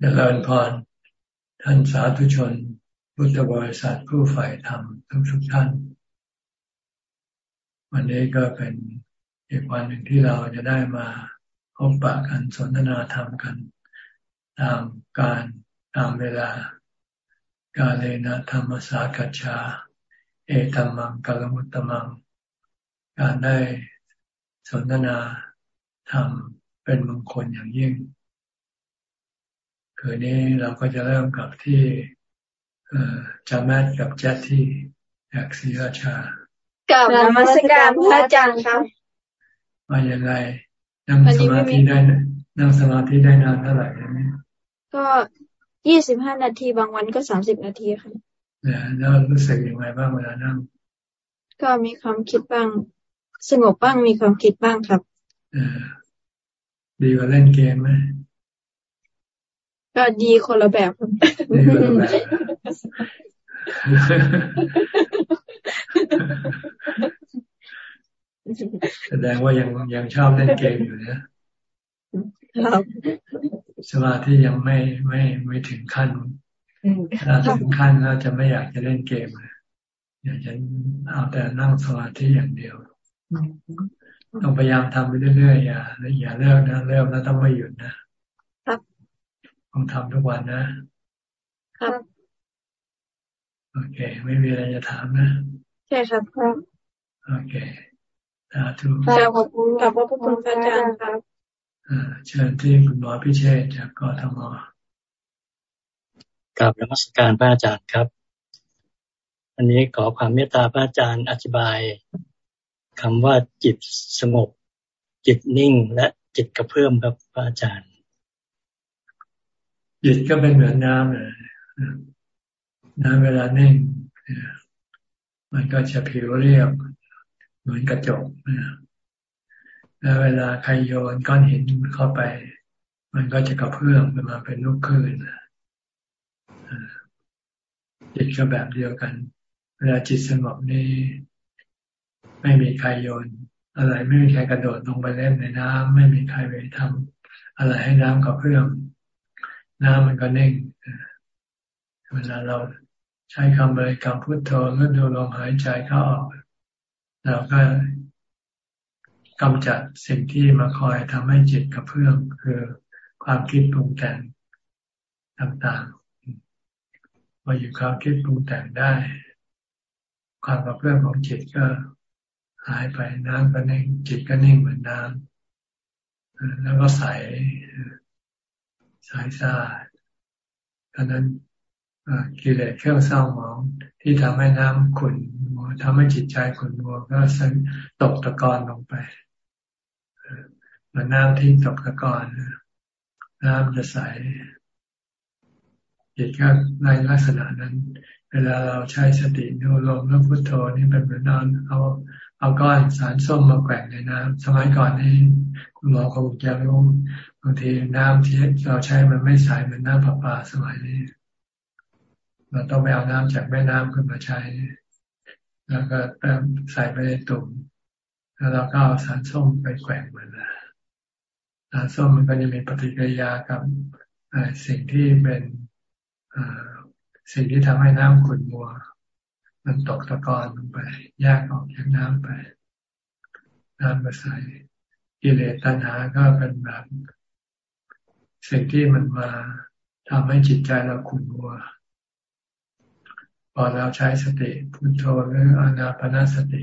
เจริญพร ท่านสาธุชน พุทธบริษัทผู้ใฝ่ธรรมทุกทุกท่าน วันนี้ก็เป็นอีกวันหนึ่งที่เราจะได้มาพบปะกันสนทนาธรรมกัน ตามการตามเวลา กาเลนะธรรมสากัจฉาเอตัมมังกลมุตตมัง การได้สนทนาธรรมเป็นมงคลอย่างยิ่ง คืนนี้เราก็จะเริ่มกับที่จามัดกับแจที่จากศรีราชากับนมัสการพระอาจารย์ครับมาอย่างไรนั่งสมาธิได้นั่งสมาธิได้นานเท่าไหร่นี้ก็ยี่สิบห้านาทีบางวันก็สามสิบนาทีค่ะแล้วรู้สึกยังไงบ้างเวลานั่ง ก็มีความคิดบ้าง สงบบ้างมีความคิดบ้างครับดีกว่าเล่นเกมไหม ก็ดีคนละแบบแสดงว่ายังยังชอบเล่นเกมอยู่นะสมาธิยังไม่ไม่ไม่ถึงขั้นถ้าถึงขั้นแล้วจะไม่อยากจะเล่นเกมอยากจะเอาแต่นั่งสมาธิอย่างเดียวต้องพยายามทำไปเรื่อยๆอย่าอย่าเลิกนะเลิกแล้วต้องไม่หยุดนะครับ ต้องทำทุกวันนะ ครับ โอเค ไม่มีอะไรจะถามนะ ใช่ครับครับ โอเคสาธุขอบคุณขอบพระคุณอาจารย์ครับเชิญที่คุณหมอพิเชษจากกทมกับนมัสการพระอาจารย์ครับ อันนี้ขอความเมตตาพระอาจารย์อธิบายคำว่าจิตสงบ จิตนิ่งและจิตกระเพื่อมครับพระอาจารย์ จิตก็เป็นเหมือนน้ำเลยน้ำเวลานิ่งมันก็จะผิวเรียบเหมือนกระจกแล้วเวลาใครโยนก้อนหินเข้าไป มันก็จะกระเพื่อมขึ้นมาเป็นลูกคลื่นจิตก็แบบเดียวกัน เวลาจิตสงบนี่ไม่มีใครโยน อะไรไม่มีใครกระโดดลงไปเล่นในน้ำไม่มีใครไปทำอะไรให้น้ำกระเพื่อม น้ำมันก็เน่งเวลาเราใช้คำบริกรรมพุทโธหรือดูลมหายใจเข้าออกเราก็กำจัดสิ่งที่มาคอยทำให้จิตกระเพื่อมคือความคิดปรุงแต่งต่างๆพออยู่ความคิดปรุงแต่งได้ ความกระเพื่อมของจิตก็หายไปน้ำก็นิ่งจิตก็นิ่งเหมือนน้ำแล้วก็ใส สายสะอาดดังนั้นกิเลสเครื่องเศร้าหมองที่ทำให้น้ำขุ่นมัวทำให้จิตใจขุ่นมัวก็ตกตะกอนลงไปเหมือนน้ำที่ตกตะกอนน้ำจะใสจิตก็ในลักษณะนั้น เวลาเราใช้สติดูลมแล้วพุทโธนี่เป็นเหมือนนอนเอาเอาก้อนสารส้มมาแกว่งในน้ำสมัยก่อนนี่คุณหมอคงจะรู้ บางทีน้ำที่เราใช้มันไม่ใสเหมือนน้ำประปาสมัยนี้ เราต้องไปเอาน้ำจากแม่น้ำขึ้นมาใช้ แล้วก็ใส่ไปในตุ่มแล้วเราก็เอาสารส้มไปแกว่งมันนะสารส้มมันก็จะมีปฏิกิริยากับสิ่งที่เป็นสิ่งที่ทำให้น้ำขุ่นมัว มันตกตะกอนลงไปแยกออกจากน้ำไปน้ำมาใส่กิเลสตัณหาก็เป็นแบบ สิ่งที่มันมาทำให้จิตใจเราขุ่นมัวพอเราใช้สติพุทโธหรืออนาปนาสติ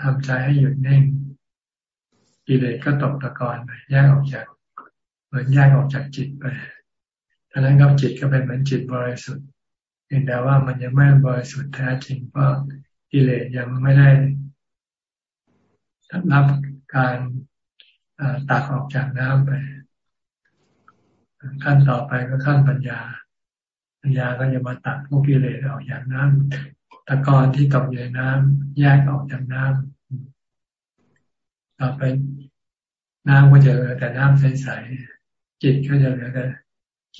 ทำใจให้หยุดนิ่งกิเลสก็ตกตะกอนไปแยกออกจากเหมือนแยกออกจากจิตไปดังนั้นก็จิตก็เป็นเหมือนจิตบริสุทธิ์เพียงแต่ว่ามันยังไม่บริสุทธิ์แท้จริงเพราะกิเลสยังไม่ได้รับการตักออกจากน้ำไป ขั้นต่อไปก็ขั้นปัญญา ปัญญาก็จะมาตักพวกกิเลสออกจากน้ำตะกอนที่ตกอยู่ในน้ำแยกออกจากน้ำต่อไปน้ำก็จะเหลือแต่น้ำใสๆจิตก็จะเหลือแต่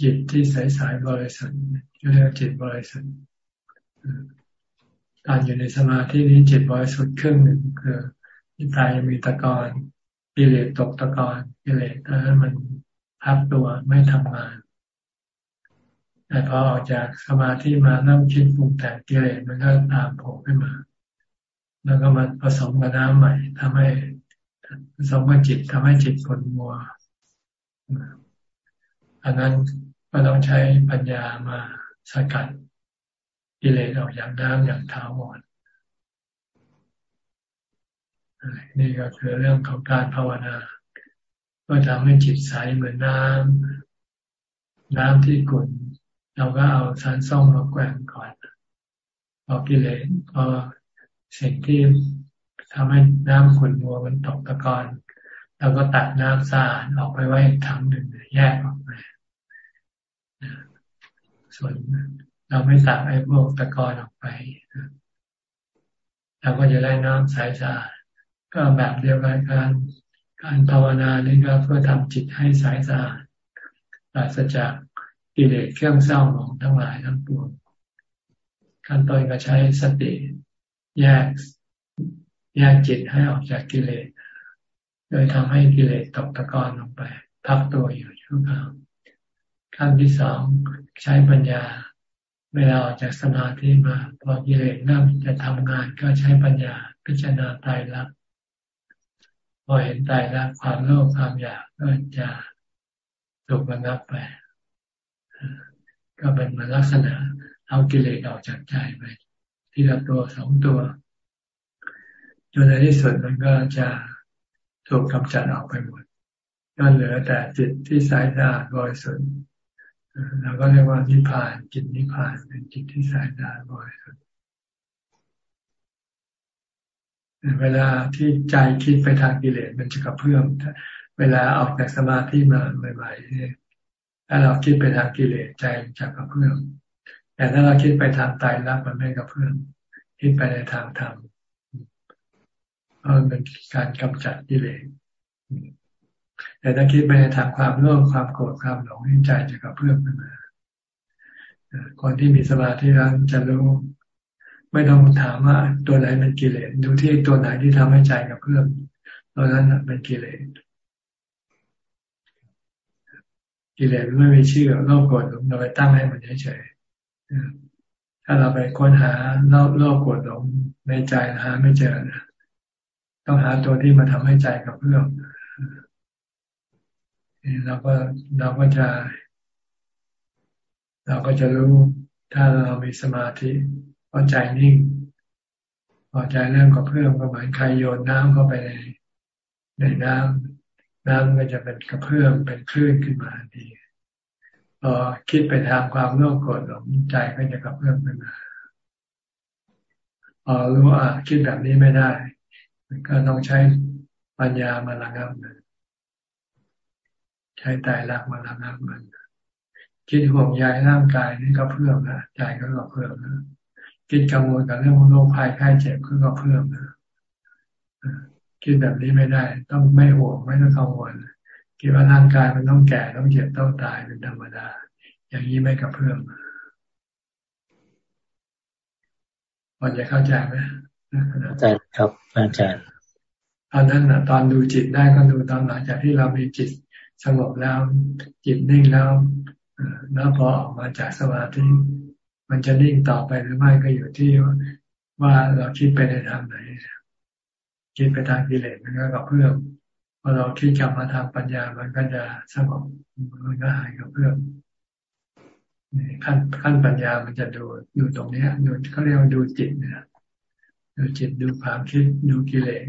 จิตที่ใสๆบริสุทธิ์เรียกจิตบริสุทธิ์การอยู่ในสมาธินี้จิตบริสุทธิ์ครึ่งหนึ่งคือที่ตายยังมีตะกอนกิเลสตกตะกอนกิเลสนั้นมัน พับตัวไม่ทำงาน แต่พอออกจากสมาธิมาเริ่มคิดปรุงแต่งกิเลสมันก็ตามโผล่ขึ้นมา แล้วก็มาผสมกับน้ำใหม่ทำให้ผสมกับจิตทำให้จิตผลมัวอันนั้นก็ต้องใช้ปัญญามาสกัดกิเลสออกอย่างน้ำอย่างถาวรนี่ก็คือเรื่องของการภาวนา เพื่อทำให้จิตใสเหมือนน้ำน้ำที่ขุ่นเราก็เอาสารส้มมาแกว่งก่อนพอกิเลสพอสิ่งที่ทำให้น้ำขุ่นมัวมันตกตะกอนเราก็ตัดน้ำสะอาดออกไปไว้ถังหนึ่งแยกออกไปส่วนเราไม่ตักไอ้พวกตะกอนออกไปเราก็จะได้น้ำใสสะอาดก็แบบเดียวกันการ การภาวนานี่ก็เพื่อทำจิตให้ใสสะอาดปราศจากกิเลสเครื่องเศร้าหมองทั้งหลายทั้งปวงขั้นตอนก็ใช้สติแยกแยกจิตให้ออกจากกิเลส โดยทำให้กิเลสตกตะกอนลงไป พักตัวอยู่ชั่วคราวขั้นที่สองใช้ปัญญา เวลาออกจากสมาธิมาพอกิเลสเริ่มจะทำงานก็ใช้ปัญญาพิจารณาตายรัก พอเห็นตายรักความโลภความอยากก็จะถูกระงับไป ก็เป็นมลักษณะ เอากิเลสออกจากใจไปทีละตัวสองตัวจนในที่สุดมันก็จะถูกกำจัดออกไปหมดก็เหลือแต่จิตที่สายตาบริสุทธิ์เราก็เรียกว่านิพพานจิตนิพพานเป็นจิตที่สายตาบริสุทธิ์ เวลาที่ใจคิดไปทางกิเลสมันจะกระเพื่อมเวลาออกจากสมาธิมาใหม่ๆถ้าเราคิดไปทางกิเลสใจจะกระเพื่อมแต่ถ้าเราคิดไปทางตายรักมันไม่กระเพื่อมคิดไปในทางธรรมเพราะมันเป็นการกำจัดกิเลสแต่ถ้าคิดไปในทางความโลภความโกรธความหลงใจจะกระเพื่อมขึ้นมาคนที่มีสมาธิแล้วจะรู้ ไม่ต้องถามว่าตัวไหนเป็นกิเลสดูที่ตัวไหนที่ทำให้ใจกระเพื่อมตัวนั้นเป็นกิเลสกิเลสไม่มีชื่อโลภโกรธหลงเราไปตั้งให้มันเฉยๆถ้าเราไปค้นหาโลภโกรธหลงในใจหาไม่เจอนะต้องหาตัวที่มาทำให้ใจกระเพื่อมเราก็เราก็จะ เราก็จะรู้ถ้าเรามีสมาธิ พอใจนิ่งพอใจเริ่มกระเพื่อมก็เหมือนใครโยนน้ำเข้าไปในในน้ำน้ำก็จะเป็นกระเพื่อมเป็นคลื่นขึ้นมาดีพอคิดไปทางความโลภโกรธหลงใจก็จะกระเพื่อมขึ้นมาพอรู้ว่าคิดแบบนี้ไม่ได้ก็ต้องใช้ปัญญามาระงับมันใช้ตายรักมาระงับมันคิดห่วงใยร่างกายนี่ก็เพิ่อมนะใจก็ก็เพิ่อมนะ คิดกังวลกับเรื่องโรคภัยไข้เจ็บก็ก็เพิ่มนะคิดแบบนี้ไม่ได้ ต้องไม่ห่วงไม่ต้องกังวลคิดว่าร่างกายมันต้องแก่ต้องเจ็บต้องตายเป็นธรรมดา อย่างนี้ไม่กระเพื่อมพอจะเข้าใจไหมเข้าใจครับอาจารย์ตอนนั้นนะตอนดูจิตได้ก็ดูตอนหลังจากที่เรามีจิตสงบแล้วจิตนิ่งแล้วแล้วพอออกมาจากสมาธิ มันจะนิ่งต่อไปหรือไม่ก็อยู่ที่ว่าเราคิดไปในทางไหน คิดไปทางกิเลสมันก็กับเพื่อมพอเราคิดกลับมาทางปัญญามันก็จะสงบมันก็หายกับเพื่อมขั้นขั้นปัญญามันจะดูดูตรงนี้ดูเขาเรียกว่าดูจิตนี่ยดูจิตดูความคิดดูกิเลส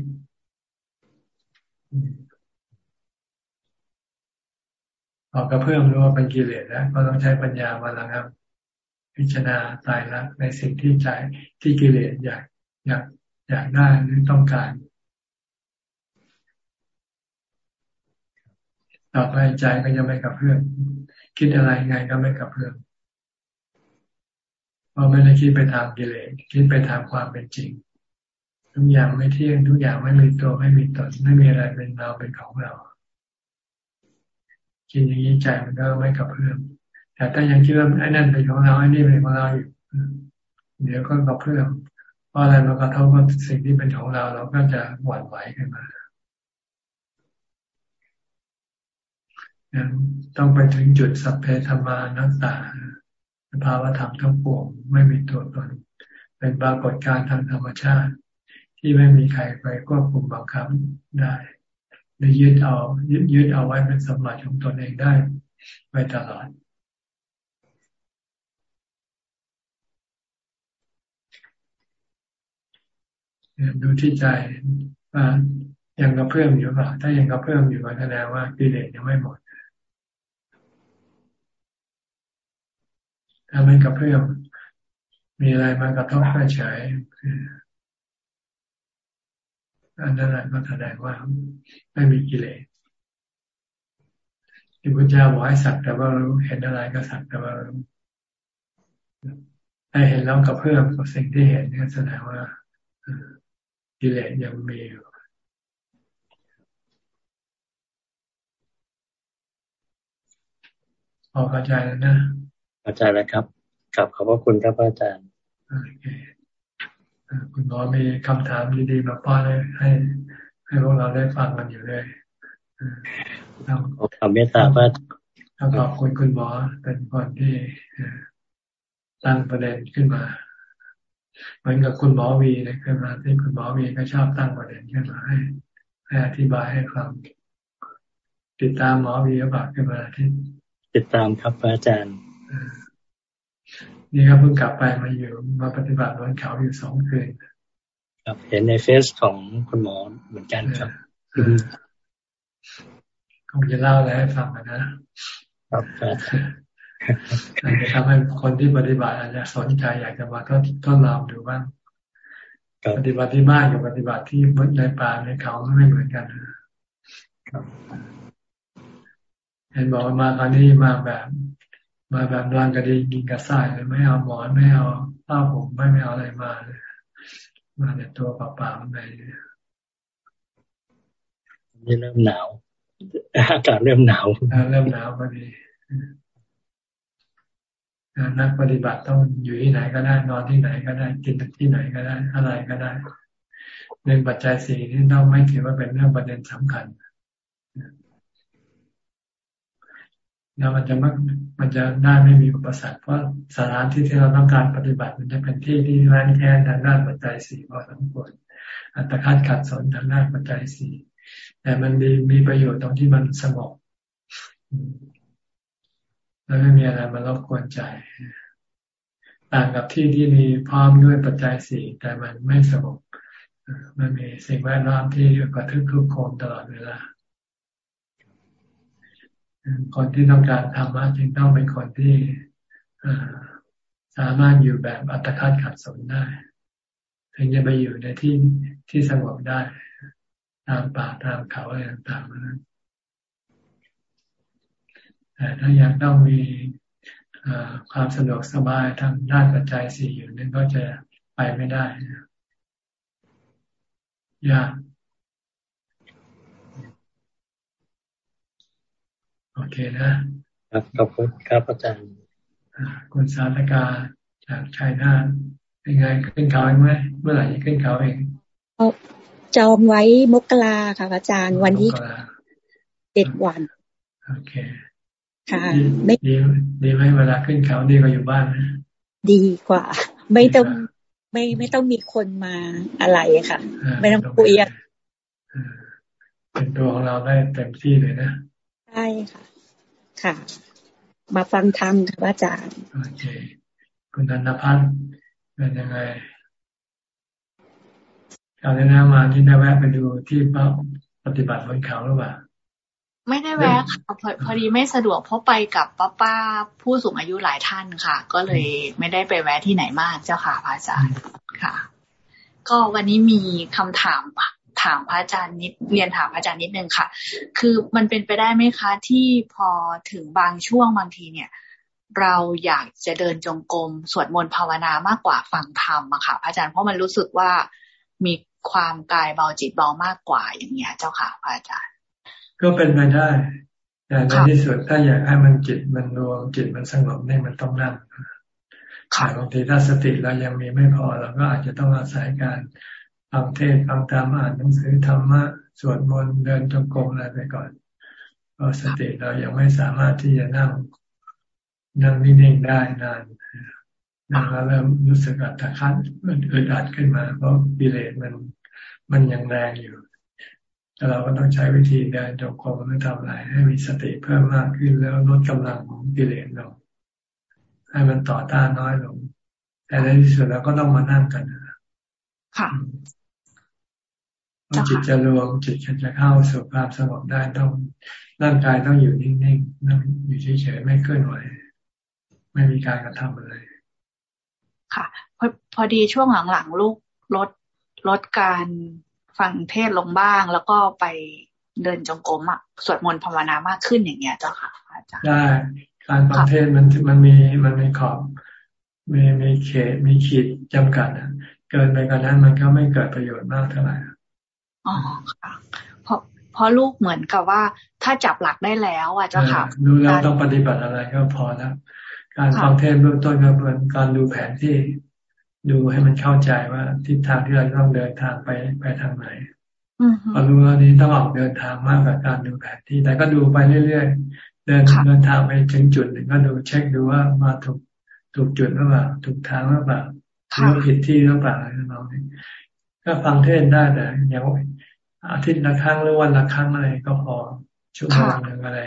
ออกกระเพื่อมรู้ว่าเป็นกิเลสแล้วก็ต้องใช้ปัญญามาแล้วครับ พิจารณาตายรักในสิ่งที่ใจที่กิเลสอยากอยากอยากได้หรือต้องการ ต่อไปใจก็จะไม่กระเพื่อมคิดอะไรไงก็ไม่กระเพื่อมเพราะไม่ได้คิดไปทางกิเลสคิดไปทางความเป็นจริงทุกอย่างไม่เที่ยงทุกอย่างไม่มีตัวไม่มีตนไม่มีอะไรเป็นเราเป็นของเราคิดอย่างนี้ใจมันก็ไม่กระเพื่อม แต่ถ้ายังคิดว่าไอ้นั่นเป็นของเราไอ้นี่เป็นของเราอยู่เดี๋ยวก็กระเพื่อมเพราะอะไรมากระทบกับสิ่งที่เป็นของเราเราก็จะหวั่นไหวขึ้นมาต้องไปถึงจุดสัพเพธรรมานัตตาภาวะธรรมทั้งปวงไม่มีตัวตน เป็นปรากฏการณ์ทางธรรมชาติ ที่ไม่มีใครไปควบคุมบังคับได้หรือยึดเอายึดยึดเอาไว้เป็นสมบัติของตนเองได้ไปตลอด ดูที่ใจว่ายังกระเพื่อมอยู่ป่ะถ้ายังกระเพื่อมอยู่ก็แสดงว่ากิเลสยังไม่หมดถ้ามันกระเพื่อมมีอะไรมากระทบกระเฉยอันนั้นแหละก็แสดงว่าไม่มีกิเลสที่พระเจ้าบอกให้สักแต่ว่ารู้เห็นอะไรก็สักแต่ว่ารู้ให้เห็นแล้วกระเพื่อมกับสิ่งที่เห็นนี่แสดงว่า กิเลสยังมีอยู่พอเข้าใจแล้วนะเข้าใจแล้วครับกลับขอบพระคุณครับอาจารย์โอเคคุณหมอมีคำถามดีๆมาป้อนให้ให้ให้พวกเราได้ฟังกันอยู่เลยขอคำเมตตาพระขอบคุณคุณหมอเป็นคนที่ตั้งประเด็นขึ้นมา เหมือนกับคุณหมอวีนะขึ้นมาที่คุณหมอวีก็ชอบตั้งประเด็นขึ้นมาให้ให้อธิบายให้ฟังติดตามหมอวีหรือเปล่าขึ้นมาที่ติดตามครับอาจารย์นี่ครับเพิ่งกลับไปมาอยู่มาปฏิบัติบนเขาอยู่สองคืนครับเห็นในเฟซของคุณหมอเหมือนกันครับคงจะเล่าอะไรให้ฟังนะ ครับอาจจะ ทำให้คนที่ปฏิบัติอาจจะสนใจอยากจะมาทดทดลองดูบ้างปฏิบัติที่บ้านกับปฏิบัติที่ในป่าในเขาไม่เหมือนกันเห็นบอกว่ามาคราวนี้มาแบบ มาแบบนอนกระดีกินกระส่ายเลยไม่เอาหมอนไม่เอาผ้าผมไม่ไม่เอาอะไรมาเลยมาในตัวเปล่าๆไปนี่เริ่มหนาว อากาศเริ่มหนาวเริ่มหนาวพอดี นักปฏิบัติต้องอยู่ที่ไหนก็ได้ นอนที่ไหนก็ได้กินที่ไหนก็ได้อะไรก็ได้เรื่องปัจจัยสี่ที่ต้องไม่ถือว่าเป็นเรื่องประเด็นสำคัญแล้วมันจะมันมันจะได้ไม่มีอุปสรรคเพราะสถานที่ที่เราต้องการปฏิบัติ มันจะเป็นที่ที่แรงแค้นทางด้านปัจจัยสี่พอสมควรอัตคัดขัดสนทางด้านปัจจัยสี่แต่มันมีมีประโยชน์ตรงที่มันสงบ แล้วไม่มีอะไรมารบกวนใจ ต่างกับที่ที่มีพร้อมด้วยปัจจัยสี่แต่มันไม่สงบมันมีสิ่งแวดล้อมที่กระทึกคึกโคมตลอดเวลาคนที่ต้องการธรรมะจึงต้องเป็นคนที่สามารถอยู่แบบอัตคัดขัดสนได้ถึงจะไปอยู่ในที่ที่สงบได้ ตามป่าตามเขาอะไรต่างๆนั้น แต่ถ้ายังต้องมีความสะดวกสบายทางด้านปัจจัยสี่อยู่นั่นก็จะไปไม่ได้ยากโอเคนะครับขอบคุณครับอาจารย์คุณสาธกาจากชายนาเป็นไงขึ้นเขาเองไหมเมื่อไหร่จะขึ้นเขาเองจองไว้มกราค่ะอาจารย์วันที่เจ็ดวัน โอเค ค่ะไม่ดีดีไหมเวลาขึ้นเขาดีกว่าอยู่บ้านนะดีกว่า ไม่ต้องไม่ไม่ต้องมีคนมาอะไรค่ะ ไม่ต้องคุยเป็นตัวของเราได้เต็มที่เลยนะใช่ค่ะ ค่ะ มาฟังธรรมค่ะอาจารย์โอเคคุณนันทพัฒน์เป็นยังไงเอาเนี้มาที่ได้แวะไปดูที่ปฏิบัติบนเขาหรือเปล่า ไม่ได้แวะค่ะพอพอดีไม่สะดวกเพราะไปกับป้าป้าผู้สูงอายุหลายท่านค่ะ ก็เลยไม่ได้ไปแวะที่ไหนมากเจ้าค่ะพระอาจารย์ค่ะ ก็วันนี้มีคำถามถามพระอาจารย์นิดเรียนถามพระอาจารย์นิดนึงค่ะ คือมันเป็นไปได้ไหมคะ ที่พอถึงบางช่วงบางทีเนี่ย เราอยากจะเดินจงกรมสวดมนต์ภาวนามากกว่าฟังธรรมอะค่ะ พระอาจารย์เพราะมันรู้สึกว่ามีความกายเบาจิตเบามากกว่าอย่างเงี้ย เจ้าค่ะพระอาจารย์ ก็เป็นไปได้ แต่ในที่สุดถ้าอยากให้มันจิตมันรวมจิตมันสงบนี่มันต้องนั่งขาบางทีถ้าสติเรายังมีไม่พอเราก็อาจจะต้องอาศัยการฟังเทศฟังตามอ่านหนังสือธรรมะสวดมนต์เดินจงกรมอะไรไปก่อนเพราะสติเรายังไม่สามารถที่จะนั่งนั่งนิ่งๆได้นานนั่งแล้วเริ่มรู้สึกอัตคัดมันอึดอัดขึ้นมา เพราะกิเลสมันมันยังแรงอยู่ แต่เราก็ต้องใช้วิธีเดินจงกรมหรือทำอะไรให้มีสติเพิ่มมากขึ้นแล้วลดกำลังของกิเลสเราให้มันต่อต้านน้อยลง แต่ในที่สุดเราก็ต้องมานั่งกันค่ะจิตจะรวมจิตจะเข้าสู่ความสงบได้ต้องร่างกายต้องอยู่นิ่งๆนั่งอยู่เฉยๆไม่เคลื่อนไหวไม่มีการกระทำอะไร ค่ะพอพอดีช่วงหลังๆลูกลดลดการ ฟังเทศลงบ้าง แล้วก็ไปเดินจงกรมอะสวดมนต์ภาวนามากขึ้นอย่างเงี้ยเจ้าค่ะอาจารย์ได้การฟังเทศมันมันมีมันมีขอบมีมีเขตมีขีดจำกัดนะเกินไปกว่านั้นมันก็ไม่เกิดประโยชน์มากเท่าไหร่อ๋อค่ะเพราะเพราะลูกเหมือนกับว่า ถ้าจับหลักได้แล้วอะเจ้าค่ะรู้แล้วต้องปฏิบัติอะไรก็พอแล้วการฟังเทศเบื้องต้นก็เป็นการดูแผนที่ ดูให้มันเข้าใจว่าทิศทางที่เราต้องเดินทางไปไปทางไหนพอรู้แล้วนี้ต้องออกเดินทางมากกว่าการดูแผนที่ แต่ก็ดูไปเรื่อยๆ เดินเดินทางไปถึงจุดหนึ่งก็ดูเช็คดูว่ามาถูกถูกจุดหรือเปล่าถูกทางหรือเปล่าหรือผิดที่หรือเปล่าอะไรเราเนี่ยก็ฟังเทศได้แต่อย่างอาทิตย์ละครั้งหรือวันละครั้งอะไรก็พอชั่วโมงหนึ่งอะไร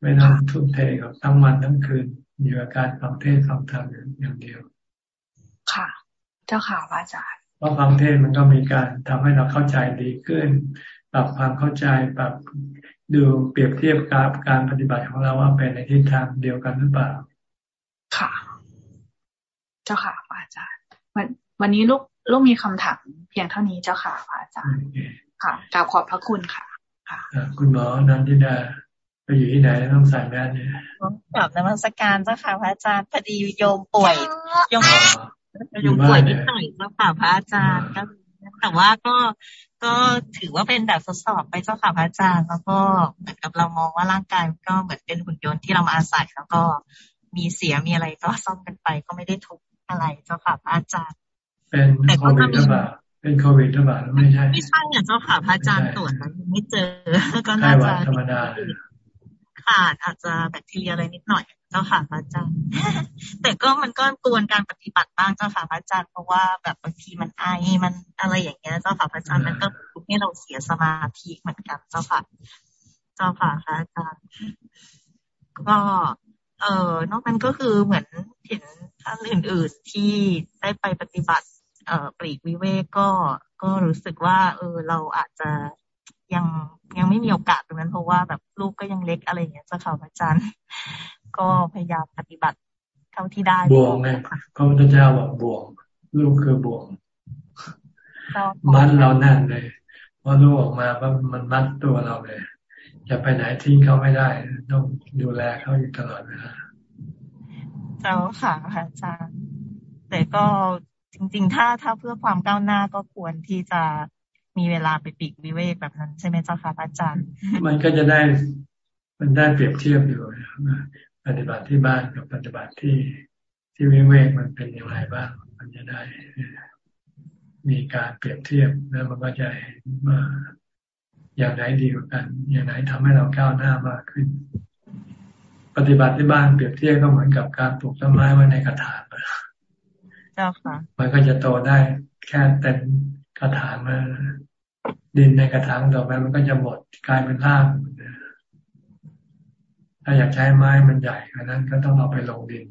ไม่ต้องทุ่มเทกับทั้งวันทั้งคืนอยู่กับการฟังเทศฟังธรรมอย่างเดียว ค่ะ เจ้าค่ะอาจารย์เพราะฟังเทศมันก็มีการทำให้เราเข้าใจดีขึ้น ปรับความเข้าใจปรับดูเปรียบเทียบกับการปฏิบัติของเราว่าเป็นในทิศทางเดียวกันหรือเปล่า ค่ะ เจ้าค่ะอาจารย์ วันวันนี้ลูกลูกมีคำถามเพียงเท่านี้เจ้าค่ะอาจารย์ ค่ะกราบขอบพระคุณค่ะ ค่ะ คุณหมอนันทิดาไปอยู่ที่ไหนต้องใส่แมสเนี่ยกลับนมัสการเจ้าค่ะพระอาจารย์พอดีโยมป่วยโยมโยมป่วยนิดหน่อยเจ้าค่ะพระอาจารย์ก็แต่ว่าก็ก็ถือว่าเป็นแบบทดสอบไปเจ้าค่ะพระอาจารย์ แล้วก็เหมือนกับเรามองว่าร่างกายก็เหมือนเป็นหุ่นยนต์ที่เรามาอาศัยแล้วก็มีเสียมีอะไรก็ซ่อมกันไป ก็ไม่ได้ทุกอะไรเจ้าค่ะพระอาจารย์ เป็นโควิดหรือเปล่าเป็นโควิดหรือเปล่าไม่ใช่ไม่ใช่เนี่ยเจ้าค่ะพระอาจารย์ตรวจแล้วไม่เจอ ก็น่าจะธรรมดาขาดอาจจะแบคทีเรียอะไรนิดหน่อย เจ้าค่ะพระอาจารย์แต่ก็มันก็กวนการปฏิบัติบ้างเจ้าค่ะพระอาจารย์เพราะว่าแบบบางทีมันไอมันอะไรอย่างเงี้ยเจ้าค่ะพระอาจารย์มันก็ทำให้เราเสียสมาธิเหมือนกันเจ้าค่ะ เจ้าค่ะพระอาจารย์ก็เออนอกนั้นก็คือเหมือนเห็นท่านอื่น ๆที่ได้ไปปฏิบัติ เอ่อปรีกวิเวกก็ก็รู้สึกว่า เออเราอาจจะยังยังไม่มีโอกาสตรงนั้นเพราะว่าแบบลูกก็ยังเล็กอะไรอย่างเงี้ยเจ้าค่ะอาจารย์ ก็พยายามปฏิบัติเท่าที่ได้บวงไงพระพุทธเจ้าบอกบวงลูกคือบวงมัดเราแน่นเลยพอลูกออกมาว่ามันมัดตัวเราเลยจะไปไหนทิ้งเขาไม่ได้ ต้องดูแลเขาอยู่ตลอดเวลาเจ้าค่ะอาจารย์แต่ก็จริง ๆ ถ้าถ้าเพื่อความก้าวหน้าก็ควรที่จะมีเวลาไปปีกวิเวกแบบนั้นใช่ไหมเจ้าค่ะอาจารย์ มันก็จะได้มันได้เปรียบเทียบอยู่ ปฏิบัติที่บ้านกับปฏิบัติที่ที่วิเวกมันเป็นอย่างไรบ้าง มันจะได้ มีการเปรียบเทียบแล้วมันก็จะเห็นว่าอย่างไหนดีกว่ากัน อย่างไหนทำให้เราก้าวหน้ามากขึ้น ปฏิบัติที่บ้านเปรียบเทียบก็เหมือนกับการปลูกต้นไม้ไว้ในกระถางเจ้าค่ะมันก็จะโตได้แค่เต็มกระถางมาดินในกระถางต่อไปมันก็จะหมดกลายเป็นราก ถ้าอยากใช้ไม้มันใหญ่ขนาดนั้นก็ต้องเอาไปลงดิน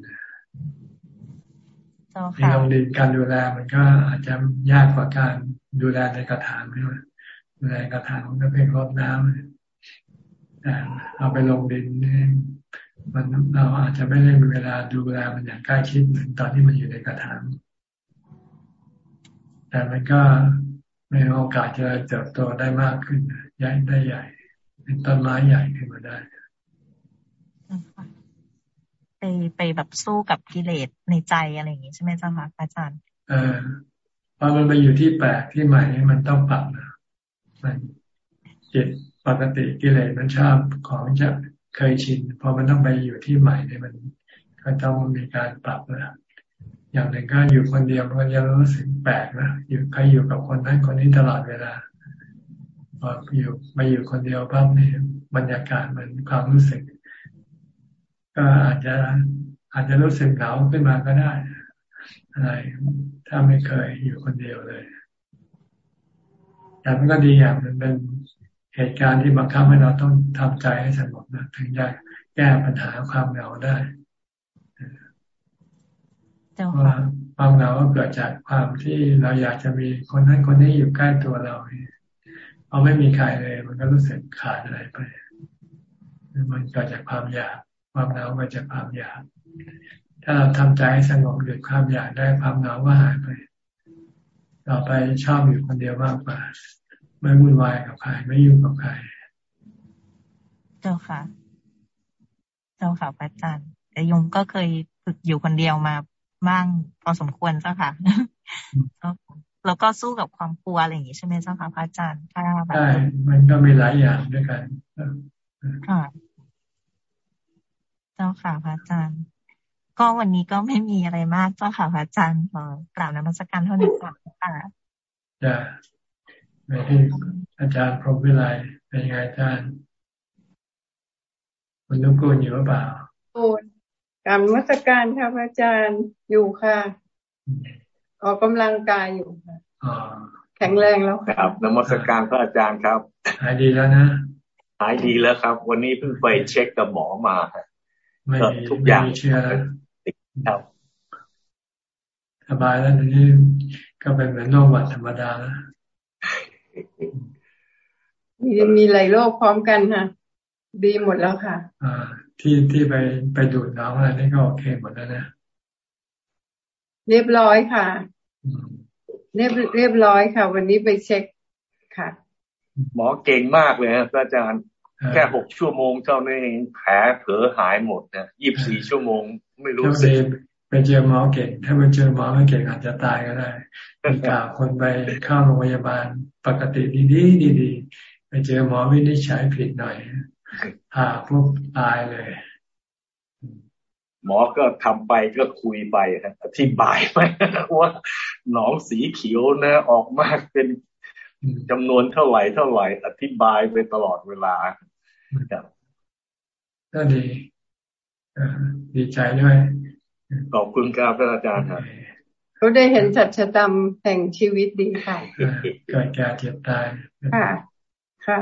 ที่ลงดินการดูแลมันก็อาจจะยากกว่าการดูแลในกระถางไม่ว่าดูแลกระถางมันก็เพียงรดน้ำแต่เอาไปลงดินนี่มันเราอาจจะไม่ได้มีเวลาดูแลมันอย่างใกล้ชิดเหมือนตอนที่มันอยู่ในกระถางแต่มันก็มีโอกาสจะเติบโตได้มากขึ้นใหญ่ได้ใหญ่ เป็นต้นไม้ใหญ่ขึ้นมาได้ ไปไปแบบสู้กับกิเลสในใจอะไรอย่างนี้ใช่ไหมเจ้าคะอาจารย์เออพอมันไปอยู่ที่แปลกที่ใหม่นี่มันต้องปรับนะมันจิตปกติกิเลสมันชอบของจะเคยชินพอมันต้องไปอยู่ที่ใหม่เนี่ยมันก็ต้องมีการปรับนะอย่างหนึ่งก็อยู่คนเดียวมันจะรู้สึกแปลกนะอยู่ใครอยู่กับคนนั้นคนนี้ตลอดเวลาพออยู่มาอยู่คนเดียวบ้างเนี่ยบรรยากาศมันความรู้สึก ก็อาจจะอาจจะรู้สึกเหงาขึ้นมาก็ได้ อะไรถ้าไม่เคยอยู่คนเดียวเลย แต่มันก็ดีอย่างมันเป็นเหตุการณ์ที่บังคับให้เราต้องทำใจให้สงบนะถึงจะแก้ปัญหาความเหงาได้เพราะความเหงาก็เกิดจากความที่เราอยากจะมีคนนั้นคนนี้อยู่ใกล้ตัวเราพอไม่มีใครเลย มันก็รู้สึกขาดอะไรไป มันเกิดจากความอยาก ความเหงาเกิดจากความอยาก ถ้าเราทำใจให้สงบหยุดความอยากได้ความเหงาก็หายไปต่อไปชอบอยู่คนเดียวมากกว่า ไม่วุ่นวายกับใครไม่ยุ่งกับใคร เจ้าค่ะ เจ้าค่ะพระอาจารย์แต่ยงก็เคยฝึกอยู่คนเดียวมาบ้างพอสมควรเจ้าค่ะแล้วก็สู้กับความกลัวอะไรอย่างนี้ใช่ไหมเจ้าค่ะพระอาจารย์ถ้าแบบใช่มันก็มีหลายอย่างด้วยกันค่ะ เจ้าค่ะพระอาจารย์ ก็วันนี้ก็ไม่มีอะไรมากเจ้าค่ะพระอาจารย์ขอกราบนมัสการเท่านี้ก่อนค่ะจ้ะไปที่อาจารย์พรหมวิไลเป็นไงอาจารย์คุณนุกูลอยู่หรือเปล่าโอ้กรรมมัสการครับอาจารย์อยู่ค่ะออกกำลังกายอยู่ค่ะแข็งแรงแล้วครับนมัสการพระอาจารย์ครับ หายดีแล้วนะ หายดีแล้วครับ วันนี้เพิ่งไปเช็คกับหมอมา ก็ทุกอย่างเชื่อครับสบายแล้วนี้ก็เป็นเหมือนโรคหวัดธรรมดาแล้วมีมีหลายโรคพร้อมกันค่ะ ดีหมดแล้วค่ะ อ่า ที่ที่ไปไปดูดน้ำอะไรนี่ก็โอเคหมดแล้วนะ เรียบร้อยค่ะ เรียบเรียบร้อยค่ะ วันนี้ไปเช็คค่ะ หมอเก่งมากเลยครับอาจารย์ แค่หกชั่วโมงเท่านั้นเองแผลเผลอหายหมดนะยี่บสี่ชั่วโมงไม่รู้สึกไปเจอหมอเก่ง ถ้าไปเจอหมอไม่เก่งอาจจะตายก็ได้มีกาคนไปเข้าโรงพยาบาลปกติดีๆดีๆไปเจอหมอวินิจฉัยผิดหน่อยผ่าปุ๊บตายเลย หมอก็ทำไปก็คุยไปอธิบายไปว่าหนองสีเขียวนะออกมากเป็นจำนวนเท่าไหร่เท่าไหร่อธิบายไปตลอดเวลาครับ ก็ดีดีใจด้วย ขอบคุณครับอาจารย์ครับเขาได้เห็นสัจธรรมแห่งชีวิตดีค่ะเกิดแก่เจ็บตายค่ะ ค่ะ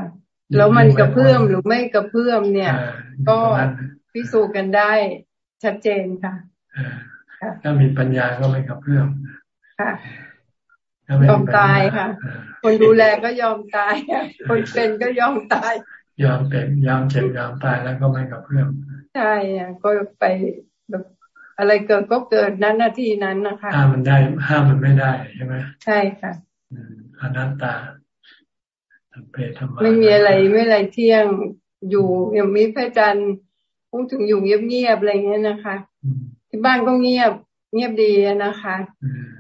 แล้วมันกระเพื่อมหรือไม่กระเพื่อมเนี่ย ก็พิสูจน์กันได้ชัดเจนค่ะถ้ามีปัญญาก็ไม่กระเพื่อมค่ะยอมตายค่ะ คนดูแลก็ยอมตายคนเป็นก็ยอมตาย ยอมเป็นยอมเจ็บยอมตายแล้วก็ไม่กระเพื่อมใช่ก็ไปแบบอะไรเกิดก็เกิดนั้นนาทีนั้นนะคะห้ามมันได้ห้ามมันไม่ได้ใช่ไหมใช่ค่ะอนัตตาไม่มีอะไรไม่อะไรเที่ยงอยู่อย่างมีพระจันทร์พูดถึงอยู่เงียบๆอะไรเงี้ยนะคะที่บ้านก็เงียบเงียบดีนะคะ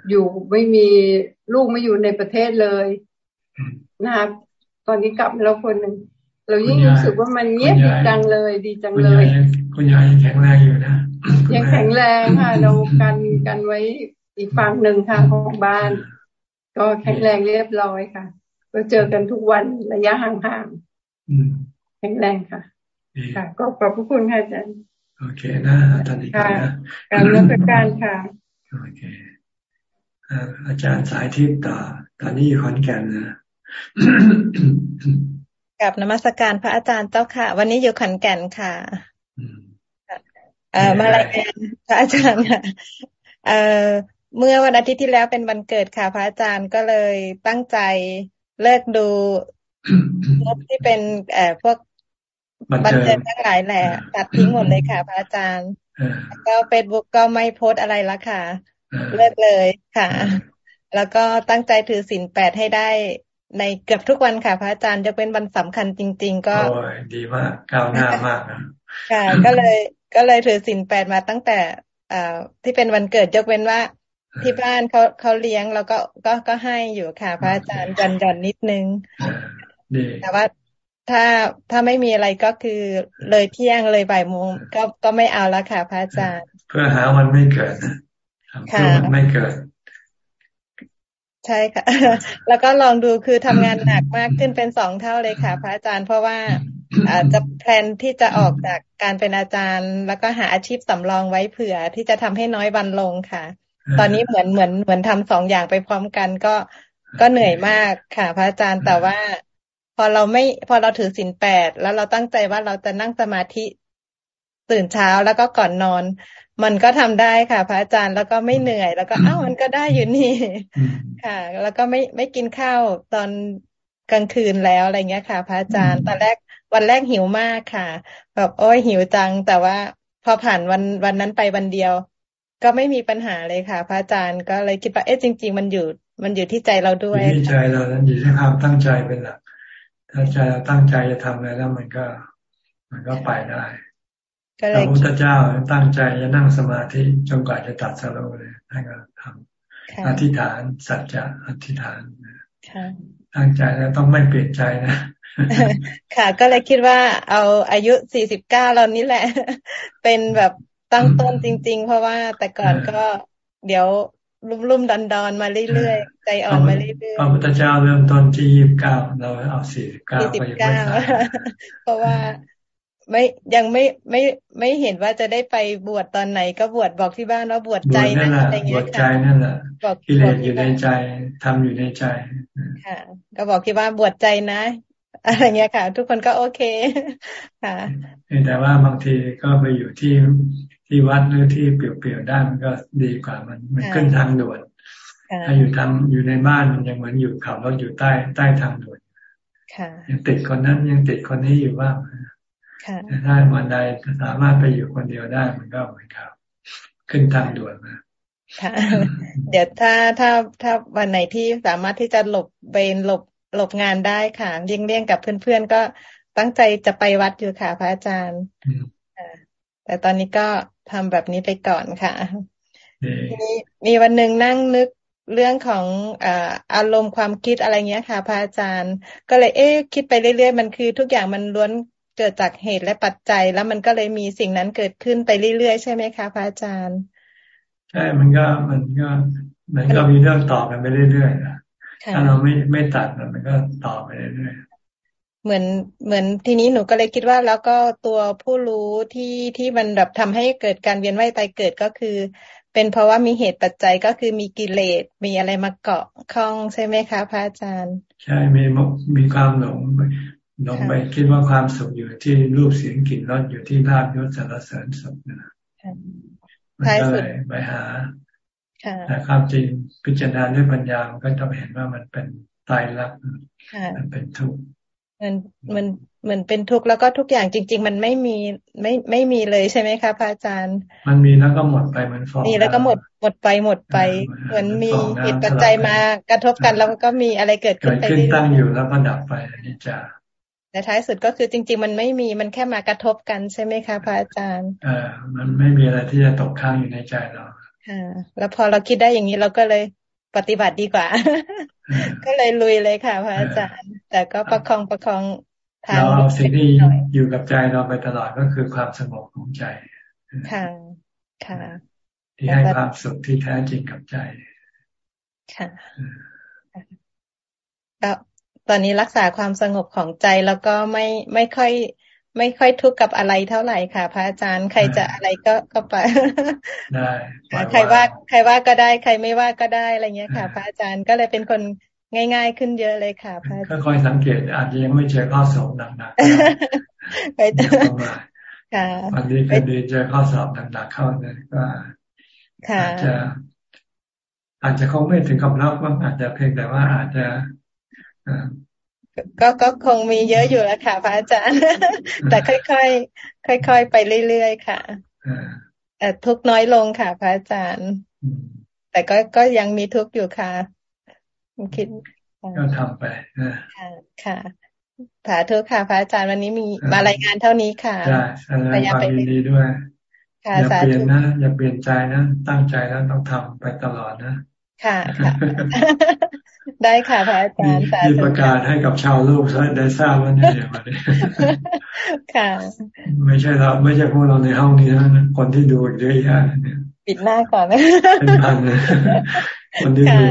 อยู่ไม่มีลูกไม่อยู่ในประเทศเลยนะคะตอนนี้กลับแล้วคนหนึ่ง เรายิ่งรู้สึกว่ามันเงียบดีจังเลย ดีจังเลย คุณยายยังแข็งแรงอยู่นะ ยังแข็งแรงค่ะ เรากันกันไว้อีกฝั่งหนึ่งค่ะของบ้าน ก็แข็งแรงเรียบร้อยค่ะก็เจอกันทุกวันระยะห่างๆแข็งแรงค่ะ ค่ะ ก็ขอบพระคุณค่ะอาจารย์โอเคนะตอนนี้ค่ะการรัชการค่ะโอเคอาจารย์สายทิพย์ต่อตอนนี้อยู่ขอนแก่นนะ กับนมัสการพระอาจารย์เจ้าค่ะ วันนี้อยู่ขอนแก่นค่ะเอ่อมารายงานพระอาจารย์ค่ะเอ่อเมื่อวันอาทิตย์ที่แล้วเป็นวันเกิดค่ะ พระอาจารย์ก็เลยตั้งใจเลิกดูรูปที่เป็นเอ่อพวกบันเทิงทั้งหลายแหละตัดทิ้งหมดเลยค่ะ พระอาจารย์แล้วก็เฟซบุ๊กก็ไม่โพสอะไรละค่ะ เลิกเลยค่ะ แล้วก็ตั้งใจถือศีลแปดให้ได้ ในเกือบทุกวันค่ะ พระอาจารย์จะเป็นวันสำคัญจริง ๆ ก็ดีมากก้าวหน้ามากนะค่ะ ก็เลยก็เลยถือศีลแปดมาตั้งแต่อ่าที่เป็นวันเกิดยกเว้นว่า ที่บ้านเขาเขาเลี้ยงแล้วก็ก็ก็ให้อยู่ค่ะ พระอาจารย์จันจันนิดนึงแต่ว่าถ้าถ้าไม่มีอะไรก็คือเลยเที่ยงเลยบ่ายโมงก็ก็ไม่เอาแล้วค่ะ พระอาจารย์ เพื่อหาวันไม่เกิดค่ะไม่เกิด ใช่ค่ะ แล้วก็ลองดูคือทำงานหนักมากขึ้นเป็นสองเท่าเลยค่ะ พระอาจารย์เพราะว่าอาจจะแพลนที่จะออกจากการเป็นอาจารย์ แล้วก็หาอาชีพสำรองไว้เผื่อที่จะทำให้น้อยวันลงค่ะ ตอนนี้เหมือนเหมือนเหมือนทำสองอย่างไปพร้อมกันก็ก็เหนื่อยมากค่ะ พระอาจารย์แต่ว่า พอเราไม่พอเราถือศีลแปดแล้วเราตั้งใจว่าเราจะนั่งสมาธิตื่นเช้าแล้วก็ก่อนนอน มันก็ทำได้ค่ะ พระอาจารย์แล้วก็ไม่เหนื่อย แล้วก็อ้าวมันก็ได้อยู่นี่ ค่ะ แล้วก็ไม่ไม่กินข้าวตอนกลางคืนแล้วอะไรเงี้ยค่ะ พระอาจารย์ตอนแรกวันแรกหิวมากค่ะ แบบโอ้ยหิวจัง แต่ว่าพอผ่านวันวันนั้นไปวันเดียว ก็ไม่มีปัญหาเลยค่ะ พระอาจารย์ก็เลยคิดว่าเอ๊ะจริง ๆ มันอยู่มันอยู่ที่ใจเราด้วยที่ใจเรานั้นอยู่ที่ความตั้งใจเป็นหลักถ้าใจเราตั้งใจจะทำอะไรแล้วมันก็ มันก็ไปได้ พระพุทธเจ้าตั้งใจจะนั่งสมาธิจนกว่าจะตัดสโลเลยท่านก็ทำอธิษฐาน สัจจะอธิษฐานตั้งใจแล้วต้องไม่เปลี่ยนใจนะค่ะ ก็เลยคิดว่าเอาอายุสี่สิบเก้าเรานี้แหละ เป็นแบบตั้งต้นจริง ๆ เพราะว่าแต่ก่อนก็เดี๋ยวลุ่มลุ่มดอนดอนมาเรื่อยๆใจอ่อนมาเรื่อยๆพระพุทธเจ้าเริ่มต้นที่ยี่สิบเก้าเราเอาสี่สิบเก้าไปยังไม่เพราะว่า ไม่ยังไม่ไม่ไม่เห็นว่าจะได้ไปบวชตอนไหนก็บวชบอกที่บ้านว่าบวชใจนั่นแหละบวชใจนั่นแหละกิเลสอยู่ในใจทำอยู่ในใจค่ะก็บอกที่บ้านบวชใจนะอะไรเงี้ยค่ะ ทุกคนก็โอเคค่ะแต่ว่าบางทีก็ไปอยู่ที่ที่วัดหรือที่เปลี่ยวๆได้มันก็ดีกว่ามันมันขึ้นทางด่วนถ้าอยู่ทำอยู่ในบ้านมันยังเหมือนอยู่ขับรถอยู่ใต้ใต้ทางด่วนยังติดคนนั้นยังติดคนนี้อยู่บ้างแต่ ถ้าวันใดสามารถไปอยู่คนเดียวได้มันก็เหมือนกับ ขึ้นทางด่วนมาค่ะเดี๋ยวถ้าถ้าถ้าวันไหนที่สามารถที่จะหลบเบนหลบหลบงานได้ค่ะเลี่ยงเลี่ยงกับเพื่อนๆก็ตั้งใจจะไปวัดอยู่ค่ะ พระอาจารย์แต่ตอนนี้ก็ทำแบบนี้ไปก่อนค่ะมีมีวันหนึ่งนั่งนึกเรื่องของอารมณ์ความคิดอะไรเงี้ยค่ะ พระอาจารย์ ก็เลยเอ๊ะคิดไปเรื่อยๆ มันคือทุกอย่างมันล้วน เกิดจากเหตุและปัจจัย แล้วมันก็เลยมีสิ่งนั้นเกิดขึ้นไปเรื่อยๆ ใช่ไหมคะพระอาจารย์ ใช่มันก็มันก็มันก็มีเรื่องต่อกันไปเรื่อยๆนะถ้าเราไม่ไม่ตัดมันก็ต่อไปเรื่อยๆเหมือนเหมือนทีนี้หนูก็เลยคิดว่าแล้วก็ตัวผู้รู้ที่ที่มันแบบทำให้เกิดการเวียนว่ายตายเกิดก็คือ เป็นเพราะว่ามีเหตุปัจจัยก็คือมีกิเลสมีอะไรมาเกาะข้องใช่ไหมคะพระอาจารย์ ใช่มีมีความหลง ลงไปคิดว่าความสุขอยู่ที่รูปเสียงกลิ่นรสอยู่ที่ลาบยศสารเสริญสุขนะมันก็เลยไปหาแต่ความจริงพิจารณาด้วยปัญญามันก็จะเห็นว่ามันเป็นตายรักมันเป็นทุกข์มันมันเหมือนเป็นทุกข์แล้วก็ทุกอย่างจริง ๆ มันไม่มีไม่ไม่มีเลยใช่ไหมคะพระอาจารย์ มันมีแล้วก็หมดไปมันฟองมีแล้วก็หมดหมดไปหมดไป เหมือนมีเหตุปัจจัยมากระทบกันแล้วก็มีอะไรเกิดขึ้นไปเรื่อยๆตั้งอยู่แล้วก็ดับไปอันนี้จะ แต่ท้ายสุดก็คือจริง ๆ มันไม่มีมันแค่มากระทบกันใช่ไหมคะพระอาจารย์อ่ามันไม่มีอะไรที่จะตกค้างอยู่ในใจเราค่ะแล้วพอเราคิดได้อย่างนี้เราก็เลยปฏิบัติดีกว่า ก็เลยลุยเลยค่ะ พระอาจารย์ แต่ก็ประคองประคองทางเราสิ่งที่อยู่กับใจเราไปตลอดก็คือความสงบของใจค่ะค่ะ ที่ให้ความสุขที่แท้จริงกับใจค่ะแล้ว ตอนนี้รักษาความสงบของใจแล้วก็ไม่ไม่ค่อย ไม่ค่อยทุกข์กับอะไรเท่าไหร่ค่ะ พระอาจารย์ใครจะอะไรก็ก็ไปได้ใครว่าใครว่าก็ได้ ใครไม่ว่าก็ได้อะไรเงี้ยค่ะ พระอาจารย์ก็เลยเป็นคนง่ายๆขึ้นเยอะเลยค่ะพระอาจารย์ก็คอยสังเกตอาจจะยังไม่เจอข้อสอบหนักๆไปค่ะวันนี้คือดีเจอข้อสอบหนักๆเข้าเนี่ยก็อาจจะอาจจะคงไม่ถึงกับรับว่าอาจจะเพียงแต่ว่าอาจจะ ก็ก็คงมีเยอะอยู่แล้วค่ะพระอาจารย์ แต่ค่อยๆค่อยๆไปเรื่อยๆค่ะแต่ทุกน้อยลงค่ะ พระอาจารย์ แต่ก็ก็ยังมีทุกอยู่ค่ะคิดก็ทำไปนะค่ะค่ะสาธุค่ะ พระอาจารย์วันนี้มีมารายงานเท่านี้ค่ะพยายามไปดีด้วยอย่าเปลี่ยนนะอย่าเปลี่ยนใจนะตั้งใจแล้วต้องทำไปตลอดนะ ค่ะค่ะ ได้ค่ะพระอาจารย์มีประกาศให้กับชาวโลกได้ทราบว่าเนี่ยวันนี้ค่ะ ไม่ใช่เราไม่ใช่พวกเราในห้องนี้นะคนที่ดูอีกเยอะแยะเนี่ยปิดหน้าก่อนเป็นพันเลยคนที่ดู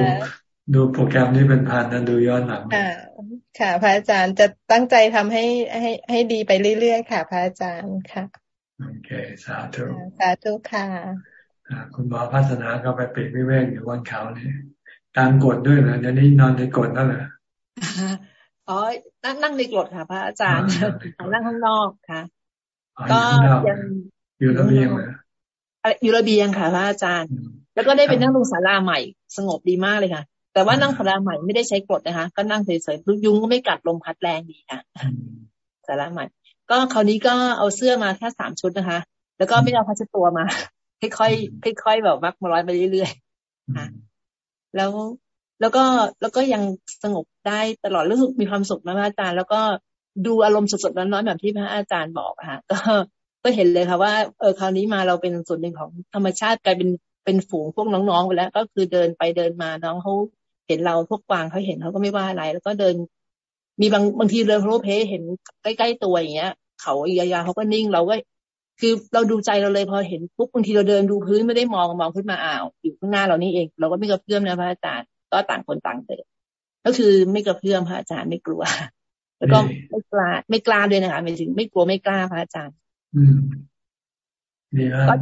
ดูโปรแกรมนี้เป็นพันนะดูย้อนหลังค่ะค่ะพระอาจารย์จะตั้งใจทำให้ให้ให้ดีไปเรื่อยๆค่ะ พระอาจารย์ค่ะโอเคสาธุสาธุค่ะคุณหมอพัฒนาก็ไปปีกวิเวกอยู่บนเขานี่ ตามกฎด้วยเหรอเดี๋ยวนี้นอนในกฎนั่นเหรออ๋อนั่งนั่งในกฎค่ะ พระอาจารย์นั่งข้างนอกค่ะ ก็ยังอยู่ระเบียงเหรออยู่ระเบียงค่ะพระอาจารย์ แล้วก็ได้ไปนั่งลงศาลาใหม่สงบดีมากเลยค่ะ แต่ว่านั่งศาลาใหม่ไม่ได้ใช้กฎนะคะ ก็นั่งเฉยๆยุงก็ไม่กัดลมพัดแรงดีค่ะศาลาใหม่ ก็คราวนี้ก็เอาเสื้อมาแค่สามชุดนะคะ แล้วก็ไม่เอาพัชตัวมา ค่อยๆค่อยๆแบบมักมาร้อยไปเรื่อยๆค่ะ แล้วแล้วก็แล้วก็ยังสงบได้ตลอดรู้สึกมีความสุขนะพระอาจารย์ แล้วก็ดูอารมณ์สดๆน้อยๆแบบที่พระอาจารย์บอกค่ะก็ก็เห็นเลยค่ะว่าเออคราวนี้มาเราเป็นส่วนหนึ่งของธรรมชาติกลายเป็นเป็นฝูงพวกน้องๆไปแล้ว ก็คือเดินไปเดินมาน้องเขาเห็นเราพวกกวางเขาเห็นเขาก็ไม่ว่าอะไร แล้วก็เดิน มีบางบางทีเดินโรเพเห็นใกล้ๆตัวอย่างเงี้ย เขายายาเขาก็นิ่งเราก็ คือเราดูใจเราเลยพอเห็นปุ๊บบางทีเราเดินดูพื้นไม่ได้มองมองขึ้นมาอ้าวอยู่ข้างหน้าเรานี่เอง เราก็ไม่กระเพื่อมนะพระอาจารย์ก็ต่างคนต่างเดินก็คือไม่กระเพื่อมพระอาจารย์ไม่กลัว แล้วก็ไม่กล้าไม่กล้าด้วยนะคะหมายถึงไม่กลัวไม่กล้าพระอาจารย์ อืมดีมาก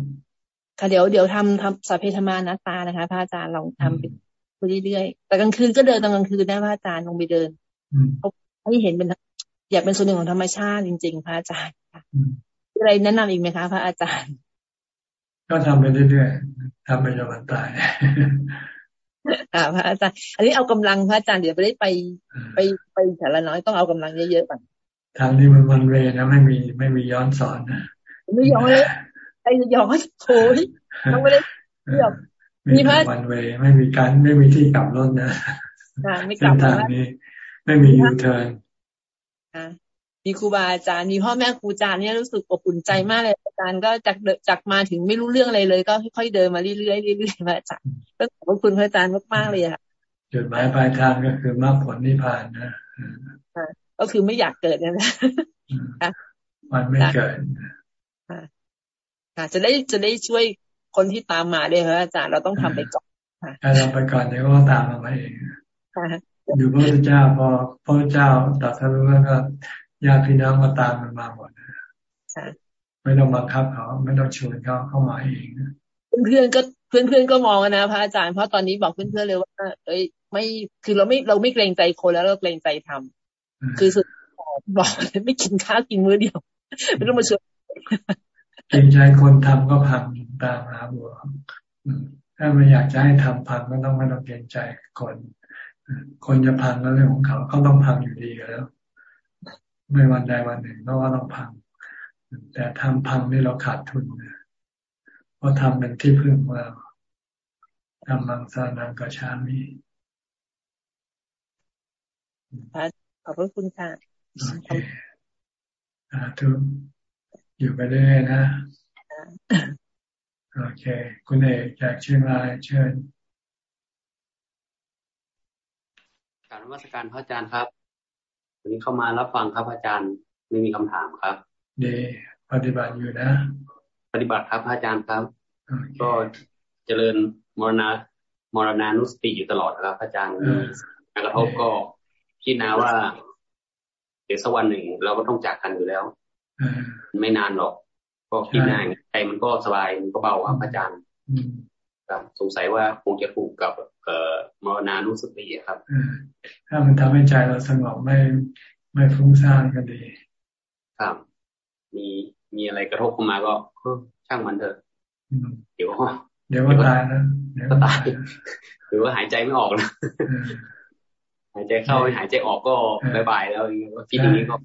ค่ะเดี๋ยวเดี๋ยวทำทำสัพเพธรรมานาตานะคะ พระอาจารย์ลองทำไปเรื่อยๆแต่กลางคืนก็เดินตอนกลางคืนนะพระอาจารย์ลงไปเดินเขาให้เห็นเป็นอยากเป็นส่วนหนึ่งของธรรมชาติจริง ๆ พระอาจารย์ค่ะ อะไรแนะนำอีกไหมคะพระอาจารย์ ก็ทำไปเรื่อยๆทำไปจนวันตายค่ะพระอาจารย์ อันนี้เอากำลังพระอาจารย์เดี๋ยวไปได้ไปไปไปแต่ละน้อยต้องเอากำลังเยอะๆก่อนทางนี้มันวันเวนะไม่มีไม่มีย้อนสอนนะไม่ย้อนเลยไอ้ย้อนโถยต้องไม่ได้เที่ยวมีพระวันเวไม่มีการไม่มีที่กลับรถนะไม่กลับทางนี้ ไม่มียูเทิร์น มีครูบาอาจารย์มีพ่อแม่ครูอาจารย์เนี่ยรู้สึกอบอุ่นใจมากเลยอาจารย์ก็จากจากมาถึงไม่รู้เรื่องอะไรเลย ก็ค่อยๆเดินมาเรื่อยๆเรื่อยๆมาอาจารย์ก็ขอบคุณพระอาจารย์มากๆเลยค่ะจุดหมายปลายทางก็คือมรรคผลนิพพานนะก็คือไม่อยากเกิดนะมันไม่เกิดค่ะจะได้จะได้ช่วยคนที่ตามมาด้วยครับอาจารย์เราต้องทำไปก่อนถ้าเราไปก่อนเดี๋ยวก็ตามมาเองอยู่พระพุทธเจ้าพอพระพุทธเจ้าตรัสรู้แล้วก็ ญาติพี่น้องก็ตามมันมาหมดไม่ต้องบังคับเขา ไม่ต้องชวนเขาเข้ามาเองเพื่อนก็เพื่อนเพื่อนก็มองนะพระอาจารย์เพราะตอนนี้บอกเพื่อนเพื่อนเลยว่า เอ้ย ไม่คือเราไม่เราไม่เกรงใจคนแล้วเราเกรงใจทำคือสุดบอกไม่กินข้าวกินมื้อเดียวไม่ต้องมาชวนเกรงใจคนทำก็พังตามหาบัวถ้าไม่อยากจะให้ทำพังก็ต้องไม่ต้องเกรงใจคน คนจะพังก็เรื่องของเขาเขาต้องพังอยู่ดีแล้ว ไม่วันใดวันหนึ่งเพราะว่าต้องพัง แต่ทำพังนี่เราขาดทุนนะเพราะทำเป็นที่พึ่งเราทำมังสานังกชามีขอบพระคุณค่ะโอเคทุกอยู่ไปเรื่อยนะโอเค คุณเอกจากเชียงรายเชิญการวัตการพระอาจารย์ครับ วันนี้เข้ามารับฟังครับอาจารย์ไม่มีคำถามครับดีปฏิบัติอยู่นะ ปฏิบัติครับอาจารย์ครับ ก็เจริญมรณามรณานุสติอยู่ตลอดครับอาจารย์มีกระทบก็คิดนาว่าเดี๋ยวสักวันหนึ่งเราก็ต้องจากกันอยู่แล้วไม่นานหรอก ก็คิดนาใจมันก็สบายมันก็เบาครับอาจารย์ ครับสงสัยว่าคงจะถูกกับเอ่อมรณานุสติครับถ้ามันทำให้ใจเราสงบไม่ไม่ฟุ้งซ่านก็ดี ครับ มีมีอะไรกระทบเข้ามาก็ช่างมันเถอะเดี๋ยวเดี๋ยวก็ตายนะเดี๋ยวก็ตายหรือว่าหายใจไม่ออกนะหายใจเข้าหายใจออกก็ bye bye แล้วที่นี้ก็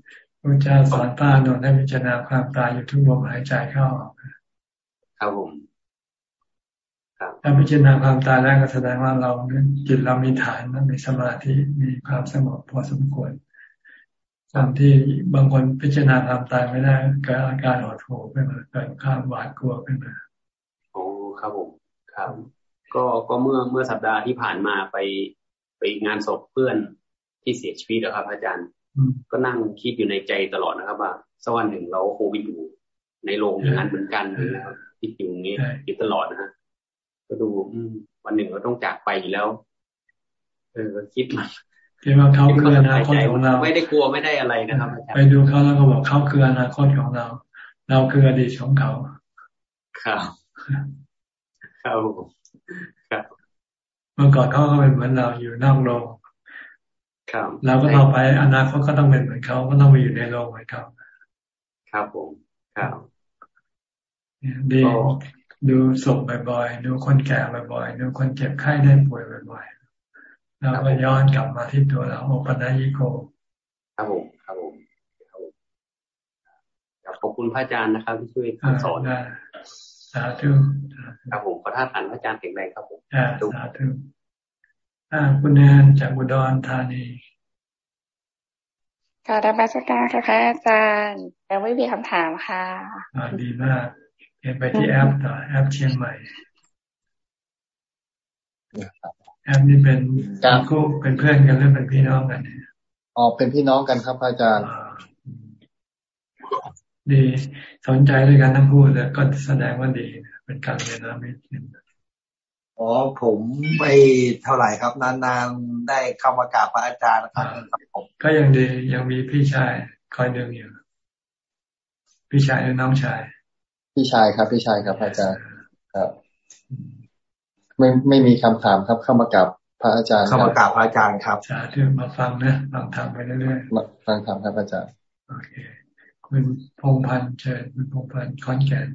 พระเจ้าสอนพระอานนท์ให้พิจารณาความตายอยู่ทุกลมหายใจเข้าครับผม ถ้าพิจารณาความตายแล้วก็แสดงว่าเราจิตเรามีฐานมีสมาธิมีความสงบพอสมควรตามที่บางคนพิจารณาความตายไม่ได้เกิดอาการหดหู่ขึ้นมาเกิดความหวาดกลัวขึ้นมาโอ้ครับผมครับ ก็ก็เมื่อเมื่อสัปดาห์ที่ผ่านมาไปไปงานศพเพื่อนที่เสียชีวิตนะครับ อาจารย์ ก็นั่งคิดอยู่ในใจตลอดนะครับ ว่าสักวันหนึ่งเราคงไปอยู่ในโรงอย่างนั้นเหมือนกันนะครับคิดอยู่อย่างนี้อยู่ตลอดนะฮะ ก็ดูวันหนึ่งเราต้องจากไปอยู่แล้ว เออคิดมาคิดว่าเขาคืออนาคตของเรา ไม่ได้กลัวไม่ได้อะไรนะครับไปดูเขาแล้วก็บอกเขาคืออนาคตของเรา เราคืออดีตของเขาครับครับครับเมื่อก่อนเขาก็เป็นเหมือนเราอยู่นอกโลกครับเราก็ต่อไปอนาคตก็ต้องเป็นเหมือนเขาก็ต้องไปอยู่ในโลกเหมือนเขาครับผมครับดี ดูศพบ่อยๆ ดูคนแก่บ่อยๆ ดูคนเจ็บไข้ได้ป่วยบ่อยๆเราก็ย้อนกลับมาที่ตัวเราโอปัญญิโก ครับผม ครับผมขอบคุณพระอาจารย์นะครับที่ช่วยสอนสาธุครับผมขอท่าสันพระอาจารย์แข็งแรงครับผมสาธุคุณแนนจากอุดรธานีค่ะดับบัสการค่ะพระอาจารย์ยังไม่มีคำถามค่ะดีมาก เห็นไปที่แอปต่อแอปเชียงใหม่แอปนี่เป็นคู่เป็นเพื่อนกันหรือเป็นพี่น้องกันอ๋อเป็นพี่น้องกันครับอาจารย์ ดีสนใจด้วยกันทั้งคู่แล้วก็แสดงว่าดี เป็นการเรียนรู้มิตรอ๋อผมไม่เท่าไหร่ครับ นานๆได้เข้ามากราบพระอาจารย์นะครับผมก็ยังดียังมีพี่ชายคอยดึงอยู่พี่ชายหรือน้องชาย พี่ชายครับ พี่ชายครับอาจารย์ครับ ไม่ไม่มีคำถามครับ เข้ามากับพระอาจารย์เข้ามากราบพระอาจารย์ครับสาธุมาฟังนะฟังธรรมไปเรื่อยๆมาฟังธรรมครับอาจารย์โอเคคุณพงพันธ์เชิญคุณพงพันธ์คอนแก่น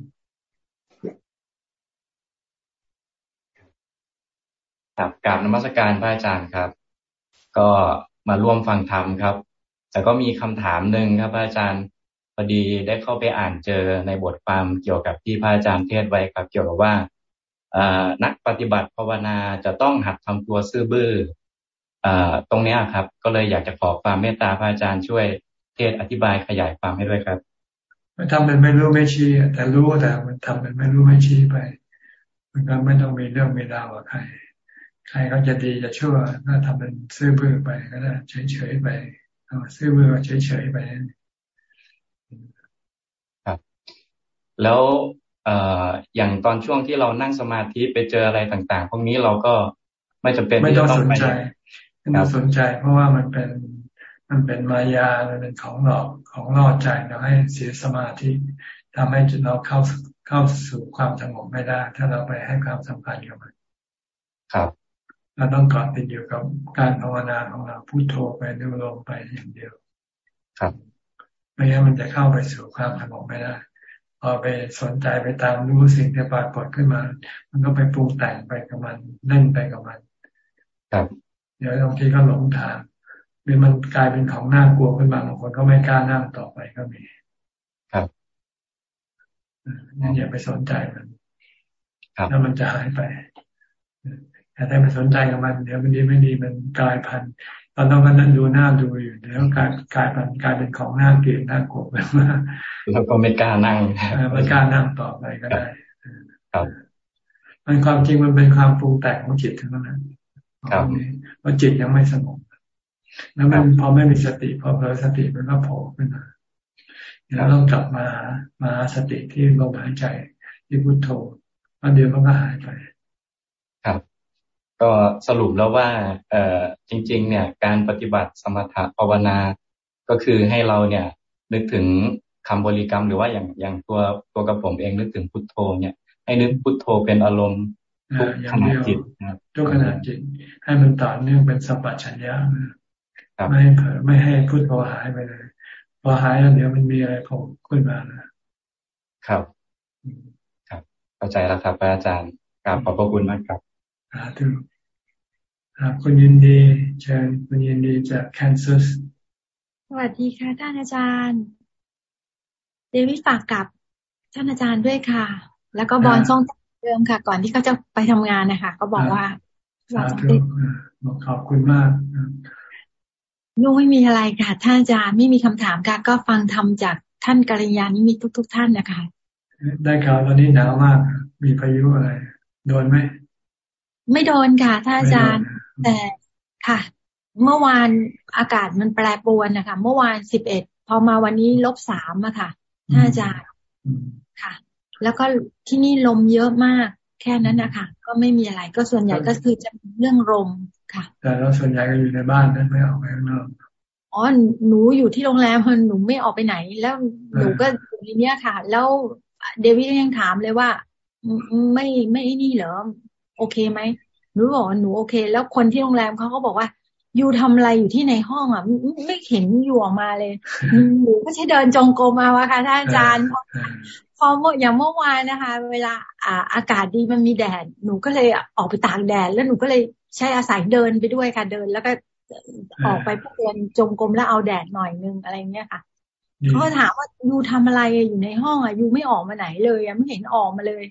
ครับกราบนมัสการพระอาจารย์ครับ ก็มาร่วมฟังธรรมครับ แต่ก็มีคำถามหนึ่งครับพระอาจารย์ พอดีได้เข้าไปอ่านเจอในบทความเกี่ยวกับที่พระอาจารย์เทศไว้ครับ เกี่ยวกับว่านักปฏิบัติภาวนาจะต้องหัดทำตัวซื่อบื้อตรงนี้ครับ ก็เลยอยากจะขอความเมตตาพระอาจารย์ช่วยเทศอธิบายขยายความให้ด้วยครับมันทำเป็นไม่รู้ไม่ชี้แต่รู้แต่มันทำเป็นไม่รู้ไม่ชี้ไป มันก็ไม่ต้องมีเรื่องมีราวกับใคร ใครเขาจะดีจะชั่วก็ทำเป็นซื่อบื้อไปก็ได้เฉยๆไปซื่อบื้อเฉยๆไป แล้วเอ่ออย่างตอนช่วงที่เรานั่งสมาธิไปเจออะไรต่าง ๆ พวกนี้เราก็ไม่จำเป็นที่จะต้องไปไม่ต้องสนใจ เพราะว่ามันเป็นมันเป็นมายามันเป็นของหลอกของล่อใจเราให้เสียสมาธิทำให้จิตเราเข้าเข้าสู่ความสงบไม่ได้ ถ้าเราไปให้ความสำคัญกับมัน ครับเราต้องกอดติดอยู่กับการภาวนาของเราพูดโทไปดูลมไปอย่างเดียว ครับไม่งั้นมันจะเข้าไปสู่ความสงบไม่ได้ พอไปสนใจไปตามรู้สิ่งที่ปรากฏขึ้นมา มันก็ไปปรุงแต่งไปกับมันเล่นไปกับมัน ครับเดี๋ยวบางทีก็หลงทางหรือมันกลายเป็นของน่ากลัวขึ้นมาบางคนก็ไม่กล้านั่งต่อไปก็มี ครับนั่นอย่าไปสนใจมันครับแล้วมันจะหายไปแต่ถ้าไปสนใจกับมัน เดี๋ยวมันดีไม่ดีมันกลายพันธุ์ ตอนนั้นก็นั่นดูหน้าดูอยู่แล้วกลายกลายเป็นกลายเป็นของน่าเกลียดน่ากลัวไปมากแล้วก็ไม่กล้านั่งไม่กล้านั่งต่อไปก็ได้ครับมันความจริงมันเป็นความปรุงแต่งของจิตทั้งนั้นครับว่าจิตยังไม่สงบแล้วมันพอไม่มีสติพอเพลสติมันก็โผล่ขึ้นมาแล้วต้องกลับมามาสติที่ลมหายใจที่พุทโธแล้วเดี๋ยวมันก็หายไปครับ ก็สรุปแล้วว่าเออจริง ๆ เนี่ย การปฏิบัติสมถะภาวนา ก็คือให้เราเนี่ย นึกถึงคำบริกรรมหรือว่าอย่างอย่างตัวตัวกับผมเองนึกถึงพุทโธเนี่ย ให้นึกพุทโธเป็นอารมณ์ทุกขณะจิตทุกขณะจิต ให้มันต่อเนื่องเป็นสัมปชัญญะไม่ให้เผลอไม่ให้พุทโธหายไปเลยพอหายแล้วเดี๋ยวมันมีอะไรโผล่ขึ้นมานะครับ ครับเข้าใจแล้วครับอาจารย์กราบขอบพระคุณมากครับ สาธุคุณยินดีเชิญคุณยินดีจากแคนซัสสวัสดีค่ะท่านอาจารย์ เดวิดฝากกับท่านอาจารย์ด้วยค่ะ แล้วก็บอลส่งเดิมค่ะ ก่อนที่เขาจะไปทำงานนะคะ ก็บอกว่าสาธุขอบคุณมากนุ่ไม่มีอะไรค่ะ ท่านอาจารย์ไม่มีคำถามค่ะ ก็ฟังทำจากท่านกัลยาณิมิตทุก ๆ ท่านนะคะ ได้ข่าวตอนนี้หนาวมาก มีพายุอะไร โดนไหม ไม่โดนค่ะท่านอาจารย์ แต่ค่ะ เมื่อวานอากาศมันแปรปรวนนะคะเมื่อวานสิบเอ็ดพอมาวันนี้ลบสามอะค่ะท่านอาจารย์ค่ะ แล้วก็ที่นี่ลมเยอะมากแค่นั้นนะคะก็ไม่มีอะไรก็ส่วนใหญ่ก็คือจะเรื่องลมค่ะ แต่เราส่วนใหญ่ก็อยู่ในบ้านนะไม่ออกไปข้างนอกอ๋อหนูอยู่ที่โรงแรมหนูไม่ออกไปไหน แล้วหนูก็อยู่ในนี้ค่ะ แล้วเดวิดยังถามเลยว่า ไม่ไม่นี่เหรอ โอเคไหมหนูบอกหนูโอเค แล้วคนที่โรงแรมเขาก็บอกว่าอยู่ทำอะไรอยู่ที่ในห้องอะไม่เห็นอยู่ออกมาเลยหนูก็ใช้เดินจงกรมมาวะค่ะท่านอาจารย์พอเมื่ออย่างเมื่อวานนะคะ เวลาอ่าอากาศดีมันมีแดดหนูก็เลยออกไปตากแดดแล้วหนูก็เลยใช้อาศัยเดินไปด้วยค่ะเดิน แล้วก็ออกไปเพื่อนจงกรมแล้วเอาแดดหน่อยนึงอะไรเงี้ยค่ะเขาถามว่ายูทำอะไรอยู่ในห้องอะยูไม่ออกมาไหนเลยยังไม่เห็นออกมาเลย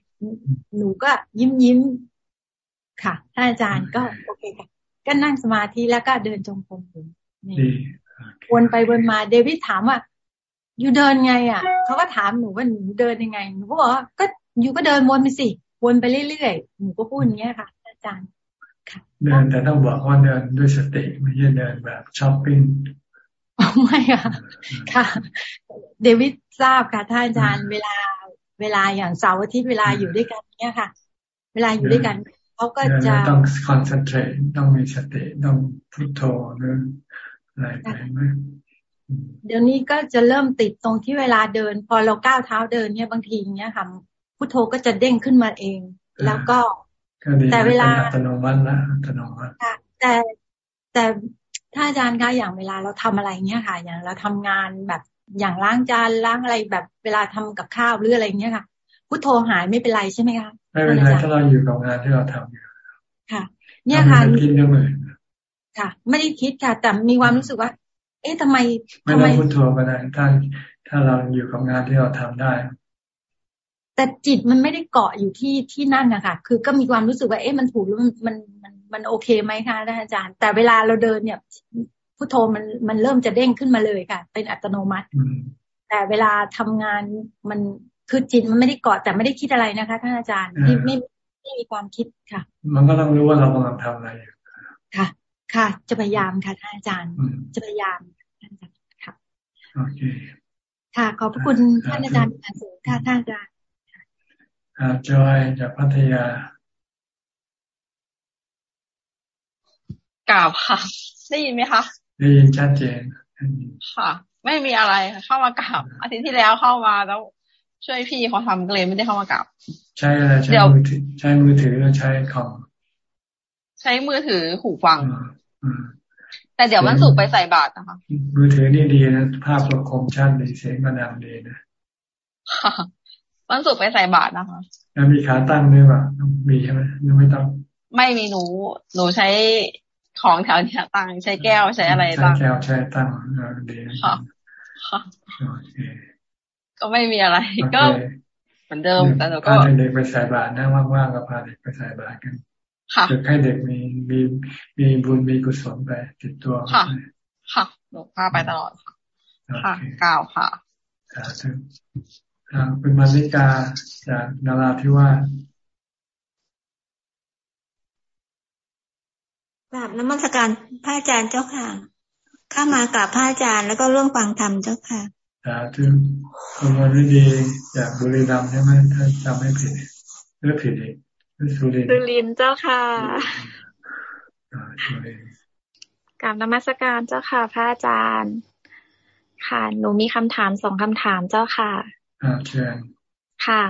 หนูก็ยิ้มยิ้ม ค่ะท่านอาจารย์ก็โอเคค่ะก็นั่งสมาธิแล้วก็เดินจงกรมอยู่วนไปวนมาเดวิดถามว่าอยู่เดินไง อะเขาก็ถามหนูว่าหนูเดินยังไงหนูก็บอกว่าก็อยู่ก็เดินวนไปสิวนไปเรื่อยๆหนูก็พูดอย่างเงี้ยค่ะ อาจารย์เดินแต่ต้องบอกว่าเดินด้วยสติไม่ใช่เดินแบบช้อปปิ้งไม่ค่ะค่ะ เดวิดทราบค่ะท่านอาจารย์เวลาเวลาอย่างเสาร์อาทิตย์เวลาอยู่ด้วยกันเนี้ยค่ะ เวลาอยู่ด้วยกัน เขาก็จะต้อง concentrate ต้องมีสติต้องพุทโธหรืออะไรไปไหมเดี๋ยวนี้ก็จะเริ่มติดตรงที่เวลาเดิน พอเราก้าวเท้าเดินเนี่ยบางทีเนี้ยค่ะพุทโธก็จะเด้งขึ้นมาเอง แล้วก็แต่เวลาอัตโนมัตินะอัตโนมัติแต่แต่ถ้าอาจารย์คะอย่างเวลาเราทำอะไรเงี้ยค่ะ อย่างเราทำงานแบบอย่างล้างจานล้างอะไรแบบเวลาทำกับข้าวหรืออะไรเงี้ยค่ะ พุทโธหายไม่เป็นไรใช่ไหมคะ ไม่เป็นไรถ้าเราอยู่กับงานที่เราทำอยู่ค่ะ เนี่ยค่ะคิดเรื่องอื่นค่ะ ไม่ได้คิดค่ะ แต่มีความรู้สึกว่า เอ๊ะทำไมทำไมพุทโธก็ได้ถ้าถ้าเราอยู่กับงานที่เราทำได้ แต่จิตมันไม่ได้เกาะอยู่ที่ที่นั่นนะคะคือก็มีความรู้สึกว่าเอ๊ะมันถูกหรือมันมันมันมันโอเคไหมคะท่านอาจารย์ แต่เวลาเราเดินเนี่ยพุทโธมันมันเริ่มจะเด้งขึ้นมาเลยค่ะ เป็นอัตโนมัติ แต่เวลาทำงานมัน คือจิตมันไม่ได้เกาะแต่ไม่ได้คิดอะไรนะคะท่านอาจารย์ไม่ไม่ไม่มีความคิดค่ะ มันก็ต้องรู้ว่าเรากำลังทำอะไรค่ะ ค่ะ จะพยายามค่ะท่านอาจารย์ จะพยายามท่านอาจารย์ค่ะโอเคค่ะ ขอบพระคุณท่านอาจารย์อาสูงค่ะท่านอาจารย์อ่าจอยจากพัทยากราบค่ะได้ยินไหมคะได้ยินชัดเจนค่ะ ไม่มีอะไรเข้ามากราบอาทิตย์ที่แล้วเข้ามาแล้ว ช่วยพี่เขาทำก็เลยไม่ได้เข้ามากราบใช่อะไรใช้มือถือใช้มือถือแล้วใช้คอมใช้มือถือหูฟังแต่เดี๋ยวมันสุกไปใส่บาตรนะคะ มือถือนี่ดีนะภาพประคมชัดดีเสียงก็ดังดีนะค่ะมันสุกไปใส่บาตรนะคะ แล้วมีขาตั้งด้วยป่ะมีใช่ไหมไม่ต้องไม่มีหนูหนูใช้ของแถวเนี้ยตั้งใช้แก้วใช้อะไรตั้งใช้แก้วใช้ตั้งดีค่ะค่ะ ก็ไม่มีอะไร ก็เหมือนเดิมแต่เราก็พาเด็กไปใส่บาตรนั่งว่างๆก็พาเด็กไปใส่บาตรกันค่ะให้เด็กมีมีมีบุญมีกุศลไปติดตัวค่ะ ค่ะหนูพาไปตลอดค่ะกล่าวค่ะสาธุเป็นมาริกาจากนาราธิวาสกราบนมัสการพระอาจารย์เจ้าค่ะ ข้ามากราบพระอาจารย์แล้วก็เรื่องฟังธรรมเจ้าค่ะ สาธุคุณวันดีจากบุรีรัมย์ใช่ไหมถ้าจำไม่ผิดหรือผิดเองสุรินสุรินเจ้าค่ะกราบนมัสการเจ้าค่ะ พระอาจารย์ ค่ะ หนูมีคำถามสองคำถามเจ้าค่ะอ่าเชิญค่ะ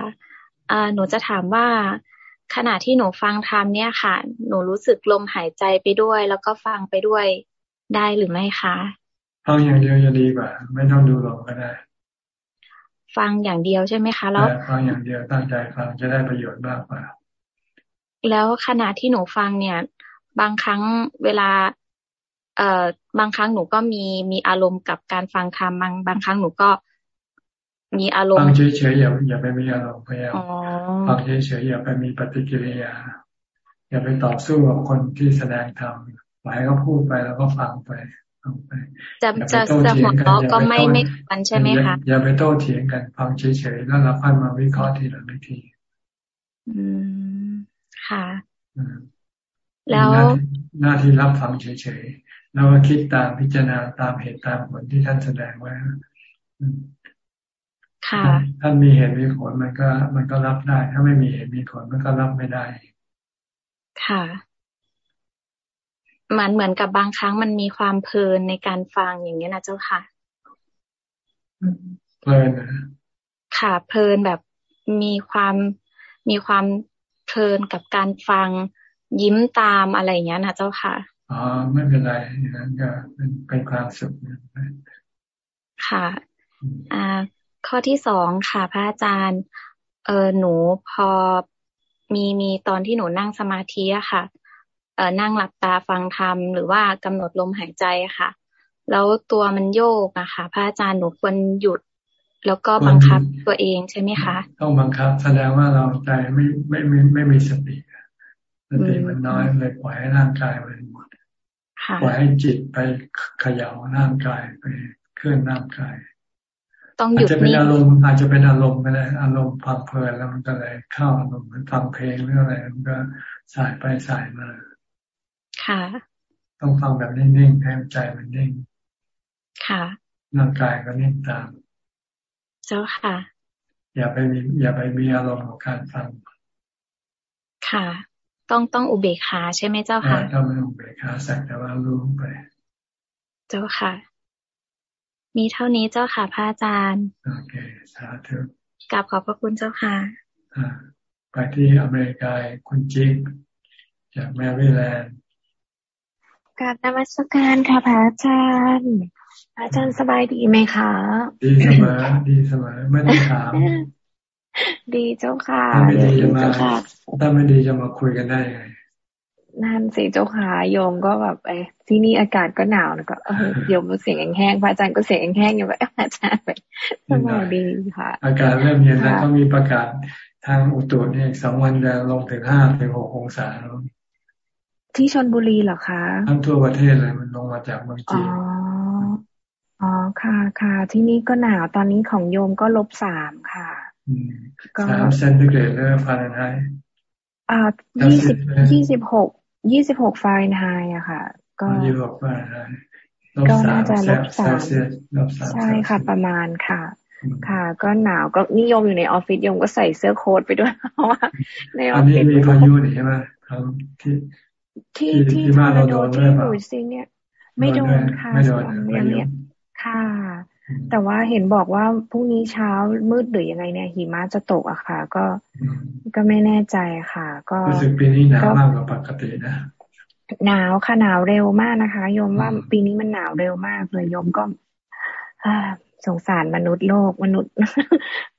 หนูจะถามว่าขณะที่หนูฟังธรรมเนี่ยค่ะ หนูรู้สึกลมหายใจไปด้วย แล้วก็ฟังไปด้วยได้หรือไม่คะ ฟังอย่างเดียวจะดีกว่า ไม่ต้องดูลมก็ได้ ฟังอย่างเดียวใช่ไหมคะแล้วฟังอย่างเดียวตั้งใจฟังจะได้ประโยชน์มากกว่า แล้วขณะที่หนูฟังเนี่ย บางครั้งเวลา เอ่อบางครั้งหนูก็มีมีอารมณ์กับการฟังธรรมบางบางครั้งหนูก็มีอารมณ์ฟังเฉยๆอย่าอย่าไปมีอารมณ์พยายามฟังเฉยๆอย่าไปมีปฏิกิริยา อย่าไปต่อสู้กับคนที่แสดงธรรมปล่อยเขาพูดไปแล้วก็ฟังไปฟังไป จะจะจะหัวเราะก็ไม่ไม่กันใช่ไหมคะอย่าไปโต้เถียงกันฟังเฉยๆแล้วเราค่อยมาวิเคราะห์ทีหลังทีอืมค่ะแล้วหน้าที่รับฟังเฉยๆแล้วก็คิดตามพิจารณาตามเหตุตามผลที่ท่านแสดงไว้ค่ะถ้ามีเหตุมีผลมันก็ มันก็รับได้ ถ้าไม่มีเหตุมีผลมันก็รับไม่ได้ ค่ะเห มือนเหมือนกับบางครั้งมันมีความเพลินในการฟังอย่างเงี้ยนะเจ้าค่ะเพลินนะค่ะเพลินแบบมีความมีความเพลินกับการฟังยิ้มตามอะไรอย่างเงี้ยนะเจ้าค่ะอ๋อไม่เป็นไรอย่างนั้นก็เป็นเป็นความสุขนะค่ะอ่าข้อที่สองค่ะ พระอาจารย์ เออหนูพอมีมีตอนที่หนูนั่งสมาธิอะค่ะเออ นั่งหลับตาฟังธรรมหรือว่ากำหนดลมหายใจค่ะ แล้วตัวมันโยกอะค่ะ พระอาจารย์หนูควรหยุด แล้วก็บังคับตัวเองใช่ไหมคะ ต้องบังคับแสดงว่าเราใจไม่ไม่ไม่ไม่มีสติสติมันน้อยเลยปล่อยให้ร่างกายมันหมดปล่อยให้จิตไปเขย่าร่างกายไปเคลื่อนร่างกายต้องหยุดอาจจะเป็นอารมณ์อาจจะเป็นอารมณ์ก็ได้อารมณ์ความเพลินแล้วมันก็เลยเข้าอารมณ์ฟังเพลงหรืออะไรมันก็สายไปสายมา ค่ะ ต้องฟังแบบนิ่งๆให้ใจมันนิ่งค่ะร่างกายก็นิ่งตาม เจ้าค่ะ อย่าไปมีอย่าไปมีอารมณ์ของการฟังค่ะ ต้องต้องอุเบกขาใช่ไหมเจ้าค่ะต้องอุเบกขาสักแต่ว่ารู้ไป เจ้าค่ะ มีเท่านี้เจ้าค่ะพระอาจารย์โอเคสาธุกลับขอบพระคุณเจ้าค่ะไปที่อเมริกาคุณจิ๊กจากแมริแลนด์ การนมัสการค่ะพระอาจารย์พระอาจารย์สบายดีไหมคะ ดีเสมอดีเสมอไม่ต้องถามดีเจ้าค่ะถ้าไม่ดีจะมาถ้าไม่ดีจะมาคุยกันได้ไงนั่นสิเจ้าค่ะโยมก็แบบไอ้ที่นี่อากาศก็หนาวแล้วก็โยมเสียงแห้งพระอาจารย์ก็เสียงแห้งอยู่แบบอาจารย์แบบสบายดีค่ะ อากาศเริ่มเย็นแล้วก็มีประกาศทางอุตุเนี่ยสองวันจะลงถึงห้าถึงหกองศาแล้ว ที่ชลบุรีเหรอคะทั้งทั่วประเทศเลยมันลงมาจากเมืองจีนอ๋อค่ะค่ะที่นี่ก็หนาวตอนนี้ของโยมก็ลบสามค่ะสามเซนติเกรดเลยฟาเรนไฮต์อ่ายี่สิบยี่สิบหกยี่สิบหกฟาเรนไฮต์อะค่ะ ก็ยี่สิบหกฟาเรนไฮต์ก็น่าจะลบสามใช่ค่ะ ประมาณค่ะ ค่ะ ก็หนาวก็นี่โยมอยู่ในออฟฟิศโยมก็ใส่เสื้อโค้ทไปด้วยเพราะว่าในออฟฟิศมีพายุนี่ใช่ไหมที่ ที่ที่ทอร์นาโดที่หนูซิเนี่ย ไม่โดนค่ะไม่โดนอย่างเนี้ยค่ะ แต่ว่าเห็นบอกว่าพรุ่งนี้เช้ามืดหรือยังไงเนี่ย หิมะจะตกอะค่ะ ก็ก็ไม่แน่ใจค่ะ ก็รู้สึกปีนี้หนาวมากกว่าปกตินะหนาวค่ะหนาวเร็วมากนะคะ โยมว่าปีนี้มันหนาวเร็วมากเลยโยมก็สงสารมนุษย์โลกมนุษย์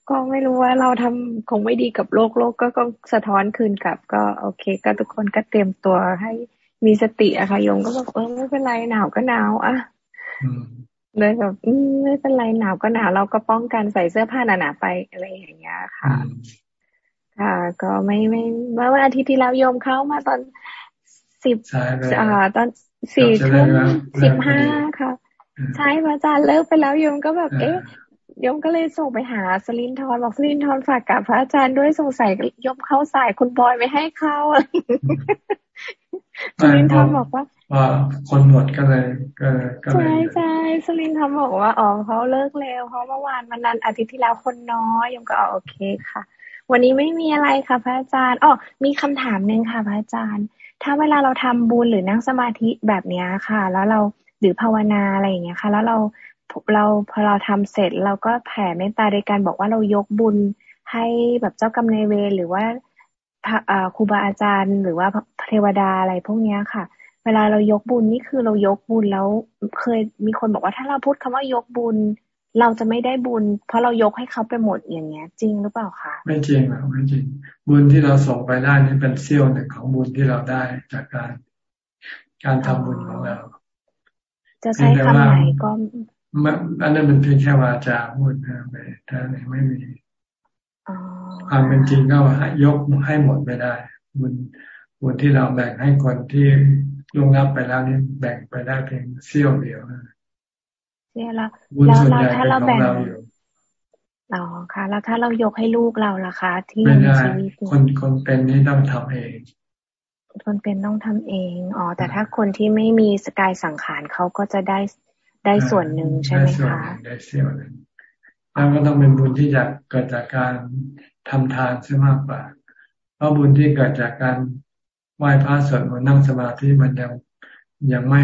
ก็ไม่รู้ว่าเราทำคงไม่ดีกับโลกโลกก็ก็สะท้อนคืนกลับ ก็โอเค ก็ทุกคนก็เตรียมตัวให้มีสติอะค่ะโยมก็บอกเออไม่เป็นไรหนาวก็หนาวอะเลยแบบไม่เป็นไรหนาวก็หนาวเราก็ป้องกันใส่เสื้อผ้าหนาๆไปอะไรอย่างเงี้ยค่ะ ค่ะ ก็ไม่ไม่เมื่อวันอาทิตย์ที่แล้วโยมเข้ามาตอนสิบอ่า ตอนสี่ทุ่มสิบห้าค่ะ ใช่พระอาจารย์เลิกไปแล้วโยมก็แบบเอ๊ะ โยมก็เลยส่งไปหาสลินทอนบอกสลินทอนฝากกับพระอาจารย์ด้วยสงสัยยมเข้าสายคุณบอยไม่ให้เข้าสลินทอนบอกว่าว่าคนหมดก็เลยก็ก็เลยใช่ใช่สลินทอนบอกว่าอ๋อเขาเลิกเร็วเพราะเมื่อวานวันนั้นอาทิตย์ที่แล้วคนน้อยยมก็อ๋อโอเคค่ะ วันนี้ไม่มีอะไรค่ะ พระอาจารย์อ๋อมีคำถามหนึ่งค่ะ พระอาจารย์ ถ้าเวลาเราทำบุญหรือนั่งสมาธิแบบนี้ค่ะ แล้วเราหรือภาวนาอะไรอย่างเงี้ยค่ะ แล้วเรา เราพอเราทำเสร็จเราก็แผ่เมตตาโดยการบอกว่าเรายกบุญให้แบบเจ้ากรรมนายเวรหรือว่าครูบาอาจารย์ หรือว่าเทวดาอะไรพวกนี้ค่ะ เวลาเรายกบุญนี่คือเรายกบุญแล้วเคยมีคนบอกว่าถ้าเราพูดคำว่ายกบุญ เราจะไม่ได้บุญ เพราะเรายกให้เขาไปหมดอย่างเงี้ย จริงหรือเปล่าคะไม่จริงหรอกไม่จริง บุญที่เราส่งไปได้นี่เป็นเสี้ยวหนึ่งของบุญที่เราได้จากการ การทำบุญของเราจะใช้คำไหนก็มัน อันนั้นมันเพียงแค่วาจาพูดนะไปถ้าไม่มีความเป็นจริงก็ให้ยกให้หมดไม่ได้ บุญบุญที่เราแบ่งให้คนที่ลงรับไปแล้วนี่แบ่งไปได้เพียงเสี้ยวเดียวเสี้ยวแล้วแล้วถ้าเราแบ่งอ๋อค่ะ แล้วถ้าเรายกให้ลูกเราล่ะคะที่มีชีวิตคนคนเป็นนี่ต้องทำเองคนเป็นต้องทำเอง อ๋อ แต่ถ้าคนที่ไม่มีสกายสังขารเขาก็จะได้ ได้ส่วนหนึ่งใช่ไหมคะได้ส่วนหนึ่งแล้วก็ต้องเป็นบุญที่จะเกิดจากการทำทานใช่มากกว่า เพราะบุญที่เกิดจากการไหว้พระสวดมนต์นั่งสมาธิมันยังยังไม่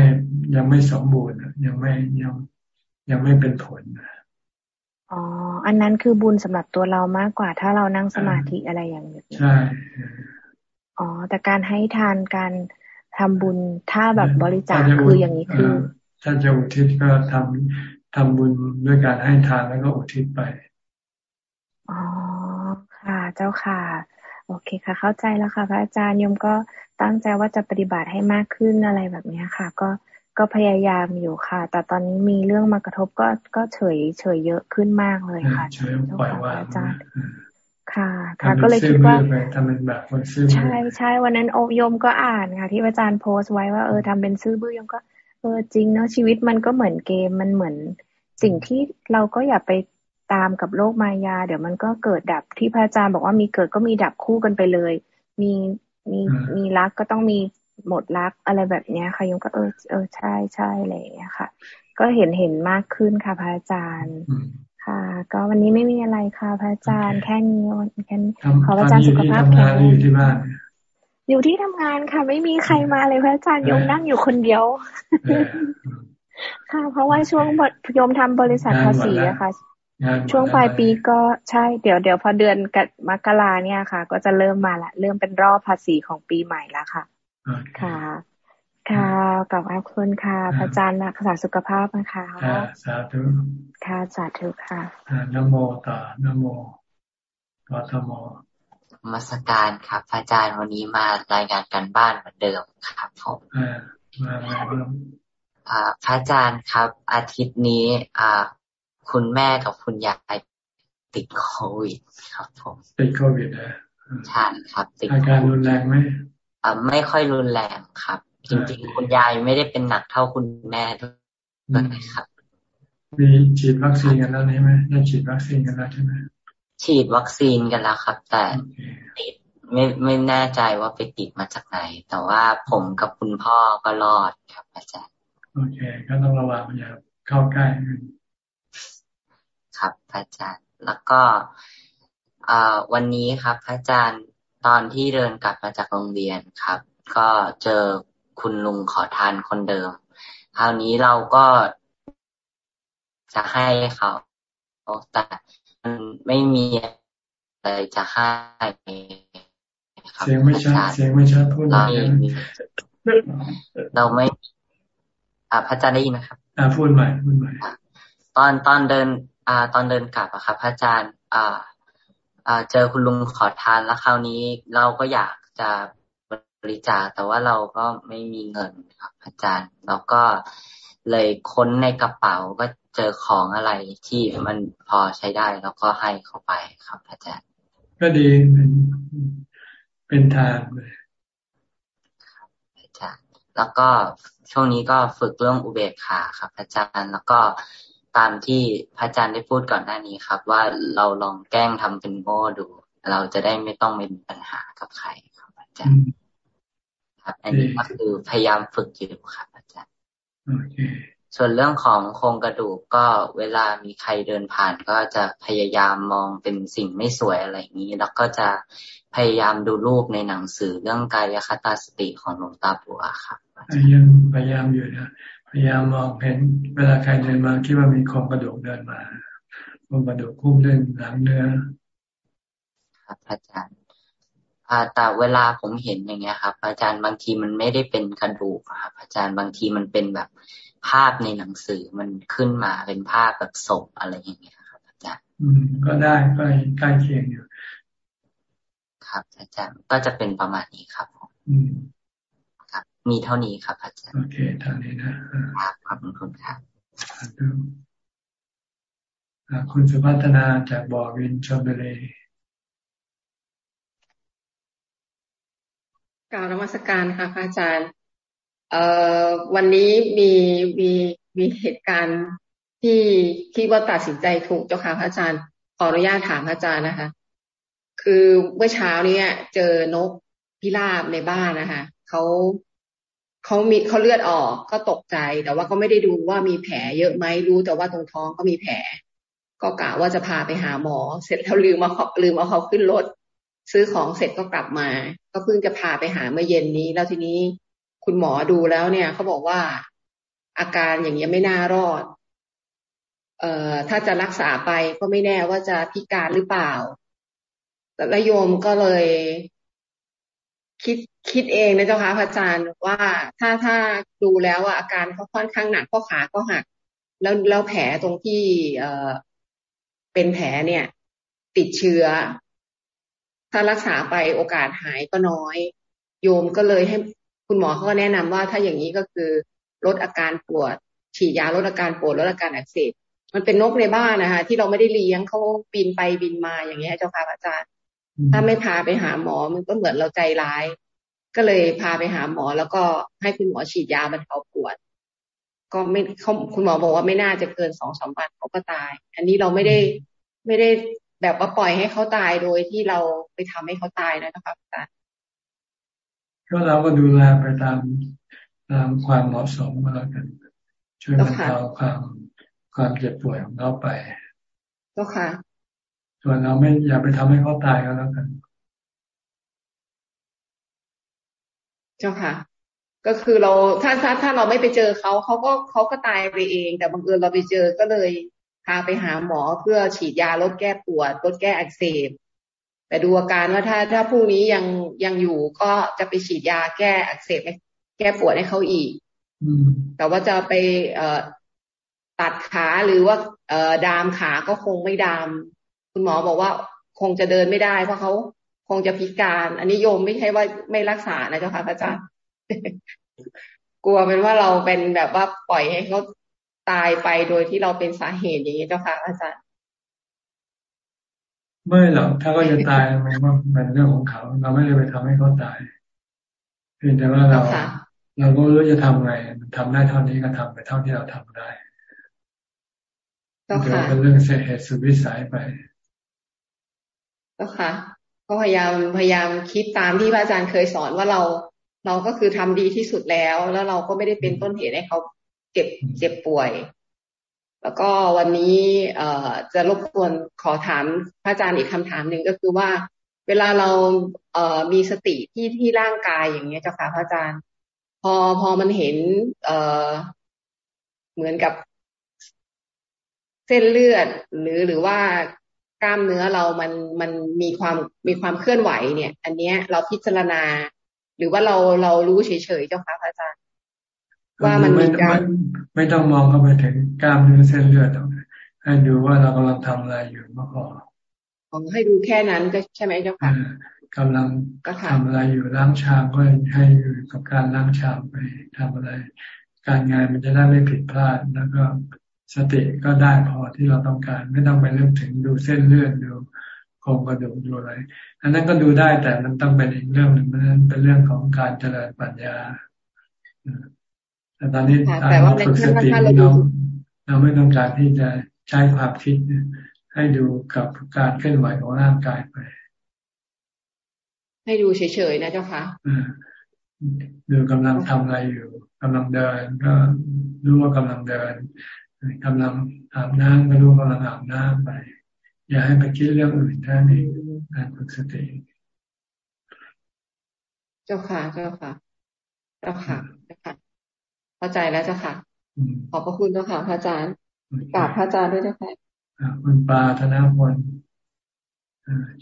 ยังไม่สมบูรณ์ยังไม่ยังยังไม่เป็นผลอ๋ออันนั้นคือบุญสำหรับตัวเรามากกว่า ถ้าเรานั่งสมาธิอะไรอย่างนี้ใช่อ๋อแต่การให้ทานการทำบุญถ้าแบบบริจาคคืออย่างนี้คือ ถ้าจะอุทิศก็ทำทำบุญด้วยการให้ทานแล้วก็อุทิศไปอ๋อค่ะ เจ้าค่ะ โอเคค่ะ เข้าใจแล้วค่ะ พระอาจารย์ยมก็ตั้งใจว่าจะปฏิบัติให้มากขึ้นอะไรแบบนี้ค่ะ ก็ก็พยายามอยู่ค่ะ แต่ตอนนี้มีเรื่องมากระทบก็ก็เฉยเฉยเยอะขึ้นมากเลยค่ะเฉยปล่อยว่าอาจารย์ค่ะ ค่ะ ก็เลยคิดว่าทำเป็นแบบคนซื่อใช่ใช่วันนั้นโอยมก็อ่านค่ะ ที่อาจารย์โพสต์ไว้ว่าเออทำเป็นซื่อบื้อยมก็ เออจริงเนาะชีวิตมันก็เหมือนเกมมันเหมือนสิ่งที่เราก็อย่าไปตามกับโลกมายา เดี๋ยวมันก็เกิดดับที่พระอาจารย์บอกว่ามีเกิดก็มีดับคู่กันไปเลย มีมีมีรักก็ต้องมีหมดรักอะไรแบบเนี้ยค่ะยมก็เออเออใช่ใช่อะไรอย่างเงี้ยค่ะ ก็เห็นเห็นมากขึ้นค่ะพระอาจารย์ ค่ะ ก็วันนี้ไม่มีอะไรค่ะพระอาจารย์แค่นี้แค่นี้ขอพระอาจารย์สุขภาพแข็งแรงอยู่ที่บ้าน อยู่ที่ทำงานค่ะ ไม่มีใครมาเลยพระอาจารย์ยมนั่งอยู่คนเดียว ค่ะ เพราะว่าช่วงยมทำบริษัทภาษีอะค่ะ ช่วงปลายปีก็ใช่เดี๋ยวเดี๋ยวพอเดือนกับมกราเนี่ยค่ะ ก็จะเริ่มมาละเริ่มเป็นรอบภาษีของปีใหม่แล้วค่ะ ค่ะค่ะกับขอบคุณค่ะ พระอาจารย์รักษาสุขภาพนะคะสาธุค่ะสาธุค่ะนโมต่อนโมกทม มาสการครับ อาจารย์วันนี้มารายงานกันบ้านเหมือนเดิมครับผมมามาพระอาจารย์ครับ อาทิตย์นี้อ่าคุณแม่กับคุณยายติดโควิดครับผมติดโควิดนะใช่ครับ ติดอาการรุนแรงไหมอ่าไม่ค่อยรุนแรงครับ จริง ๆ คุณยายไม่ได้เป็นหนักเท่าคุณแม่ด้วยครับ มีฉีดวัคซีนกันแล้วใช่ไหมได้ฉีดวัคซีนกันแล้วใช่ไหม ฉีดวัคซีนกันแล้วครับ แต่ติดไม่ไม่แน่ใจว่าไปติดมาจากไหน แต่ว่าผมกับคุณพ่อก็รอดครับ อาจารย์โอเคก็ต้องระวังอย่าเข้าใกล้ครับอาจารย์ แล้วก็วันนี้ครับอาจารย์ตอนที่เดินกลับมาจากโรงเรียนครับ ก็เจอคุณลุงขอทานคนเดิม คราวนี้เราก็จะให้เขาแต่มัน ไม่มีอะไรจะให้เสียงไม่ชัดเสียงไม่ชัดพูดเราเราไม่อ่าพระอาจารย์ได้ยินไหมครับอ่าพูดใหม่พูดใหม่ตอนตอนเดิน อ่า ตอนเดินกลับอะครับพระอาจารย์ อ่าเจอคุณลุงขอทานแล้วคราวนี้ เราก็อยากจะบริจาคแต่ว่าเราก็ไม่มีเงินครับอาจารย์เราก็เลยค้นในกระเป๋าก็ เจอของอะไรที่มันพอใช้ได้แล้วก็ให้เข้าไปครับอาจารย์ก็ดีเป็นเป็นทางเลยอาจารย์แล้วก็ช่วงนี้ก็ฝึกเรื่องอุเบกขาครับอาจารย์แล้วก็ตามที่พระอาจารย์ได้พูดก่อนหน้านี้ครับ ว่าเราลองแกล้งทำเป็นโง่ดู เราจะได้ไม่ต้องมีปัญหากับใครครับอาจารย์ครับ อันนี้ก็คือพยายามฝึกอยู่ครับอาจารย์ ส่วนเรื่องของโครงกระดูกก็เวลามีใครเดินผ่านก็จะพยายามมองเป็นสิ่งไม่สวยอะไรอย่างนี้ แล้วก็จะพยายามดูรูปในหนังสือเรื่องกายคตาสติของหลวงตาบัวครับพยายามพยายามอยู่นะพยายามมองเห็นเวลาใครเดินมาคิดว่ามีโครงกระดูกเดินมาโครงกระดูกคุ้มเดินหลังเนื้อครับอาจารย์แต่เวลาผมเห็นอย่างเงี้ยครับ อาจารย์บางทีมันไม่ได้เป็นกระดูกครับอาจารย์บางทีมันเป็นแบบ ภาพในหนังสือมันขึ้นมาเป็นภาพแบบศพอะไรอย่างเงี้ยครับอาจารย์อืมก็ได้ก็ใกล้เคียงอยู่ครับอาจารย์ก็จะเป็นประมาณนี้ครับอืมมีเท่านี้ครับ อาจารย์โอเคเท่านี้นะครับขอบคุณครับคุณสุพัฒนาจากบ่อวินชมบุรีกล่าวนมัสการค่ะพระอาจารย์ เอ่อวันนี้มีมีมีเหตุการณ์ที่ที่ว่าตัดสินใจถูกเจ้าค่ะพระอาจารย์ ขออนุญาตถามพระอาจารย์นะคะ คือเมื่อเช้าเนี้ยเจอนกพิราบในบ้านนะคะเขาเขามีเขาเลือดออกก็ตกใจ แต่ว่าก็ไม่ได้ดูว่ามีแผลเยอะไหมรู้แต่ว่าตรงท้องก็มีแผล ก็กะว่าจะพาไปหาหมอ เสร็จแล้วลืมมาลืมเอาเขาขึ้นรถซื้อของเสร็จก็กลับมา ก็เพิ่งจะพาไปหาเมื่อเย็นนี้ แล้วทีนี้ คุณหมอดูแล้วเนี่ยเขาบอกว่าอาการอย่างนี้ไม่น่ารอด เอ่อถ้าจะรักษาไปก็ไม่แน่ว่าจะพิการหรือเปล่า แต่ละโยมก็เลย คิดคิดเองนะเจ้าค่ะพระอาจารย์ว่าถ้าถ้าดูแล้วว่าอาการเขาค่อนข้างหนักข้อขาก็หัก แล้วแล้วแผลตรงที่ เอ่อเป็นแผลเนี่ย ติดเชื้อ ถ้ารักษาไปโอกาสหายก็น้อย โยมก็เลยให้ คุณหมอเขาก็แนะนำว่าถ้าอย่างนี้ก็คือลดอาการปวด ฉีดยาลดอาการปวดลดอาการอักเสบมันเป็นนกในบ้านนะคะที่เราไม่ได้เลี้ยงเขาบินไปบินมาอย่างเงี้ยเจ้าค่ะอาจารย์ ถ้าไม่พาไปหาหมอมันก็เหมือนเราใจร้าย ก็เลยพาไปหาหมอแล้วก็ให้คุณหมอฉีดยาบรรเทาปวด ก็ไม่เขาคุณหมอบอกว่าไม่น่าจะเกินสองสามวันเขาก็ตาย อันนี้เราไม่ได้ไม่ได้แบบว่าปล่อยให้เขาตายโดยที่เราไปทำให้เขาตายนะครับอาจารย์ ก็เราก็ดูแลไปตามตามความเหมาะสมก็แล้วกัน ช่วยบรรเทาความความเจ็บป่วยของเขาไปก็ค่ะ ส่วนเราไม่อย่าไปทำให้เขาตายก็แล้วกัน เจ้าค่ะ ก็คือเราถ้าถ้าถ้าเราไม่ไปเจอเขาเขาก็เขาก็ตายไปเอง แต่บังเอิญเราไปเจอก็เลยพาไปหาหมอเพื่อฉีดยาลดแก้ปวดลดแก้อักเสบ แต่ดูอาการว่าถ้าถ้าพรุ่งนี้ยังยังอยู่ก็จะไปฉีดยาแก้อักเสบแก้ปวดให้เขาอีกแต่ว่าจะไปเอ่อตัดขาหรือว่าเอ่อดามขาก็คงไม่ดาม คุณหมอบอกว่าคงจะเดินไม่ได้เพราะเขาคงจะพิการ อันนี้โยมไม่ใช่ว่าไม่รักษานะเจ้าค่ะพระอาจารย์กลัวเป็นว่าเราเป็นแบบว่าปล่อยให้เขาตายไปโดยที่เราเป็นสาเหตุอย่างนี้เจ้าค่ะอาจารย์ ไม่หรอกถ้าเขาจะตายมันก็เป็นเรื่องของเขา เราไม่ได้ไปทำให้เขาตายเพียงแต่ว่าเราเราก็รู้จะทำไงทำได้เท่านี้ก็ทำไปเท่าที่เราทำได้ก็ค่ะเป็นเรื่องเสียเหตุสุวิสัยไปก็ค่ะก็พยายามพยายามคิดตามที่พระอาจารย์เคยสอนว่าเรา เราก็คือทำดีที่สุดแล้ว แล้วเราก็ไม่ได้เป็นต้นเหตุให้เขาเจ็บเจ็บป่วย แล้วก็วันนี้เอ่อจะรบกวนขอถามพระอาจารย์อีกคำถามหนึ่งก็คือว่า เวลาเราเอ่อมีสติที่ที่ร่างกายอย่างเงี้ยเจ้าค่ะพระอาจารย์ พอพอมันเห็น เอ่อเหมือนกับเส้นเลือด หรือหรือว่ากล้ามเนื้อเรามันมันมีความมีความเคลื่อนไหวเนี่ย อันเนี้ยเราพิจารณา หรือว่าเราเรารู้เฉยๆเจ้าค่ะพระอาจารย์ ว่ามันมีการไม่ต้องมองเข้าไปถึงกล้ามเนื้อเส้นเลือดให้ดูว่าเรากำลังทำอะไรอยู่ก็พอให้ดูแค่นั้นก็ใช่ไหมเจ้าค่ะกำลังทำอะไรอยู่ล้างชามก็ให้อยู่กับการล้างชามไปทำอะไร การงานมันจะได้ไม่ผิดพลาดแล้วก็สติก็ได้พอที่เราต้องการ ไม่ต้องไปเรื่องถึงดูเส้นเลือดดูโครงกระดูกดูอะไรอันนั้นก็ดูได้แต่มันต้องเป็นอีกเรื่องหนึ่งมันเป็นเรื่องของการเจริญปัญญา แต่ตอนนี้เราฝึกสติเราเราไม่ต้องการที่จะใช้ความคิดให้ดูกับการเคลื่อนไหวของร่างกายไป ให้ดูเฉยๆนะเจ้าค่ะดูกำลังทำอะไรอยู่กำลังเดิน ก็รู้ว่ากำลังเดินกำลังอาบน้ำก็รู้กำลังอาบน้ำไป อย่าให้ไปคิดเรื่องอื่นแค่นี้การฝึกสติเจ้าค่ะเจ้าค่ะเจ้าค่ะเจ้าค่ะ เข้าใจแล้วเจ้าค่ะ ขอบพระคุณเจ้าค่ะพระอาจารย์กราบพระอาจารย์ด้วยเจ้าค่ะคุณปาธนาพล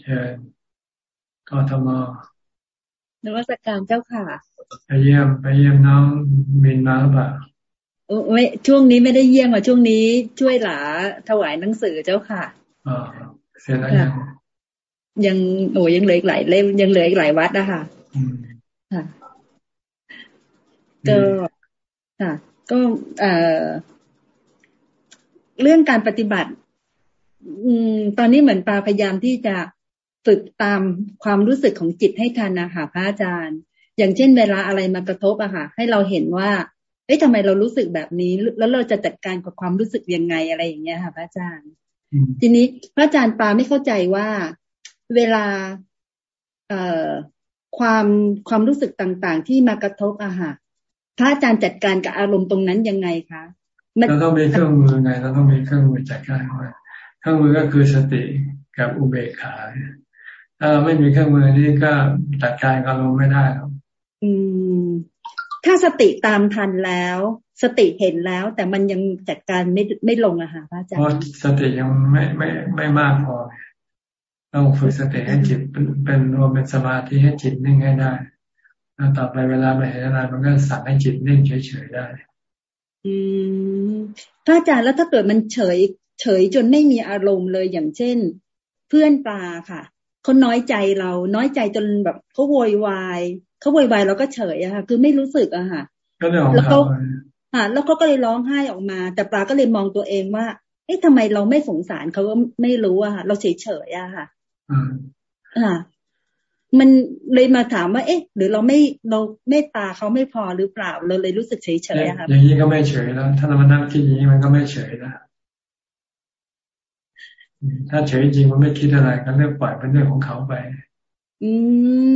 เชิญกทมนวัตการเจ้าค่ะ ไปเยี่ยมไปเยี่ยมน้องมินมาหรือเปล่าไม่ช่วงนี้ไม่ได้เยี่ยมอะช่วงนี้ช่วยหลาถวายหนังสือเจ้าค่ะอ๋อเสร็จแล้วยังยังโอ้ยังเหลืออีกหลายเล่มยังเหลืออีกหลายวัดนะคะค่ะก็ ค่ะ ก็เอ่อเรื่องการปฏิบัติ อืม ตอนนี้เหมือนปาพยายามที่จะฝึกตามความรู้สึกของจิตให้ทันนะคะพระอาจารย์ อย่างเช่น เวลาอะไรมากระทบอะค่ะ ให้เราเห็นว่า เอ้ยทำไมเรารู้สึกแบบนี้ แล้วเราจะจัดการกับความรู้สึกยังไงอะไรอย่างเงี้ยค่ะพระอาจารย์ ทีนี้พระอาจารย์ปาไม่เข้าใจว่าเวลา เอ่อความความรู้สึกต่างๆ ที่มากระทบอะค่ะ พระอาจารย์จัดการกับอารมณ์ตรงนั้นยังไงคะเราต้องมีเครื่องมือไงเราต้องมีเครื่องมือจัดการไว้เครื่องมือก็คือสติกับอุเบกขาถ้าเราไม่มีเครื่องมือนี้ก็จัดการอารมณ์ไม่ได้หรอกอืม ถ้าสติตามทันแล้ว สติเห็นแล้ว แต่มันยังจัดการไม่ไม่ลงอะค่ะพระอาจารย์เพราะสติยังไม่ไม่ไม่มากพอต้องฝึกสติให้จิตเป็นรวมเป็นสมาธิให้จิตนิ่งให้ได้ แล้วต่อไปเวลาไปเห็นอะไรมันก็สั่งให้จิตนิ่งเฉยๆได้ อืมพระอาจารย์แล้วถ้าเกิดมันเฉย เฉยจนไม่มีอารมณ์เลยอย่างเช่น เพื่อนปลาค่ะเขาน้อยใจเราน้อยใจจนแบบเขาโวยวายเขาโวยวายเราก็เฉยอะค่ะ คือไม่รู้สึกอะค่ะแล้วเขาค่ะแล้วเขาก็เลยร้องไห้ออกมา แต่ปลาก็เลยมองตัวเองว่า เอ๊ะทำไมเราไม่สงสารเขาก็ไม่รู้อะค่ะ เราเฉยเฉยอะค่ะอ่า มันเลยมาถามว่า เอ๊ะ หรือเราไม่เราเมตตาเขาไม่พอหรือเปล่าเราเลยรู้สึกเฉยเฉยอะค่ะอย่างนี้ก็ไม่เฉยแล้ว ถ้าเรามานั่งคิดอย่างนี้มันก็ไม่เฉยแล้วถ้าเฉยจริงมันไม่คิดอะไรก็เลือกปล่อยเป็นเรื่องของเขาไป อืม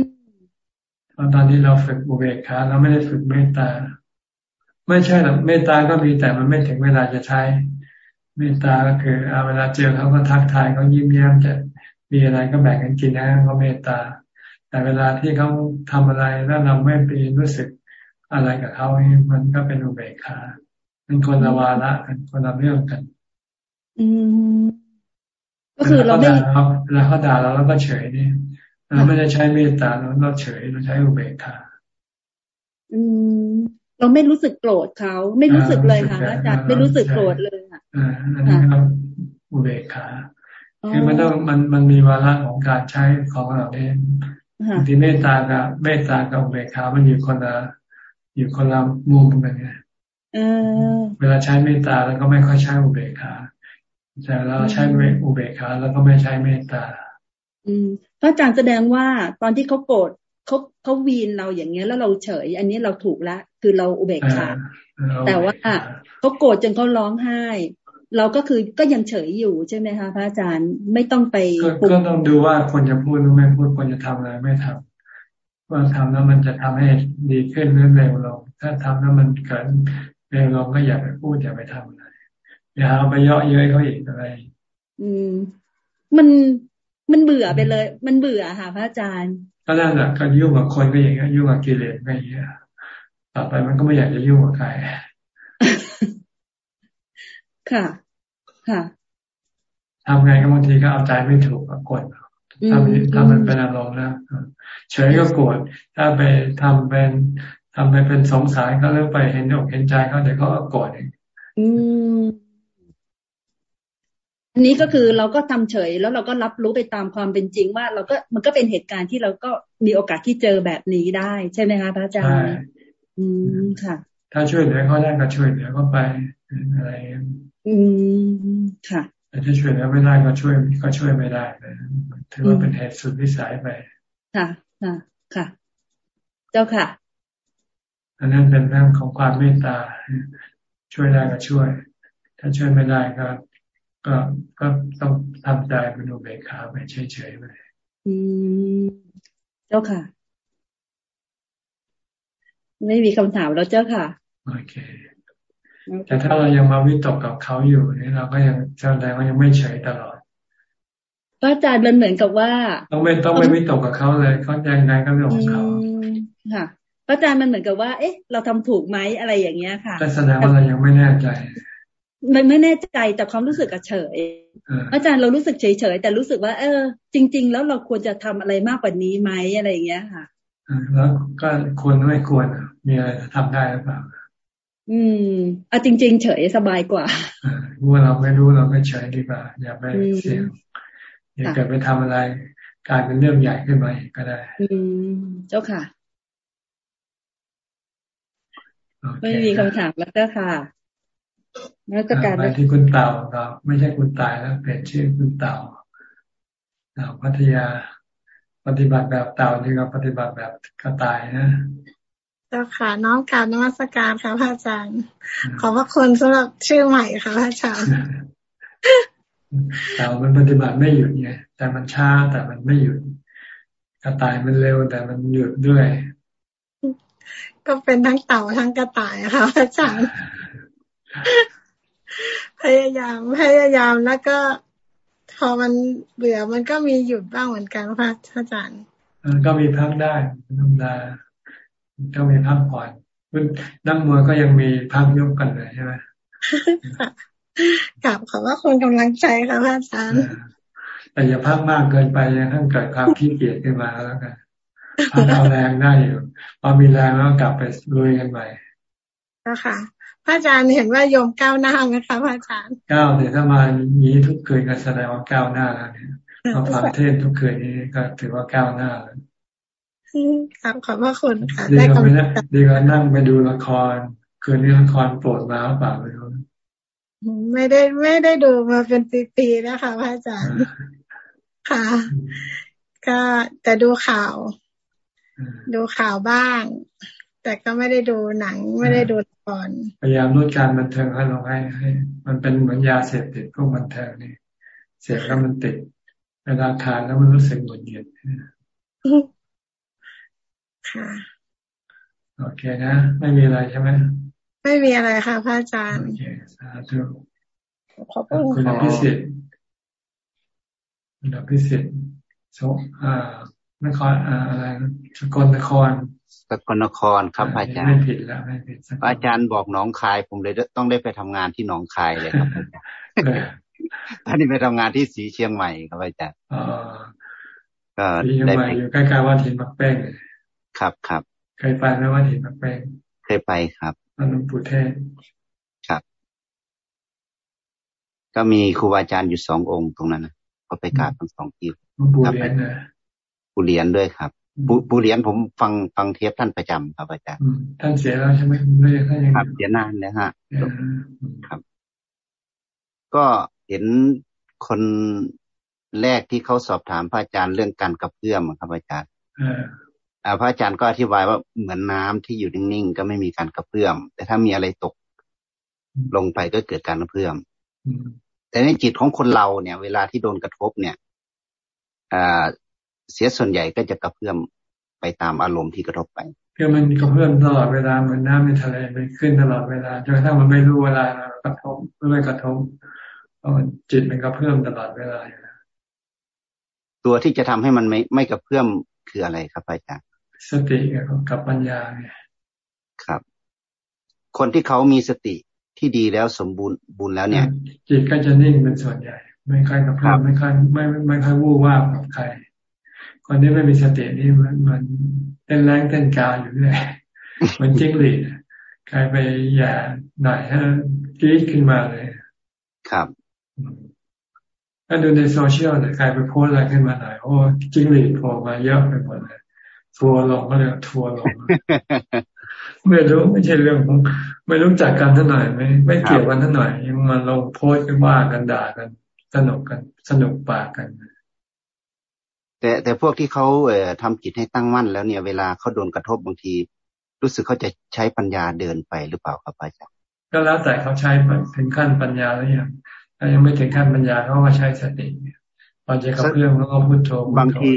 ตอนที่เราฝึกอุเบกขาเราไม่ได้ฝึกเมตตา ไม่ใช่หรอกเมตตาก็มีแต่มันไม่ถึงเวลาจะใช้ เมตตาก็คือเอาเวลาเจอเขาก็ทักทายเขายิ้มแย้มจะมีอะไรก็แบ่งกันกินนะเขาเมตตา แต่เวลาที่เขาทำอะไรแล้วเราไม่ไปรู้สึกอะไรกับเขามันก็เป็นอุเบกขาเป็นคนละวาระกันคนละเรื่องกัน อืมก็คือเราไม่เวลาเขาด่าเราแล้วก็เฉยนี่เราไม่ได้ใช้เมตตาเราเราเฉยเราใช้อุเบกขาอืม เราไม่รู้สึกโกรธเขาไม่รู้สึกเลยค่ะอาจารย์ไม่รู้สึกโกรธเลยค่ะอ่าอันนี้ครับอุเบกขาคือมันต้องมันมันมีวาระของการใช้ของเราเอง ที่เมตตากับเมตตากับอุเบกขามันอยู่คนละอยู่คนละมุมกันไงเวลาใช้เมตตาแล้วก็ไม่ค่อยใช้อุเบกขาแต่เราใช้อุเบกขาแล้วก็ไม่ใช้เมตตา อืมพระอาจารย์แสดงว่าตอนที่เขาโกรธเขาเขาวีนเราอย่างเงี้ยแล้วเราเฉย อันนี้เราถูกแล้วคือเราอุเบกขาแต่ว่าเขาโกรธจนเขาร้องไห้ เราก็คือก็ยังเฉยอยู่ใช่ไหมคะพระอาจารย์ไม่ต้องไปก็ต้องดูว่าคนจะพูดหรือไม่พูดคนจะทำอะไรไม่ทำว่าทำแล้วมันจะทำให้ดีขึ้นหรือเร็วลงถ้าทำแล้วมันเกิดเร็วลงก็อย่าไปพูดอย่าไปทำอะไรอย่าเอาไปเยาะเย้ยเขาอีกอะไร อืม มันมันเบื่อไปเลย มันเบื่อค่ะ พระอาจารย์ก็นั่นแหละก็ยุ่งกับคนก็อย่างเงี้ยยุ่งกับกิเลสก็อย่างเงี้ยต่อไปมันก็ไม่อยากจะยุ่งกับใครค่ะค่ะ ทำไงก็บางทีก็เอาใจไม่ถูกกับกดถ้าถ้ามันเป็นอารมณ์นะเฉยก็โกรธถ้าไปทำเป็นทำไปเป็นสงสารก็เริ่มไปเห็นอกเห็นใจเขาเดี๋ยวเขาก็โกรธเองอืมอันนี้ก็คือเราก็ทำเฉย แล้วเราก็รับรู้ไปตามความเป็นจริงว่า เราก็มันก็เป็นเหตุการณ์ที่เราก็มีโอกาสที่เจอแบบนี้ได้ ใช่ไหมคะพระอาจารย์อืมค่ะ ถ้าช่วยเหลือเขาได้ก็ช่วยเหลือเขาไปอะไร อืมค่ะแต่ถ้าช่วยเหลือไม่ได้ก็ช่วยก็ช่วยไม่ได้ถือว่าเป็นเหตุสุดวิสัยไปค่ะค่ะค่ะ เจ้าค่ะ อันนั้นเป็นเรื่องของความเมตตา ช่วยได้ก็ช่วย ถ้าช่วยไม่ได้ก็ ก็ก็ต้องทำใจเป็นอุเบกขาไปเฉยๆไปอืมเจ้าค่ะ ไม่มีคำถามแล้วเจ้าค่ะ โอเค แต่ถ้าเรายังมาวิตกกับเขาอยู่นี่เราก็ยังแสดงว่ายังไม่เฉยตลอดพระอาจารย์มันเหมือนกับว่า ต้องไม่ต้องไม่วิตกกับเขาเลยเขายังไงก็เรื่องของเขาค่ะพระอาจารย์มันเหมือนกับว่า เอ๊ะ เราทำถูกไหมอะไรอย่างเงี้ยค่ะแสดงว่าเรายังไม่แน่ใจ มันไม่แน่ใจแต่ความรู้สึกเฉยอาจารย์เรารู้สึกเฉยๆแต่รู้สึกว่า เออ จริง ๆ แล้วเราควรจะทำอะไรมากกว่านี้ไหมอะไรอย่างเงี้ยค่ะแล้วก็ควรไม่ควรมีอะไรทำได้หรือเปล่า อืมอะจริง ๆ เฉยสบายกว่าเมื่อเราไม่รู้เราไม่เฉยดีกว่า อย่าไปเสี่ยงอย่าเกิดไปทำอะไรกลายเป็นเรื่องใหญ่ขึ้นมาก็ได้ อืม เจ้าค่ะ ไม่มีคำถามแล้วก็ค่ะนักการไปที่คุณเต่าครับไม่ใช่คุณตายแล้วเปลี่ยนชื่อคุณเต่าเต่าพัทยา ปฏิบัติแบบเต่าดีกว่าปฏิบัติแบบกระต่ายนะเจ้าค่ะ น้องการนวัตการค่ะพระอาจารย์ ขอบพระคุณสำหรับชื่อใหม่ค่ะพระอาจารย์เต่ามันปฏิบัติไม่หยุดไงแต่มันช้าแต่มันไม่หยุดกระต่ายมันเร็วแต่มันหยุดด้วย ก็เป็นทั้งเต่าทั้งกระต่ายค่ะพระอาจารย์พยายามพยายามแล้วก็พอมันเบื่อมันก็มีหยุดบ้างเหมือนกันพระอาจารย์ก็มีพักได้ธรรมดา ก็มีพักผ่อนคุณนักมวยก็ยังมีภาพยกกันเลยใช่ไหมกลับขอว่าคนกำลังใจค่ะพระอาจารย์แต่อย่าพักมากเกินไปยังทั้งเกิดความขี้เกียจขึ้นมาแล้วกันเอาแรงได้อยู่พอมีแรงแล้วกลับไปลุยกันใหม่ก็ค่ะพระอาจารย์เห็นว่าโยมก้าวหน้าไหมคะพระอาจารย์ก้าวเนี่ยถ้ามานี้ทุกคืนก็แสดงว่าก้าวหน้าแล้วเนี่ยมาฟังเทศทุกคืนนี้ก็ถือว่าก้าวหน้าแล้ว ครับขอบพระคุณค่ะดีกว่าดีกว่านั่งไปดูละคร คืนนี้ละครโปรดมาหรือเปล่าไม่รู้ไม่ได้ไม่ได้ดูมาเป็นปีๆนะคะพระอาจารย์ค่ะ ก็แต่ดูข่าว ดูข่าวบ้าง แต่ก็ไม่ได้ดูหนังไม่ได้ดูละครพยายามลดการบันเทิงให้ลงให้ให้ มันเป็นเหมือนยาเสพติดพวกบันเทิงนี่เสพแล้วมันติดเวลาทานแล้วมันรู้สึกหงุดหงิด ค่ะ โอเคนะ ไม่มีอะไรใช่ไหมไม่มีอะไรค่ะพระอาจารย์ โอเคสาธุขอบคุณคุณพิสิทธิ์คุณพิสิทธิ์โซอ่านครอ่าอะไรสกลนครสกลนครครับอาจารย์ไม่ผิดแล้วไม่ผิดอาจารย์บอกน้องคาย ผมเลยต้องได้ไปทำงานที่หนองคายเลยครับอาจารย์ท่านนี้ไปทำงานที่สีเชียงใหม่ครับอาจารย์ก็ได้ไปอยู่ใกล้ๆวัดหินมักแป้ง ครับครับเคยไปไหมวัดหินมักแป้งเคยไปครับอนุปุเทศครับ ก็มีครูบาอาจารย์อยู่สององค์ตรงนั้นนะก็ไปกราบทั้งสองที่ปูเรียนนะปูเรียนด้วยครับปูปูเรียนผมฟังฟังเทปท่านประจำครับอาจารย์ท่านเสียแล้วใช่ไหมไม่ท่านยังครับเสียนานแล้วฮะครับ ก็เห็นคนแรกที่เขาสอบถามพระอาจารย์เรื่องการกระเพื่อมครับอาจารย์ พระอาจารย์ก็อธิบายว่าเหมือนน้าที่อยู่นิ่งๆก็ไม่มีการกระเพื่อม แต่ถ้ามีอะไรตกลงไปก็เกิดการกระเพื่อม แต่ในจิตของคนเราเนี่ย เวลาที่โดนกระทบเนี่ยเสียส่วนใหญ่ก็จะกระเพื่อมไปตามอารมณ์ที่กระทบไปคือมันกระเพื่อมตลอดเวลาเหมือนน้ำในทะเลมันขึ้นตลอดเวลาจนกระทั่งมันไม่รู้เวลากระทบไม่กระทบเพราะมันจิตมันกระเพื่อมตลอดเวลาตัวที่จะทำให้มันไม่ไม่กระเพื่อมคืออะไรครับอาจารย์ สติกับปัญญาเนี่ยครับ คนที่เขามีสติที่ดีแล้วสมบูรณ์บุญแล้วเนี่ย จิตก็จะนิ่งเป็นส่วนใหญ่ ไม่ค่อยกับเพื่อนไม่ค่อยไม่ไม่ค่อยวู่ว่ากับใคร คนที่ไม่มีสตินี่มันมันเต้นแรงเต้นกาอยู่เรื่อยมันจิ้งหรีดใครไปอย่าหน่อยให้กีดขึ้นมาเลย ครับถ้าดูในโซเชียลเนี่ยใครไปโพสต์อะไรขึ้นมาหน่อยโอ้จิ้งหรีดโผล่มาเยอะไปหมดเลย ทัวร์ลงก็เลยทัวร์ลง ไม่รู้ไม่ใช่เรื่องของไม่รู้จักกันเท่าไหร่ไม่ไม่เกี่ยวกันเท่าไหร่ยังมาลงโพสต์กันว่ากันด่ากันสนุกกัน สนุกปากกัน แต่แต่พวกที่เขาเอ่อทำจิตให้ตั้งมั่นแล้วเนี่ย เวลาเขาโดนกระทบบางที รู้สึกเขาจะใช้ปัญญาเดินไปหรือเปล่าครับอาจารย์ก็แล้วแต่เขาใช้ถึงขั้นปัญญาหรือยังถ้ายังไม่ถึงขั้นปัญญาเขาก็ใช้สติพ อจะกับเรื่องแล้วก็พุทโธบางที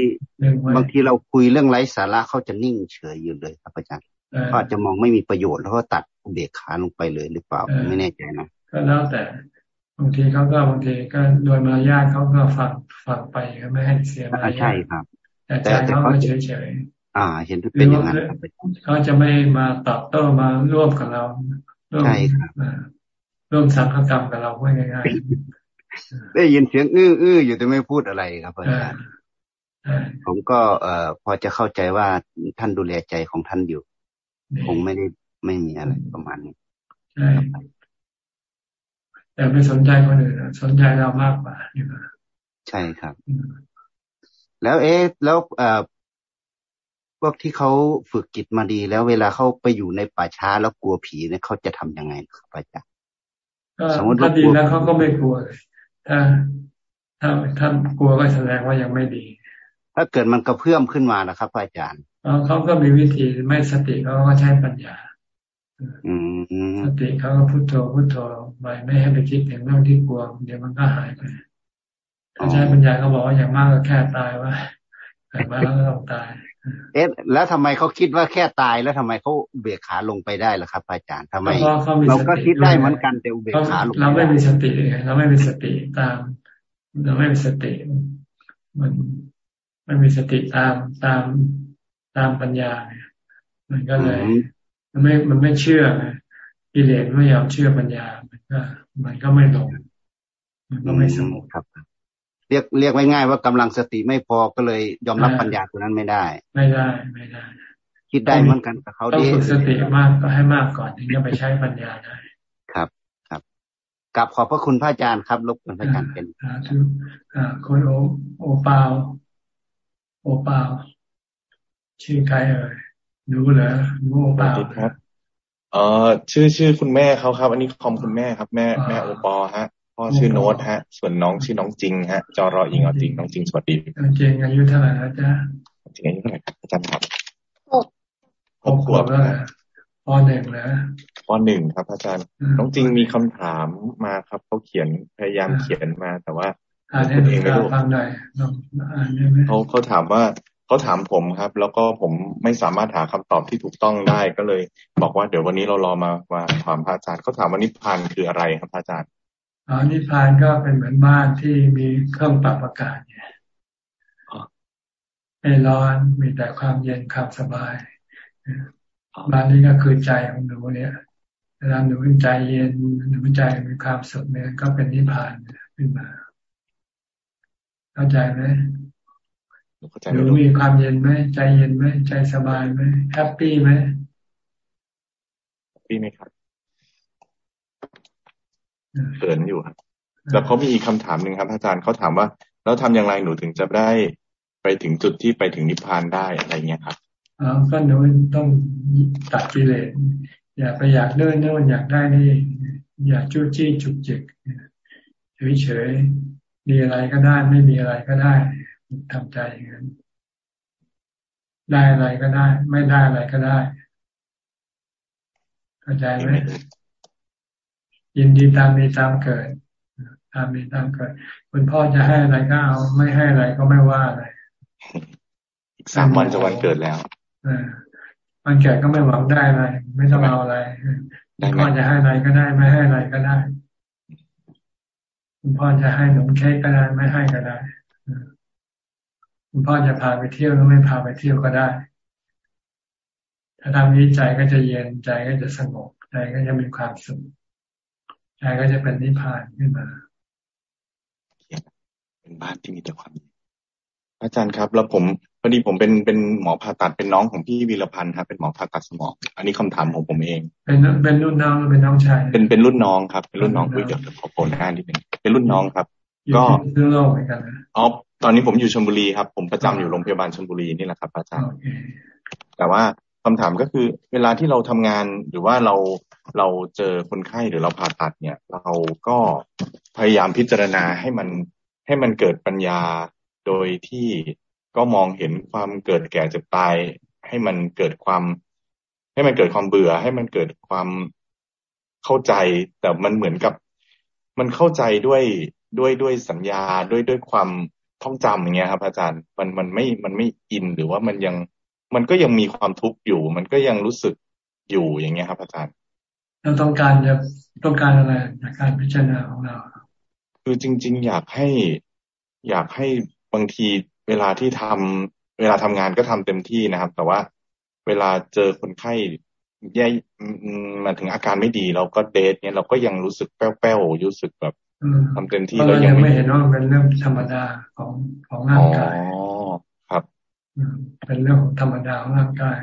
บางทีเราคุยเรื่องไร้สาระเขาจะนิ่งเฉยอยู่เลยครับอาจารย์ก็อาจจะมองไม่มีประโยชน์แล้วก็ตัดเบรกขาลงไปเลยหรือเปล่าไม่แน่ใจนะก็แล้วแต่บางทีเขาก็บางทีก็โดยมารยาทเขาก็ฟังฟังไปก็ไม่ให้เสียมารยาทใช่ครับ แต่ใจเขาก็เฉยเฉยอ่า เห็นเป็นอย่างนั้นเขาจะไม่มาตอบโต้มาร่วมกับเราร่วมร่วมสังฆกรรมกับเราว่าง่าย ได้ยินเสียงอื้ออื้ออยู่แต่ไม่พูดอะไรครับอาจารย์ผมก็เอ่อพอจะเข้าใจว่าท่านดูแลใจของท่านอยู่ คงไม่ได้ไม่มีอะไรประมาณนี้ใช่แต่ไม่สนใจคนอื่นสนใจเรามากกว่าใช่ครับ แล้วเอ๊ะแล้วเอ่อพวกที่เขาฝึกจิตมาดีแล้วเวลาเขาไปอยู่ในป่าช้าแล้วกลัวผีเนี่ยเขาจะทํำยังไงครับอาจารย์สมมติว่าดีแล้วเขาก็ไม่กลัวเลย ถ้าถ้าถ้ากลัวก็แสดงว่ายังไม่ดี ถ้าเกิดมันกระเพื่อมขึ้นมานะครับอาจารย์เขาก็มีวิธีไม่สติเขาก็ใช้ปัญญาสติเขาก็พุโทโธพุโทโธไปไม่ให้ไปคิดถึงเรื่องที่กลัว เดี๋ยวมันก็หายไปถ้าใช้ปัญญาเขาบอกว่าอย่างมากก็แค่ตายว่าเกิดมาแล้วก็ต้องตาย เอ๊ะแล้วทำไมเขาคิดว่าแค่ตายแล้วทำไมเขาเบียขาลงไปได้ล่ะครับ อาจารย์ทำไม เราก็คิดได้เหมือนกันแต่อุเบกขาลงเราไม่มีสติเราไม่มีสติตาม เราไม่มีสติ มันไม่มีสติตามตามตามปัญญาเนี่ยมันก็เลย มันไม่มันไม่เชื่อไงกิเลสไม่ยอมเชื่อปัญญา มันก็ มันก็ไม่ลงมันก็ไม่สงบครับ เรียกเรียกไว้ง่ายว่ากำลังสติไม่พอก็เลยยอมรับปัญญาตัวนั้นไม่ได้ ไม่ได้ไม่ได้ คิดได้เหมือนกันกับเขาดีต้องฝึกสติมากก็ให้มากก่อนถึงจะไปใช้ปัญญาได้ครับครับกลับขอบพระคุณพระอาจารย์ครับรบกวนพระอาจารย์เป็นอ่าคุณโอโอปาวโอปาวชื่อใครเอ่ยรู้เหรอรู้โอปาวครับเออชื่อชื่อคุณแม่เขาครับ อันนี้คอมคุณแม่ครับ แม่แม่โอปอฮะ พ่อชื่อโน้ตฮะ ส่วนน้องชื่อน้องจริงฮะ จอรออิงเอาจริงน้องจริงสวัสดีจริงอายุเท่าไหร่แล้วจ้าจริงอายุเท่าไหร่ครับอาจารย์ครับหกหกขวบแล้วปหนึ่งแล้วปหนึ่งครับ อาจารย์ น้องจริงมีคำถามมาครับเขาเขียนพยายามเขียนมาแต่ว่าอ่านให้เองไม่รู้ฟังหน่อยอ่านได้ไหมเขาเขาถามว่าเขาถามผมครับ แล้วก็ผมไม่สามารถหาคำตอบที่ถูกต้องได้ก็เลย บอกว่าเดี๋ยววันนี้เรารอมามาถามพระอาจารย์เขาถามว่านิพพานคืออะไรครับพระอาจารย์ อ๋อนิพพานก็เป็นเหมือนบ้านที่มีเครื่องปรับอากาศเนี่ยไม่ร้อนมีแต่ความเย็นความสบายบ้านนี้ก็คือใจของหนูเนี่ยเวลาหนูใจเย็นหนูใจมีความสุขเนี่ยก็เป็นนิพพานขึ้นมาเข้าใจไหมหรือมีความเย็นไหมใจเย็นไหมใจสบายไหมแฮปปี้ไหมแฮปปี้ไหมครับ เขินอยู่ครับแล้วเขามีคำถามหนึ่งครับอาจารย์เขาถามว่า แล้วทำอย่างไรหนูถึงจะได้ไปถึงจุดที่ไปถึงนิพพานได้อะไรเงี้ยครับอ๋อก็หนูต้องตัดกิเลสอย่าไปอยากเลื่อนเนื่อนอยากได้นี่อยากจู้จี้จุกจิกเฉยๆมีอะไรก็ได้ ไม่มีอะไรก็ได้ทำใจอย่างนั้นได้อะไรก็ได้ ไม่ได้อะไรก็ได้เข้าใจไหม ยินดีตามมีตามเกิด ตามมีตามเกิด คุณพ่อจะให้อะไรก็เอา ไม่ให้อะไรก็ไม่ว่าอะไรอีกสามวันจะวันเกิดแล้วอวันเกิดก็ไม่หวังได้อะไร ไม่ต้องเอาอะไรคุณพ่อจะให้อะไรก็ได้ ไม่ให้อะไรก็ได้ คุณพ่อจะให้หนมเค้กก็ได้ ไม่ให้ก็ได้คุณพ่อจะพาไปเที่ยวหรือไม่พาไปเที่ยวก็ได้ ถ้าทำนี้ใจก็จะเย็นใจก็จะสงบใจก็จะมีความสุข ใจก็จะเป็นนิพพานขึ้นมาเป็นบ้านที่มีแต่ความอาจารย์ครับ แล้วผมพอดีผมเป็นเป็นหมอผ่าตัดเป็นน้องของพี่วีรพันธ์ครับเป็นหมอผ่าตัดสมอง อันนี้คำถามของผมเอง เป็นเป็นรุ่นน้องเป็นน้องชายเป็นเป็นรุ่นน้องครับ เป็นรุ่นน้องคุยเดี๋ยวขอโอนหน้านิดนึงเป็นรุ่นน้องครับ ก็เรื่องโลกเหมือนกันนะอ๋อตอนนี้ผมอยู่ชลบุรีครับ ผมประจำอยู่โรงพยาบาลชลบุรีนี่แหละครับอาจารย์แต่ว่าคำถามก็คือ เวลาที่เราทำงานหรือว่าเรา เราเจอคนไข้หรือเราผ่าตัดเนี่ย เราก็พยายามพิจารณาให้มันให้มันเกิดปัญญาโดยที่ก็มองเห็นความเกิดแก่เจ็บตาย ให้มันเกิดความ ให้มันเกิดความเบื่อ ให้มันเกิดความเข้าใจ แต่มันเหมือนกับ มันเข้าใจด้วยด้วยด้วยสัญญาด้วยด้วยความท่องจำอย่างเงี้ยครับ อาจารย์มันมันไม่มันไม่อินหรือว่ามันยัง มันก็ยังมีความทุกข์อยู่ มันก็ยังรู้สึกอยู่อย่างเงี้ยครับ อาจารย์ เราต้องการจะต้องการอะไรจากการพิจารณาของเรา คือจริง ๆ อยากให้อยากให้บางทีเวลาที่ทำเวลาทำงานก็ทำเต็มที่นะครับ แต่ว่าเวลาเจอคนไข้แย่มาถึงอาการไม่ดี เราก็เดทเนี่ยเราก็ยังรู้สึกแป้วๆรู้สึกแบบทำเต็มที่เรายังไม่เห็นว่าเป็นเรื่องธรรมดาของของร่างกายอ๋อครับเป็นเรื่องของธรรมดาของร่างกาย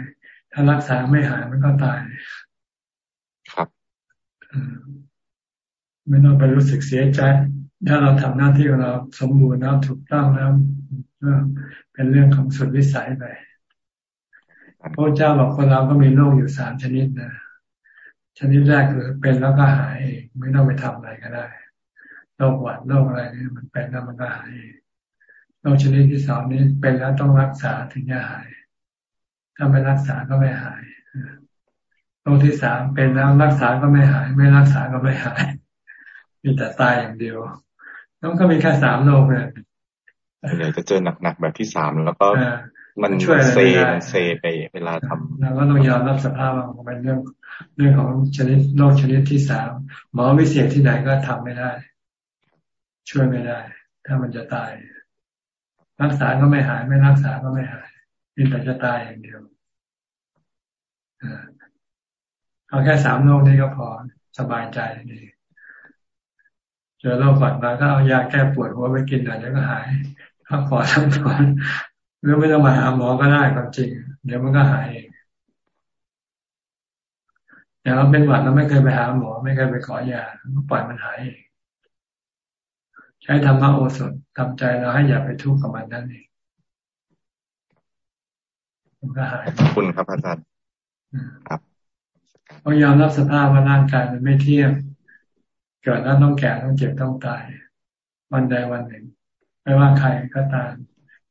ถ้ารักษาไม่หายมันก็ตายครับ ไม่ต้องไปรู้สึกเสียใจ ถ้าเราทำหน้าที่ของเราสมบูรณ์แล้วถูกต้องแล้วเป็นเรื่องของสุดวิสัยไปพระเจ้าบอกคนเราก็มีโรคอยู่สามชนิดนะชนิดแรกคือเป็นแล้วก็หายเองไม่ต้องไปทำอะไรก็ได้โรคหวัดโรคอะไรนี่มันเป็นแล้วมันก็หายโรคชนิดที่สองนี้เป็นแล้วต้องรักษาถึงจะหาย ถ้าไม่รักษาก็ไม่หาย โรคที่สามเป็นแล้วรักษาก็ไม่หาย ไม่รักษาก็ไม่หาย มีแต่ตายอย่างเดียวต้องก็มีแค่สามโรคเนี่ยเดี๋ยวจะเจอหนักๆแบบที่สามแล้วก็มันช่วยเซมันเซไปเวลาทำเราก็ต้องยอมรับสภาพว่าเป็นเรื่องเรื่องของชนิดโรคชนิดที่สามหมอวิเศษที่ไหนก็ทำไม่ได้ ช่วยไม่ได้ ถ้ามันจะตาย รักษาก็ไม่หาย ไม่รักษาก็ไม่หายมีแต่จะตายอย่างเดียว เอาแค่สามโรคนี้ก็พอสบายใจดีเจอโรคก่อนมาก็เอายาแก้ปวดหัวไปกินหน่อยแล้วก็หายพักผ่อนทั้งวันหรือไม่ต้องมาหาหมอก็ได้ความจริง เดี๋ยวมันก็หายเองแต่เราเป็นหวัดเราไม่เคยไปหาหมอ ไม่เคยไปขอยาก็ปล่อยมันหายเองใช้ธรรมะโอสถทำใจเราให้อย่าไปทุกข์กับมันนั่นเองมันก็หายขอบคุณครับอาจารย์ครับ ต้องยอมรับสภาพว่าร่างกายมันไม่เที่ยงเกิดแล้วต้องแก่ต้องเจ็บต้องตาย วันใดวันหนึ่ง ไม่ว่าใครก็ตาม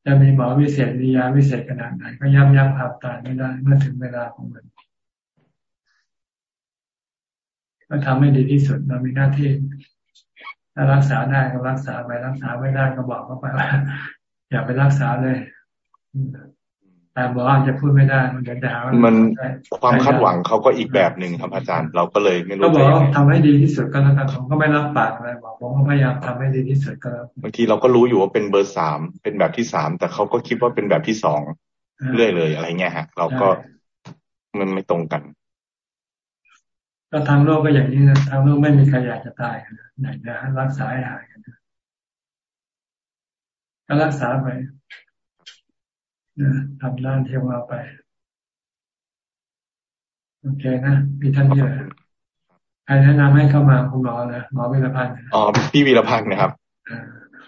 จะมีหมอวิเศษมียาวิเศษขนาดไหนก็ย่ำยั้งภาพตายไม่ได้เมื่อถึงเวลาของมันก็ทำให้ดีที่สุดเรามีหน้าที่ถ้ารักษาได้ก็รักษาไปรักษาไม่ได้ก็บอกเขาไปว่าอย่าไปรักษาเลย แต่บอกอาจจะพูดไม่ได้มันจะด่ามันความคาดหวังเขาก็อีกแบบหนึ่งครับอาจารย์ เราก็เลยไม่รู้ก็บอกทำให้ดีที่สุดก็แล้วกันผมก็ไม่รับปากอะไรบอกผมก็พยายามทำให้ดีที่สุดก็แล้วบางทีเราก็รู้อยู่ว่าเป็นเบอร์สามเป็นแบบที่สามแต่เขาก็คิดว่าเป็นแบบที่สองเรื่อยเลยอะไรเงี้ยฮะ เราก็มันไม่ตรงกันก็ทางโลกก็อย่างนี้นะทางโลกไม่มีใครอยากจะตายไหนจะรักษาให้หายกันก็รักษาไป ทำด้านเที่ยวเราไป โอเคนะมีท่านเยอะใครแนะนำให้เข้ามาคุณหมอนะหมอวิรพันธ์อ๋อพี่วิรพันธ์นะครับ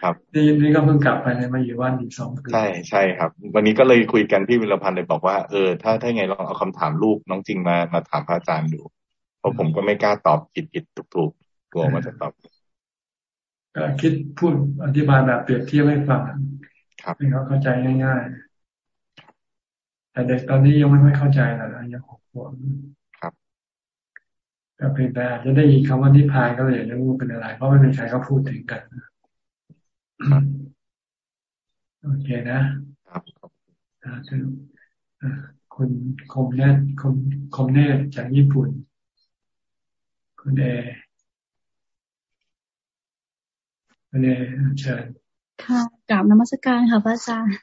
ครับนี่นี่ก็เพิ่งกลับไปในมาอยู่วันอีกสองปีใช่ใช่ครับ วันนี้ก็เลยคุยกันพี่วิรพันธ์เลยบอกว่าเออถ้าถ้าไงลองเอาคำถามลูกน้องจริงมามาถามพระอาจารย์ดู เพราะผมก็ไม่กล้าตอบผิดผิดถูกถูกกลัวว่าจะตอบก็คิดพูดอธิบายแบบเปรียบเทียบให้ฟังให้เขาเข้าใจง่าย ๆ แต่เด็กตอนนี้ยังไม่ไม่เข้าใจนะยังหกขวบครับก็เพียงแต่จะได้ยินคำว่านิพพานก็เลยจะรู้เป็นอะไร เพราะไม่มีใครเขาพูดถึงกันโอเคนะครับคือคุณคมเนตคมคมเนตจากญี่ปุ่น คุณเอคุณเอเชิญค่ะกราบนมัสการค่ะพระอาจารย์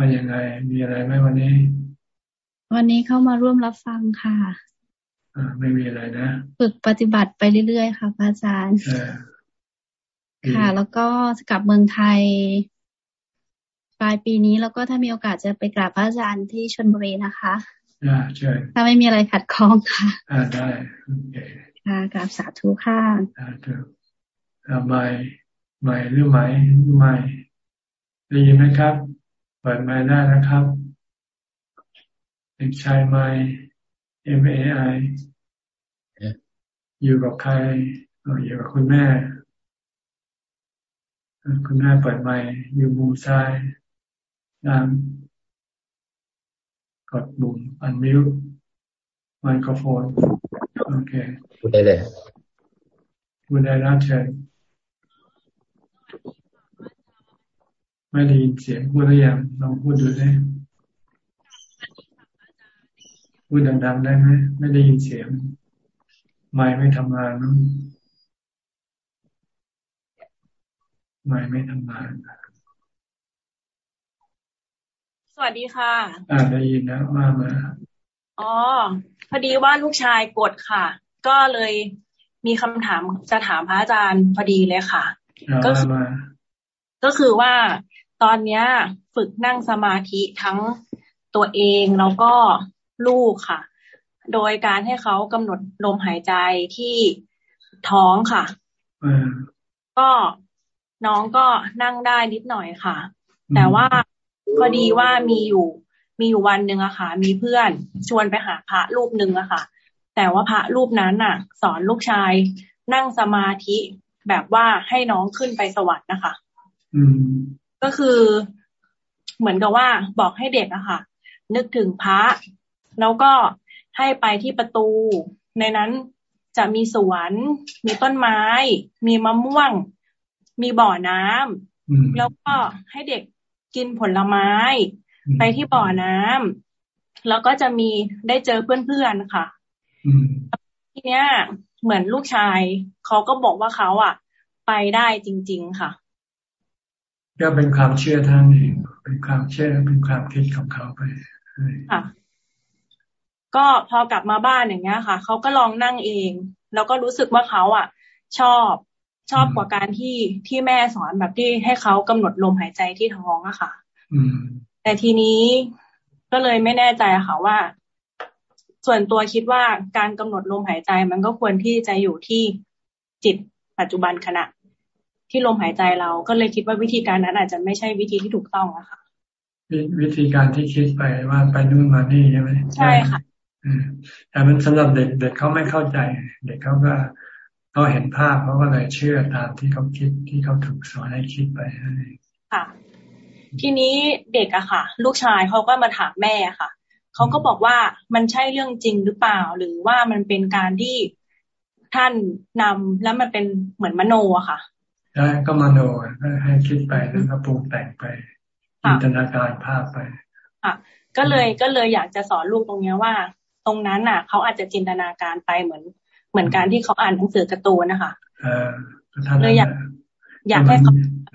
ว่ายังไงมีอะไรไหมวันนี้ วันนี้เข้ามาร่วมรับฟังค่ะอ่าไม่มีอะไรนะ ฝึกปฏิบัติไปเรื่อยๆค่ะพระอาจารย์ค่ะ แล้วก็กลับเมืองไทยปลายปีนี้แล้วก็ถ้ามีโอกาสจะไปกราบพระอาจารย์ที่ชนบุรีนะคะอ่าใช่ถ้าไม่มีอะไรขัดข้องค่ะ อ่าได้โอเคค่ะกราบสาธุค่ะสาธุใหม่ใหม่หรือไหมใหม่ได้ยินไหมครับเปิดไม้ได้นะครับ เด็กชายไม้ M A I อยู่กับใครอยู่กับคุณแม่ คุณแม่เปิดไม้อยู่มุมซ้ายด้านกดปุ่มอันมิวไมโครโฟน โอเคพูดได้เลยพูดได้แล้วเชิญ ไม่ได้ยินเสียงพูดหรือยังลองพูดดูได้พูดดังๆได้ไหมไม่ได้ยินเสียง ไม่ไม่ทำงานนะไม่ไม่ทำงาน สวัสดีค่ะ อ่าได้ยินนะว่ามาอ๋อพอดีว่าลูกชายกดค่ะ ก็เลยมีคำถามจะถามพระอาจารย์พอดีเลยค่ะ ก็คือก็คือว่า ตอนเนี้ย ฝึกนั่งสมาธิทั้งตัวเองแล้วก็ลูกค่ะ โดยการให้เขากำหนดลมหายใจที่ท้องค่ะก็น้องก็นั่งได้นิดหน่อยค่ะ แต่ว่าพอดีว่ามีอยู่มีอยู่วันหนึ่งอะค่ะ มีเพื่อนชวนไปหาพระรูปหนึ่งอะค่ะ แต่ว่าพระรูปนั้นน่ะ สอนลูกชายนั่งสมาธิแบบว่าให้น้องขึ้นไปสวรรค์นะคะ ก็คือเหมือนกับว่าบอกให้เด็กอะค่ะ นึกถึงพระ แล้วก็ให้ไปที่ประตู ในนั้นจะมีสวน มีต้นไม้ มีมะม่วง มีบ่อน้ำแล้วก็ให้เด็กกินผลไม้ ไปที่บ่อน้ำแล้วก็จะมีได้เจอเพื่อนๆค่ะทีเนี้ยเหมือนลูกชายเขาก็บอกว่าเขาอะ ไปได้จริง ๆ ค่ะ ก็เป็นความเชื่อท่านเอง เป็นความเชื่อเป็นความคิดของเขาไปค่ะก็พอกลับมาบ้านอย่างเงี้ยค่ะเขาก็ลองนั่งเอง แล้วก็รู้สึกว่าเขาอะ ชอบชอบกว่าการที่ที่แม่สอนแบบที่ให้เขากำหนดลมหายใจที่ท้องอะค่ะแต่ทีนี้ก็เลยไม่แน่ใจค่ะว่า ส่วนตัวคิดว่าการกำหนดลมหายใจมันก็ควรที่จะอยู่ที่จิตปัจจุบันขณะ ที่ลมหายใจเราก็เลยคิดว่าวิธีการนั้นอาจจะไม่ใช่วิธีที่ถูกต้องอะค่ะวิธีการที่คิดไปว่าไปนู่นมานี่ใช่ไหมใช่ค่ะแต่มันสำหรับเด็กเด็กเขาไม่เข้าใจ เด็กเขาก็เขาเห็นภาพเขาก็เลยเชื่อตามที่เขาคิดที่เขาถูกสอนให้คิดไปค่ะ ทีนี้เด็กอะค่ะ ลูกชายเขาก็มาถามแม่ค่ะเขาก็บอกว่ามันใช่เรื่องจริงหรือเปล่า หรือว่ามันเป็นการที่ท่านนำแล้วมันเป็นเหมือนมโนอะค่ะ ใช่ก็มโนให้คิดไปแล้วก็ปรุงแต่งไปจินตนาการภาพไปค่ะก็เลยก็เลยอยากจะสอนลูกตรงเนี้ยว่า ตรงนั้นน่ะ เขาอาจจะจินตนาการไปเหมือน เหมือนการที่เขาอ่านหนังสือการ์ตูนนะคะเลยอยากอยากให้เขา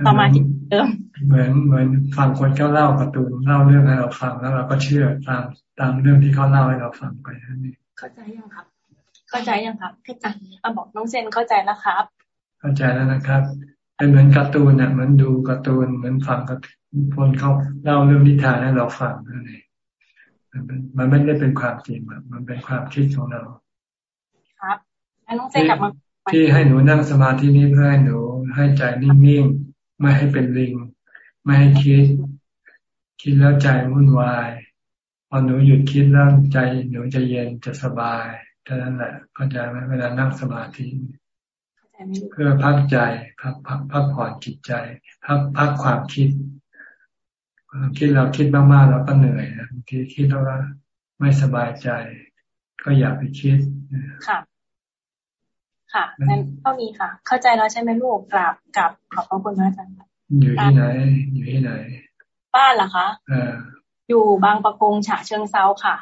ประมาณเดิมเหมือนเหมือนฟังคนเขาเล่าการ์ตูนเล่าเรื่องให้เราฟังแล้วเราก็เชื่อตามตามเรื่องที่เขาเล่าให้เราฟังไปนั่นเองเข้าใจยังครับ เข้าใจยังครับเข้าใจอะบอกน้องเซนเข้าใจแล้วครับ เข้าใจแล้วนะครับเป็นเหมือนการ์ตูนเนี่ยเหมือนดูการ์ตูนเหมือนฟังการ์คนเขาเล่าเรื่องนิทานให้เราฟังนั่นเองมันไม่ได้เป็นความจริงมันเป็นความคิดของเรา ครับน้องเซนกลับมาที่ให้หนูนั่งสมาธินี้เพื่อให้หนูให้ใจนิ่งๆ ไม่ให้เป็นลิง ไม่ให้คิด คิดแล้วใจวุ่นวาย พอหนูหยุดคิดแล้วใจหนูจะเย็นจะสบายเท่านั้นแหละเข้าใจไหมเวลานั่งสมาธิ เพื่อพักใจพักพักพักผ่อนจิตใจพักพักความคิด ความคิดเราคิดมากๆเราก็เหนื่อยบางทีคิดแล้วว่าไม่สบายใจ ก็อย่าไปคิดค่ะ ค่ะงั้นเท่านี้ค่ะ เข้าใจแล้วใช่ไหมลูกกราบกราบขอบพระคุณพระอาจารย์อยู่ที่ไหน อยู่ที่ไหน บ้านเหรอคะเอออยู่บางประกงฉะเชิงเซาค่ะ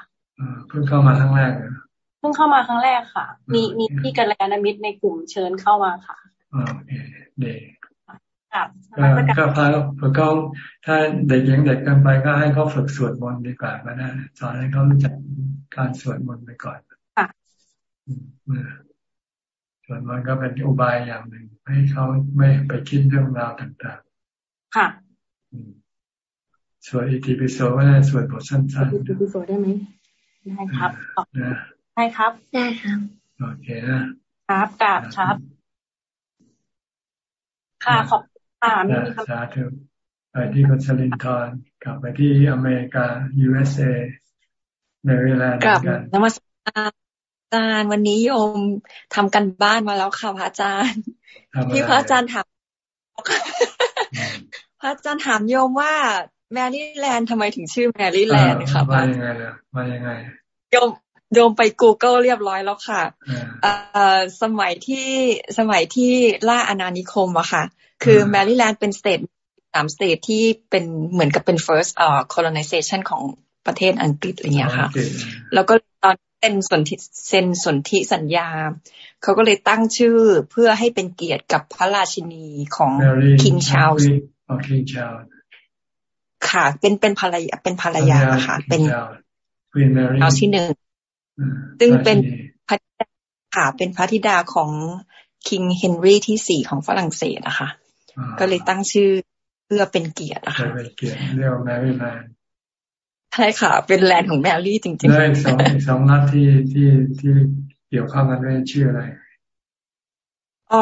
เพิ่งเข้ามาครั้งแรกเหรอ เพิ่งเข้ามาครั้งแรกค่ะ มีมีพี่กัลยาณมิตรในกลุ่มเชิญเข้ามาค่ะโอเคเด็กก็พาฝึกเขาถ้าเด็กยังเด็กกันไปก็ให้เขาฝึกสวดมนต์ดีกว่าก็ได้สอนให้เขารู้จักการสวดมนต์ไปก่อนค่ะส่วนมันก็เป็นอุบายอย่างหนึ่งให้เขาไม่ไปคิดเรื่องราวต่างๆ ค่ะสวดอิติปิโสก็ได้สวดบทสั้นๆอิติปิโสได้ไหมได้ครับได้ครับได้ครับโอเคนะครับกราบครับ ค่ะขอบค่ะมีคำสาธุไปที่คุณสลินทอนกลับไปที่อเมริกา USA แมรี่แลนด์กันนมัสการอาจารย์วันนี้โยมทำการบ้านมาแล้วค่ะพระอาจารย์ ที่พระอาจารย์ถามพระอาจารย์ถามโยมว่าแมรี่แลนด์ทำไมถึงชื่อแมรี่แลนด์ค่ะมายังไงล่ะมายังไงโยม โยมไป Google เรียบร้อยแล้วค่ะสมัยที่สมัยที่ล่าอาณานิคมอะค่ะ คือแมรี่แลนด์เป็น state สาม state ที่เป็นเหมือนกับเป็น first เอ่อ colonization ของประเทศอังกฤษอะไรเงี้ยค่ะ แล้วก็ตอนเป็นสนธิเซ็นสนธิสัญญา เขาก็เลยตั้งชื่อเพื่อให้เป็นเกียรติกับพระราชินีของคิงชาลส์ค่ะ เป็นเป็นภรรยาเป็นภรรยาค่ะ เป็นเอาที่หนึ่ง ซึ่งเป็นพระค่ะ เป็นพระธิดาของคิงเฮนรี่ที่สี่ของฝรั่งเศสนะคะก็เลยตั้งชื่อเพื่อเป็นเกียรตินะคะเป็นเกียรติเรียกแมรี่แลนด์ใช่ค่ะ เป็น land ของแมรี่จริงๆได้สองสองรัฐที่ที่ที่เกี่ยวข้องกันด้วยชื่ออะไรอ๋อ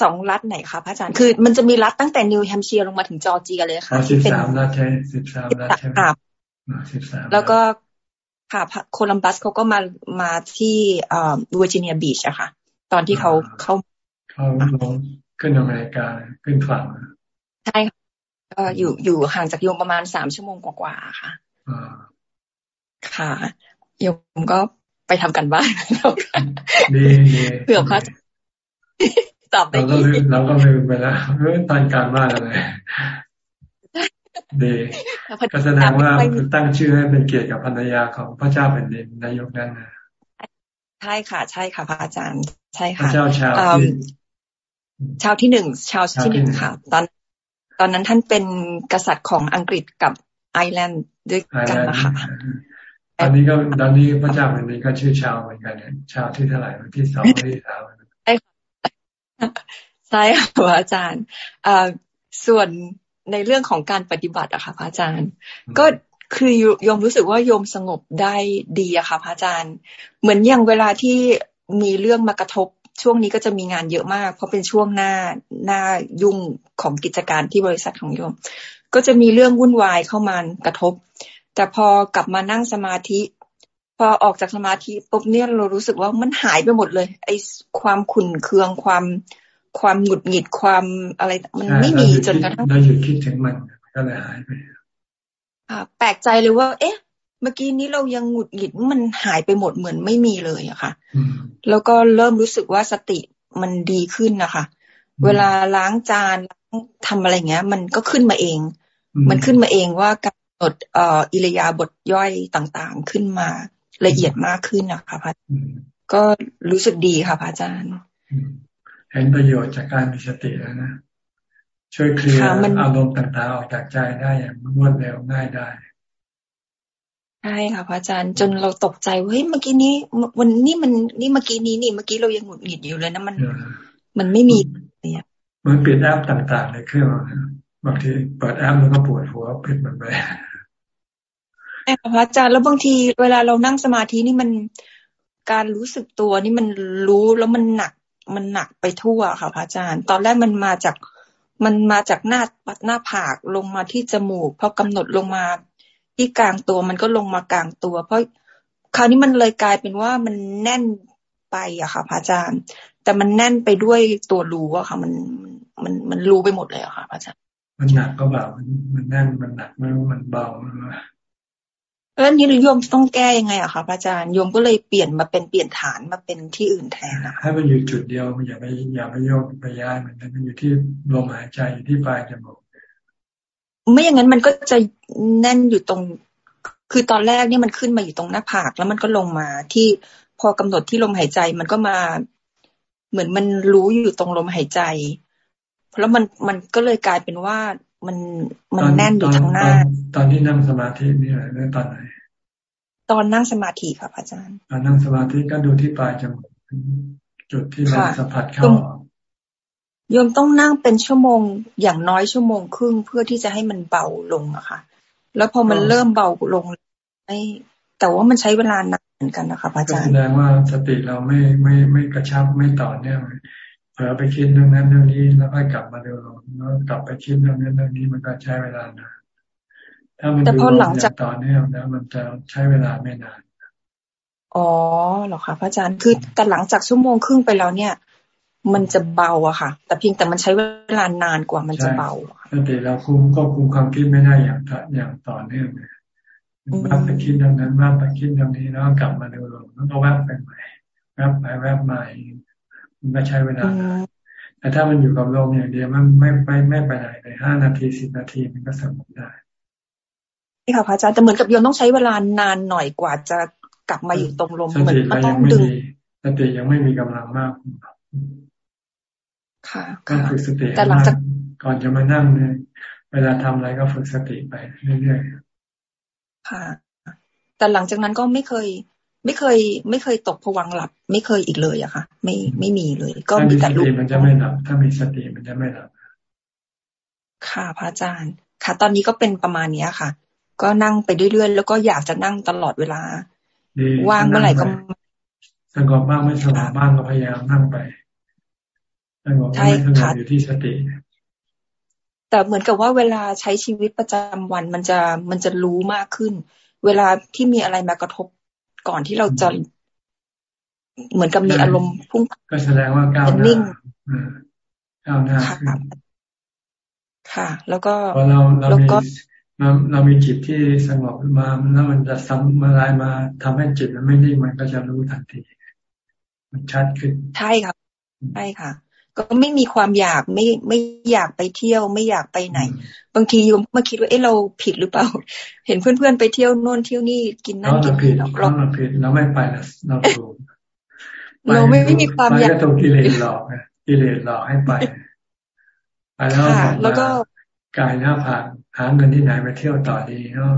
สองรัฐไหนคะพระอาจารย์ คือมันจะมีรัฐตั้งแต่นิวแฮมป์เชียร์ลงมาถึงจอร์เจียเลยค่ะสิบสามรัฐใช่สิบสามรัฐใช่ไหมสิบสามแล้วก็ ค่ะโคลัมบัสเขาก็มามาที่อ่าเวอร์จิเนียบีชอะค่ะ ตอนที่เขาเขาเขาลงขึ้นอเมริกาขึ้นฝั่งใช่ค่ะก็อยู่อยู่ห่างจากโยมประมาณสามชั่วโมงกว่าๆค่ะค่ะโยมก็ไปทำกันบ้านดีเผื่อพัดตอบได้เราก็ลืมเราก็ลืมไปแล้วเรื่องตอนการบ้านอะไร ดีก็แสดงว่าตั้งชื่อให้เป็นเกียรติกับภรรยาของพระเจ้าแผ่นดินนายกนั้นนะใช่ค่ะ ใช่ค่ะพระอาจารย์ ใช่ค่ะพระเจ้าชาวชาวที่หนึ่งชาวที่หนึ่งค่ะ ตอนตอนนั้นท่านเป็นกษัตริย์ของอังกฤษกับไอร์แลนด์ด้วยกันนะคะตอนนี้ก็ตอนนี้พระเจ้าแผ่นดินก็ชื่อชาวเหมือนกันเนี่ยชาวที่เท่าไหร่ที่สองที่สามใช่ใช่ค่ะอาจารย์ส่วน ในเรื่องของการปฏิบัติอะค่ะพระอาจารย์ ก็คือโยมรู้สึกว่าโยมสงบได้ดีอะค่ะพระอาจารย์ เหมือนอย่างเวลาที่มีเรื่องมากระทบช่วงนี้ก็จะมีงานเยอะมาก เพราะเป็นช่วงหน้าหน้ายุ่งของกิจการที่บริษัทของโยม ก็จะมีเรื่องวุ่นวายเข้ามากระทบ แต่พอกลับมานั่งสมาธิ พอออกจากสมาธิปุ๊บเนี่ยเรารู้สึกว่ามันหายไปหมดเลย ไอ้ความขุ่นเคืองความ ความหงุดหงิดความอะไร มันไม่มีจนกระทั่งเราหยุดคิดถึงมันก็เลยหายไปแปลกใจเลยว่า เอ๊ะ เมื่อกี้นี้เรายังหงุดหงิดมันหายไปหมดเหมือนไม่มีเลยอะค่ะ แล้วก็เริ่มรู้สึกว่าสติมันดีขึ้นนะคะ เวลาล้างจานทำอะไรเงี้ย มันก็ขึ้นมาเอง มันขึ้นมาเองว่าการกดเอ่ออิริยาบถย่อยต่างๆขึ้นมาละเอียดมากขึ้นนะคะพระก็รู้สึกดีค่ะพระอาจารย์ เห็นประโยชน์จากการมีสติแล้วนะ ช่วยเคลียร์อารมณ์ต่างๆออกจากใจได้อย่างรวดเร็วง่ายได้ใช่ค่ะพระอาจารย์จนเราตกใจว่าเฮ้ยเมื่อกี้นี้ วันนี้มันนี่เมื่อกี้นี้นี่เมื่อกี้เรายังหงุดหงิดอยู่เลยนะมัน มันไม่มีเนี่ยมันปิดแอปต่างๆในเครื่องบางทีเปิดแอปแล้วก็ปวดหัวปิดมันไปใช่ค่ะพระอาจารย์แล้วบางทีเวลาเรานั่งสมาธินี่มันการรู้สึกตัวนี่มันรู้แล้วมันหนัก มันหนักไปทั่วค่ะพระอาจารย์ ตอนแรกมันมาจากมันมาจากหน้าปัดหน้าผากลงมาที่จมูกพอกำหนดลงมาที่กลางตัวมันก็ลงมากลางตัว เพราะคราวนี้มันเลยกลายเป็นว่ามันแน่นไปอะค่ะพระอาจารย์ แต่มันแน่นไปด้วยตัวรู้อะค่ะ มันมันมันรู้ไปหมดเลยอะค่ะพระอาจารย์มันหนักก็เบามันแน่นมันหนักมันมันเบา แล้วนี้โยมต้องแก้ยังไงอะคะพระอาจารย์โยมก็เลยเปลี่ยนมาเป็นเปลี่ยนฐานมาเป็นที่อื่นแทนนะให้มันอยู่จุดเดียวมันอย่าไปอย่าไปโยกไปย้ายมันมันอยู่ที่ลมหายใจอยู่ที่ปลายจมูกไม่อย่างนั้นมันก็จะแน่นอยู่ตรง คือตอนแรกเนี่ยมันขึ้นมาอยู่ตรงหน้าผากแล้วมันก็ลงมาที่พอกำหนดที่ลมหายใจมันก็มา เหมือนมันรู้อยู่ตรงลมหายใจแล้วมันมันก็เลยกลายเป็นว่า มันมันแน่นอยู่ทั้งหน้า ตอนที่นั่งสมาธินี่อะไรตอนไหนตอนนั่งสมาธิค่ะอาจารย์ตอนนั่งสมาธิก็ดูที่ปลายจมูกจุดที่เราสัมผัสเข้าโยมต้องนั่งเป็นชั่วโมงอย่างน้อยชั่วโมงครึ่งเพื่อที่จะให้มันเบาลงอะค่ะ แล้วพอมันเริ่มเบาลงไอ้แต่ว่ามันใช้เวลานานเหมือนกันนะคะอาจารย์แสดงว่าสติเราไม่ไม่ไม่กระชับไม่ต่อเนื่องผ ลอไปคิดเรื่องนั้นเรื่องนี้แล้วค่อยกลับมาดูแล้วกลับไปคิดเรื่องนั้นเรื่องนี้มันก็ใช้เวลานานถ้ามันอยู่อย่างต่อเนื่องแล้วมันจะใช้เวลาไม่นานอ๋อเหรอคะพระอาจารย์คือแต่หลังจากชั่วโมงครึ่งไปแล้วเนี่ย มันจะเบาอะค่ะ แต่เพียงแต่มันใช้เวลานานกว่ามันจะเบาปกติเราคุมก็คุมความคิดไม่ได้อย่างอย่างต่อเนื่องเลยมาไปคิดเรื่องนั้นมาไปคิดเรื่องนี้แล้วกลับมาดูแล้วก็แวบไปใหม่แวบไปแวบใหม่ มันก็ใช้เวลาแต่ถ้ามันอยู่กับลมอย่างเดียวมันไม่ไปไม่ไปไหนเลยห้านาทีสิบนาทีมันก็สงบได้นี่ค่ะพระอาจารย์แต่เหมือนกับโยมต้องใช้เวลานานหน่อยกว่าจะกลับมาอยู่ตรงลมเหมือนมันต้องดึงสติยังไม่มีกำลังมาก ค่ะก็ฝึกสติแต่หลังจากก่อนจะมานั่งเนี่ยเวลาทำอะไรก็ฝึกสติไปเรื่อยๆค่ะ แต่หลังจากนั้นก็ไม่เคย ไม่เคย ไม่เคยตกผวังหลับ ไม่เคยอีกเลยอะค่ะ ไม่ไม่มีเลย ก็มีแต่ลุกมันจะไม่หลับ ถ้ามีสติมันจะไม่หลับค่ะพระอาจารย์ ค่ะ ตอนนี้ก็เป็นประมาณนี้ค่ะ ก็นั่งไปเรื่อยๆแล้วก็อยากจะนั่งตลอดเวลาว่างเมื่อไหร่ก็สงบบ้างไม่สงบบ้างก็พยายามนั่งไปสงบไม่สงบอยู่ที่สติแต่เหมือนกับว่าเวลาใช้ชีวิตประจำวันมันจะมันจะรู้มากขึ้น เวลาที่มีอะไรมากระทบ ก่อนที่เราจะเหมือนกับมีอารมณ์พุ่งก็แสดงว่าก้าวหน้าก้าวหน้าค่ะ แล้วก็เราเรามีเราเรามีจิตที่สงบมาแล้วมันจะซ้ำมาลายมาทำให้จิตมันไม่นิ่งมันก็จะรู้ทันที มันชัดขึ้น ใช่ค่ะใช่ค่ะ ก็ไม่มีความอยากไม่ไม่อยากไปเที่ยวไม่อยากไปไหน บางทีโยมมาคิดว่าเอ๊ะเราผิดหรือเปล่า เห็นเพื่อนๆไปเที่ยวโน่นเที่ยวนี่กินนั่นกินนี่เราเราผิดเราไม่ไปแล้วเราถูกเราไม่ไม่มีความอยากก็ต้องกิเลสหลอกกิเลสหลอกให้ไปไปแล้วแล้วก็กายหน้าผากหาเงินที่ไหนไปเที่ยวต่อดีเนาะ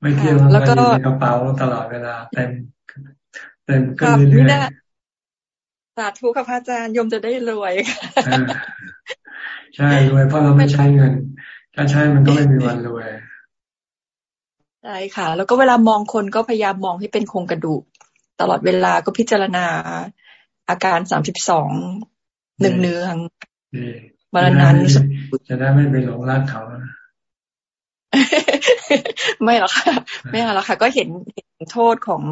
ไม่เที่ยวแล้วก็อยู่ในกระเป๋าตลอดเวลาเต็มเต็มก็เรื่อยๆ สาธุค่ะพระอาจารย์ยมจะได้รวยใช่รวยเพราะเราไม่ใช้เงิน ถ้าใช้มันก็ไม่มีวันรวยใช่ค่ะ แล้วก็เวลามองคนก็พยายามมองให้เป็นโครงกระดูก ตลอดเวลาก็พิจารณา อาการสามสิบสองหนึ่งเนืองวันนั้นจะได้ไม่ไปหลงรักเขาไม่หรอกค่ะ ไม่หรอกค่ะ ก็เห็นเห็นโทษของ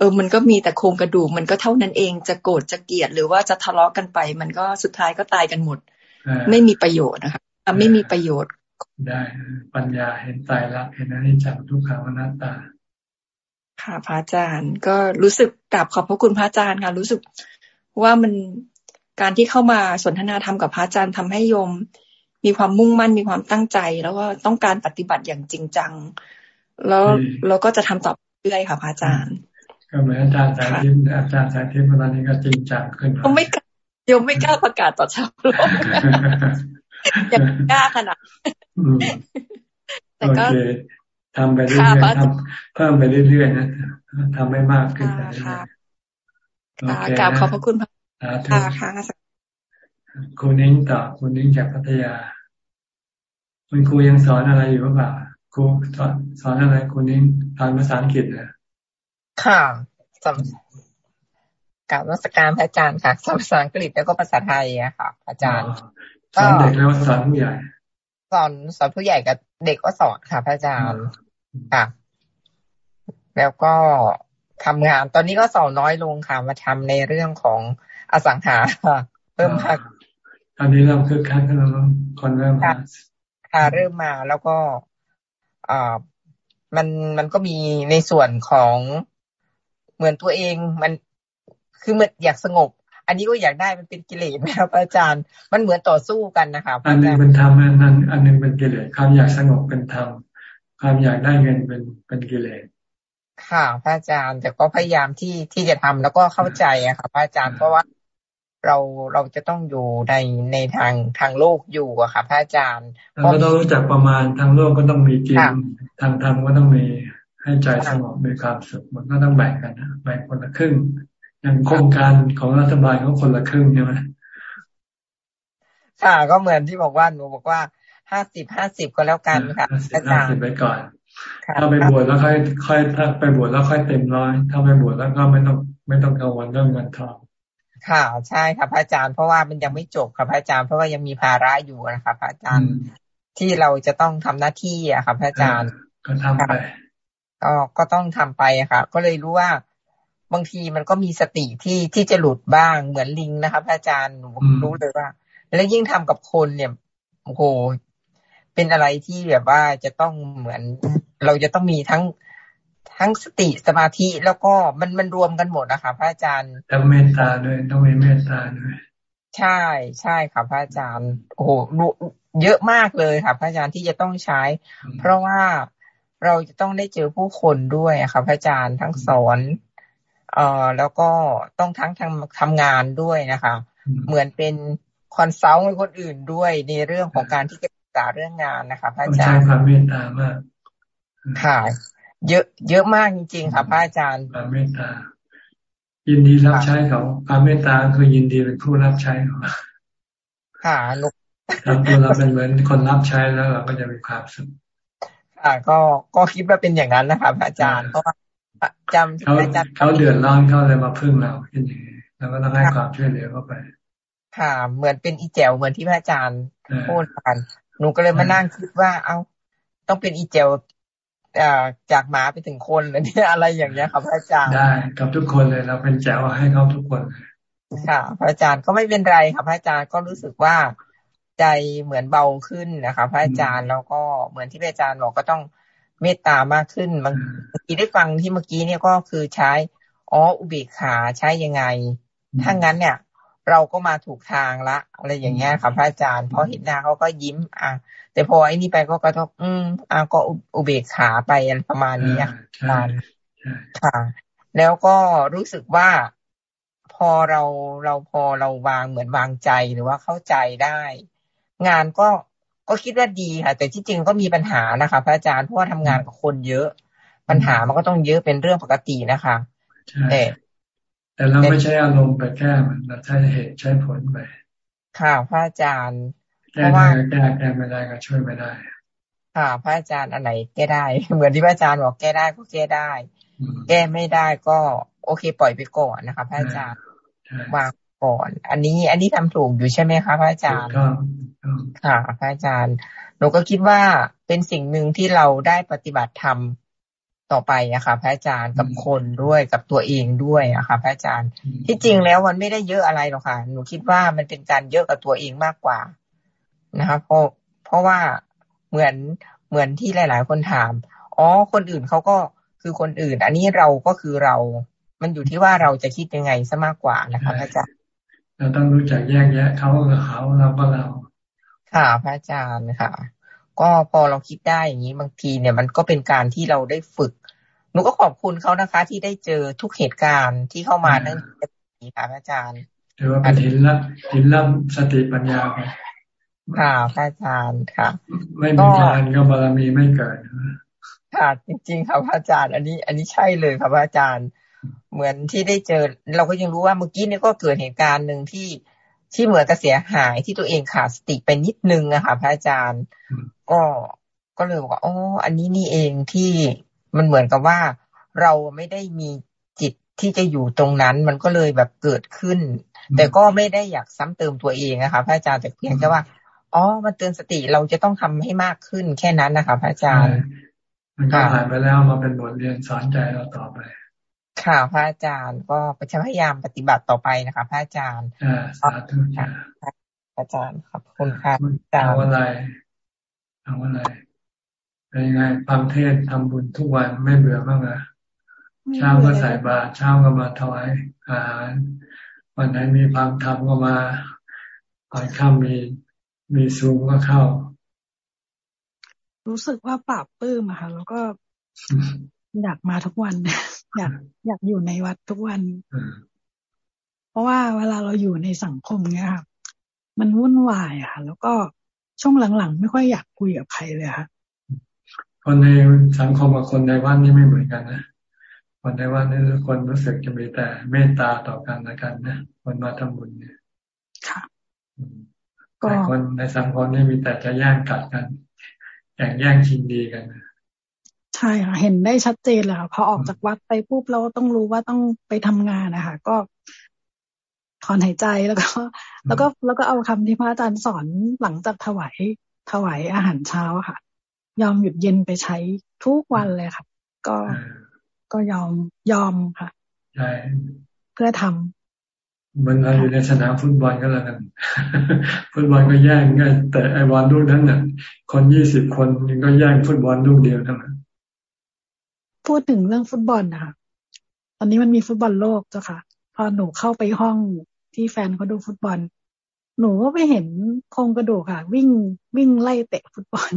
เออ มันก็มีแต่โครงกระดูก มันก็เท่านั้นเองจะโกรธจะเกลียดหรือว่าจะทะเลาะกันไป มันก็สุดท้ายก็ตายกันหมด ไม่มีประโยชน์นะคะไม่มีประโยชน์ ได้ปัญญาเห็นตายรักเห็นอนิจจังทุกขังอนัตตา ค่ะพระอาจารย์ก็รู้สึกกราบขอบพระคุณพระอาจารย์ค่ะ รู้สึกว่ามันการที่เข้ามาสนทนาธรรมกับพระอาจารย์ทำให้โยม มีความมุ่งมั่นมีความตั้งใจ แล้วก็ต้องการปฏิบัติอย่างจริงจัง แล้วเราก็จะทำต่อเรื่อยค่ะพระอาจารย์ ก็เหมือนอาจารย์สายทิพย์อาจารย์สายทิพย์ตอนนี้ก็จริงจังขึ้นโยมไม่โยมไม่กล้าประกาศต่อชาวโลกยังกล้าขนาดแต่ก็ทำไปเรื่อยๆทำเพิ่มไปเรื่อยๆนะทำไม่มากขึ้นไปค่ะกราบขอบพระคุณพระค่ะค่ะคุณนิ้งต่อคุณนิ้งจากพัทยา คุณครูยังสอนอะไรอยู่หรือเปล่าครูสอนสอนอะไรคุณนิ้งสอนภาษาอังกฤษนะ ค่ะสำกับรัชการพระอาจารย์ค่ะสอนภาษาอังกฤษแล้วก็ภาษาไทยอะค่ะ อาจารย์สอนเด็กแล้วสอนผู้ใหญ่สอนสอนผู้ใหญ่กับเด็กก็สอนค่ะพระอาจารย์ค่ะ แล้วก็ทำงาน ตอนนี้ก็สอนน้อยลงค่ะมาทำในเรื่องของอสังหาเพิ่มมากตอนนี้เราคือคักกันแล้วคนเริ่มมาค่ะเริ่มมาแล้วก็อ่ามันมันก็มีในส่วนของ เหมือนตัวเองมันคือมันอยากสงบ อันนี้ก็อยากได้มันเป็นกิเลสนะครับอาจารย์ มันเหมือนต่อสู้กันนะคะอันนึงเป็นธรรมอันนั้นอันนึงเป็นกิเลสความอยากสงบเป็นธรรมความอยากได้เงินเป็นเป็นกิเลสค่ะพระอาจารย์แต่ก็พยายามที่ที่จะทำแล้วก็เข้าใจอะค่ะพระอาจารย์เพราะว่าเราเราจะต้องอยู่ในในทางทางโลกอยู่อะค่ะพระอาจารย์เราต้องรู้จักประมาณทางโลกก็ต้องมีเกณฑ์ทางธรรมก็ต้องมี ให้ใจสงบมีความสุขมันก็ต้องแบ่งกันนะแบ่งคนละครึ่งอย่างโครงการของรัฐบาลเขาคนละครึ่งใช่ไหมค่ะ ก็เหมือนที่บอกว่าหนูบอกว่าห้าสิบห้าสิบก็แล้วกันค่ะอาจารย์ไปก่อนถ้าไปบวชแล้วค่อยค่อยถ้าไปบวชแล้วค่อยเต็มร้อยถ้าไปบวชแล้วก็ไม่ต้องไม่ต้องกังวลเรื่องเงินทองค่ะใช่ค่ะพระอาจารย์เพราะว่ามันยังไม่จบค่ะพระอาจารย์เพราะว่ายังมีภาระอยู่นะคะพระอาจารย์ที่เราจะต้องทำหน้าที่อะค่ะพระอาจารย์ก็ทำไป ก็ก็ต้องทำไปค่ะ ก็เลยรู้ว่าบางทีมันก็มีสติที่ที่จะหลุดบ้างเหมือนลิงนะคะพระอาจารย์หนูรู้เลยว่า แล้วยิ่งทำกับคนเนี่ยโอ้โหเป็นอะไรที่แบบว่าจะต้องเหมือน เราจะต้องมีทั้งทั้งสติสมาธิแล้วก็มันมันรวมกันหมดนะคะพระอาจารย์ต้องเมตตาด้วยต้องมีเมตตาด้วยใช่ใช่ค่ะพระอาจารย์ โอ้โหเยอะมากเลยค่ะพระอาจารย์ที่จะต้องใช้ เพราะว่า เราจะต้องได้เจอผู้คนด้วยค่ะพระอาจารย์ทั้งสอนเอ่อแล้วก็ต้องทั้งทำทำงานด้วยนะคะ เหมือนเป็น consult ให้คนอื่นด้วยในเรื่องของการที่จะศึกษาเรื่องงานนะคะพระอาจารย์ใช้ความเมตตามากค่ะ เยอะ เยอะมากจริงๆค่ะพระอาจารย์ความเมตตายินดีรับใช้เขาความเมตตาคือยินดีเป็นผู้รับใช้เขาค่ะลูกทำตัวเราเป็นเหมือนคนรับใช้แล้วเราก็จะมีความสุข ค่ะก็ก็คิดว่าเป็นอย่างนั้นนะคะพระอาจารย์เพราะว่าจำเขาเขาเดือดร้อนเขาเลยมาพึ่งเราเป็นอย่างนี้เราก็ต้องให้ความช่วยเหลือเข้าไป ค่ะ เหมือนเป็นอีแจวเหมือนที่พระอาจารย์พูดกันหนูก็เลยมานั่งคิดว่า เอ้าต้องเป็นอีแจวจากหมาไปถึงคนเลยเนี่ยอะไรอย่างเงี้ยครับพระอาจารย์ได้กับทุกคนเลยเราเป็นแจ๋วให้เขาทุกคนค่ะพระอาจารย์ก็ไม่เป็นไรครับพระอาจารย์ก็รู้สึกว่า ใจเหมือนเบาขึ้นนะคะพระอาจารย์แล้วก็เหมือนที่พระอาจารย์บอกก็ต้องเมตตามากขึ้นบางทีได้ฟังที่เมื่อกี้เนี่ยก็คือใช้อ๋ออุเบกขาใช้ยังไง ถ้างั้นเนี่ย เราก็มาถูกทางละอะไรอย่างเงี้ยค่ะพระอาจารย์พอเห็นหน้าเขาก็ยิ้ม อะแต่พอไอ้นี่ไปก็กระทบอืมอ่าก็อุเบกขาไปประมาณนี้ค่ะค่ะ แล้วก็รู้สึกว่าพอเราเราพอเราวางเหมือนวางใจหรือว่าเข้าใจได้ งานก็ก็คิดว่าดีค่ะ แต่ที่จริงก็มีปัญหานะคะ พระอาจารย์เพราะว่าทำงานกับคนเยอะ ปัญหามันก็ต้องเยอะเป็นเรื่องปกตินะคะแต่แต่เราไม่ใช่อารมณ์ไปแก้มันเราใช้เหตุใช้ผลไปค่ะพระอาจารย์แก้ได้แก้แก้ไม่ได้ก็ช่วยไม่ได้ ค่ะ พระอาจารย์อันไหนแก้ได้ เหมือนที่พระอาจารย์บอกแก้ได้ก็แก้ได้ แก้ไม่ได้ก็ โอเค ปล่อยไปก่อนนะคะ พระอาจารย์วาง ก่อน อันนี้อันนี้ทำถูกอยู่ใช่ไหมคะพระอาจารย์ค่ะพระอาจารย์ หนูก็คิดว่าเป็นสิ่งหนึ่งที่เราได้ปฏิบัติธรรมต่อไปอะค่ะพระอาจารย์กับคนด้วยกับตัวเองด้วยอะค่ะพระอาจารย์ ที่จริงแล้วมันไม่ได้เยอะอะไรหรอกค่ะ หนูคิดว่ามันเป็นการเยอะกับตัวเองมากกว่านะคะเพราะเพราะว่าเหมือนเหมือนที่หลาย ๆ คนถาม อ๋อ คนอื่นเขาก็คือคนอื่น อันนี้เราก็คือเรา มันอยู่ที่ว่าเราจะคิดยังไงซะมากกว่านะคะพระอาจารย์ เราต้องรู้จักแยกแยะเขากับเขาเราก็เรา ค่ะพระอาจารย์ค่ะ ก็พอเราคิดได้อย่างนี้บางทีเนี่ย มันก็เป็นการที่เราได้ฝึกหนูก็ขอบคุณเขานะคะ ที่ได้เจอทุกเหตุการณ์ที่เข้ามานั่นนี้ค่ะอาจารย์ถือว่าเป็นหินละหินละสติปัญญาไปค่ะพระอาจารย์ค่ะ ไม่มีทานก็บารมีไม่เกิดค่ะจริงๆครับอาจารย์ อันนี้ อันนี้ใช่เลยครับอาจารย์ เหมือนที่ได้เจอ เราก็ยังรู้ว่าเมื่อกี้นี่ก็เกิดเหตุการณ์หนึ่งที่ที่เหมือนกับเสียหายที่ตัวเองขาดสติไปนิดนึงอะค่ะพระอาจารย์ ก็ก็เลยบอกว่าอ๋ออันนี้นี่เองที่มันเหมือนกับว่า เราไม่ได้มีจิตที่จะอยู่ตรงนั้น มันก็เลยแบบเกิดขึ้น แต่ก็ไม่ได้อยากซ้ำเติมตัวเองนะคะพระอาจารย์แต่เพียงแค่ว่าอ๋อมันเตือนสติเราจะต้องทำให้มากขึ้นแค่นั้นนะคะพระอาจารย์มันก็ผ่านไปแล้วมาเป็นบทเรียนสอนใจเราต่อไป ค่ะพระอาจารย์ก็จะพยายามปฏิบัติต่อไปนะคะพระอาจารย์อ่าสาธุค่ะอาจารย์ขอบคุณค่ะเอาอะไรเอาอะไรเป็นยังไงฟังเทศทำบุญทุกวันไม่เบื่อบ้างอะเช้าก็ใส่บาตรเช้าก็มาถวายอาหารวันไหนมีฟังธรรมก็มาตอนค่ำมีมีซูมก็เข้า รู้สึกว่าปราบปื้มอะค่ะแล้วก็อยากมาทุกวัน อยากอยากอยู่ในวัดทุกวัน เพราะว่าเวลาเราอยู่ในสังคมเนี้ยค่ะมันวุ่นวายอะค่ะ แล้วก็ช่วงหลังๆ ไม่ค่อยอยากคุยกับใครเลยค่ะคนในสังคมกับคนในวัดนี่ไม่เหมือนกันนะคนในวัดนี่คนรู้สึกจะมีแต่เมตตาต่อกันละกันนะคนมาทำบุญเนี่ยค่ะแต่คนในสังคมนี่มีแต่จะแย่งกัดกันแย่งแย่งชิงดีกันนะ ใช่ค่ะเห็นได้ชัดเจนเลยค่ะพอออกจากวัดไปปุ๊บเราต้องรู้ว่าต้องไปทำงานนะคะก็ถอนหายใจแล้วก็ แล้วก็แล้วก็เอาคำที่พระอาจารย์สอนหลังจากถวายถวายอาหารเช้าค่ะ ยอมหยุดเย็นไปใช้ทุกวันเลยค่ะ ก็ก็ยอมยอมค่ะใช่เพื่อทำมันเราอยู่ในสนามฟุตบอลก็แล้วกันฟุตบอลก็แย่งกันแต่ไอ้บอลลูกนั้นน่ะ คนยี่สิบคนก็แย่งฟุตบอลลูกเดียวทั้งนั้น พูดถึงเรื่องฟุตบอลนะคะตอนนี้มันมีฟุตบอลโลกเจ้าค่ะ พอหนูเข้าไปห้องที่แฟนเขาดูฟุตบอล หนูก็ไปเห็นโครงกระดูกค่ะ วิ่งวิ่งไล่เตะฟุตบอล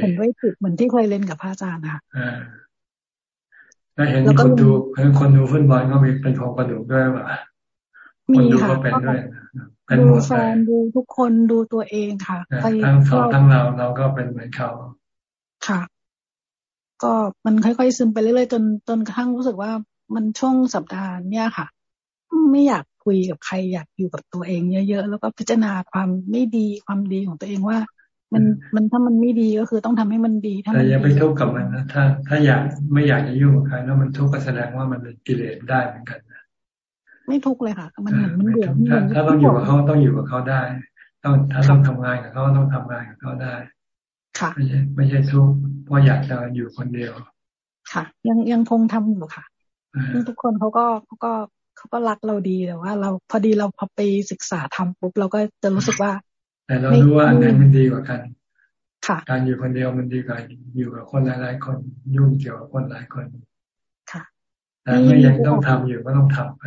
เห็นไว้ติดเหมือนที่เคยเล่นกับพระอาจารย์ค่ะแล้วเห็นคนดูเห็นคนดูฟุตบอลก็มีเป็นโครงกระดูกด้วยป่ะมีค่ะเป็นด้วยดูแฟนดูทุกคนดูตัวเองค่ะทั้งเขาทั้งเราเราก็เป็นเหมือนเขาค่ะ ก็มันค่อยๆซึมไปเรื่อยๆจนจนกระทั่งรู้สึกว่ามันช่วงสัปดาห์เนี่ยค่ะ ไม่อยากคุยกับใครอยากอยู่กับตัวเองเยอะๆแล้วก็พิจารณาความไม่ดีความดีของตัวเองว่า มันมันถ้ามันไม่ดีก็คือต้องทำให้มันดีถ้าแต่อย่าไปทุกข์กับมันนะถ้า ถ้าอยากไม่อยากจะยุ่งกับใครแล้วมันทุกข์ก็แสดงว่ามันเป็นกิเลสได้เหมือนกันนะไม่ทุกข์เลยค่ะมันเหมือนมันเดือดถ้าต้องอยู่กับเขาต้องอยู่กับเขาได้ต้องถ้าต้องทำงานกับเขาต้องทำงานกับเขาได้ค่ะไม่ใช่ไม่ใช่ทุกข์ เพราะอยากจะอยู่คนเดียว ค่ะ ยังยังคงทำอยู่ค่ะทุกคนเขาก็เขาก็เขาก็รักเราดีแต่ว่า เราพอดีเราพอไปศึกษาทำปุ๊บเราก็จะรู้สึกว่า แต่เรารู้ว่าอันไหนมันดีกว่ากันค่ะการอยู่คนเดียวมันดีกว่าอยู่กับคนหลายๆคนยุ่งเกี่ยวกับคนหลายคน ค่ะแต่เมื่อยังต้องทำอยู่ก็ต้องทำไป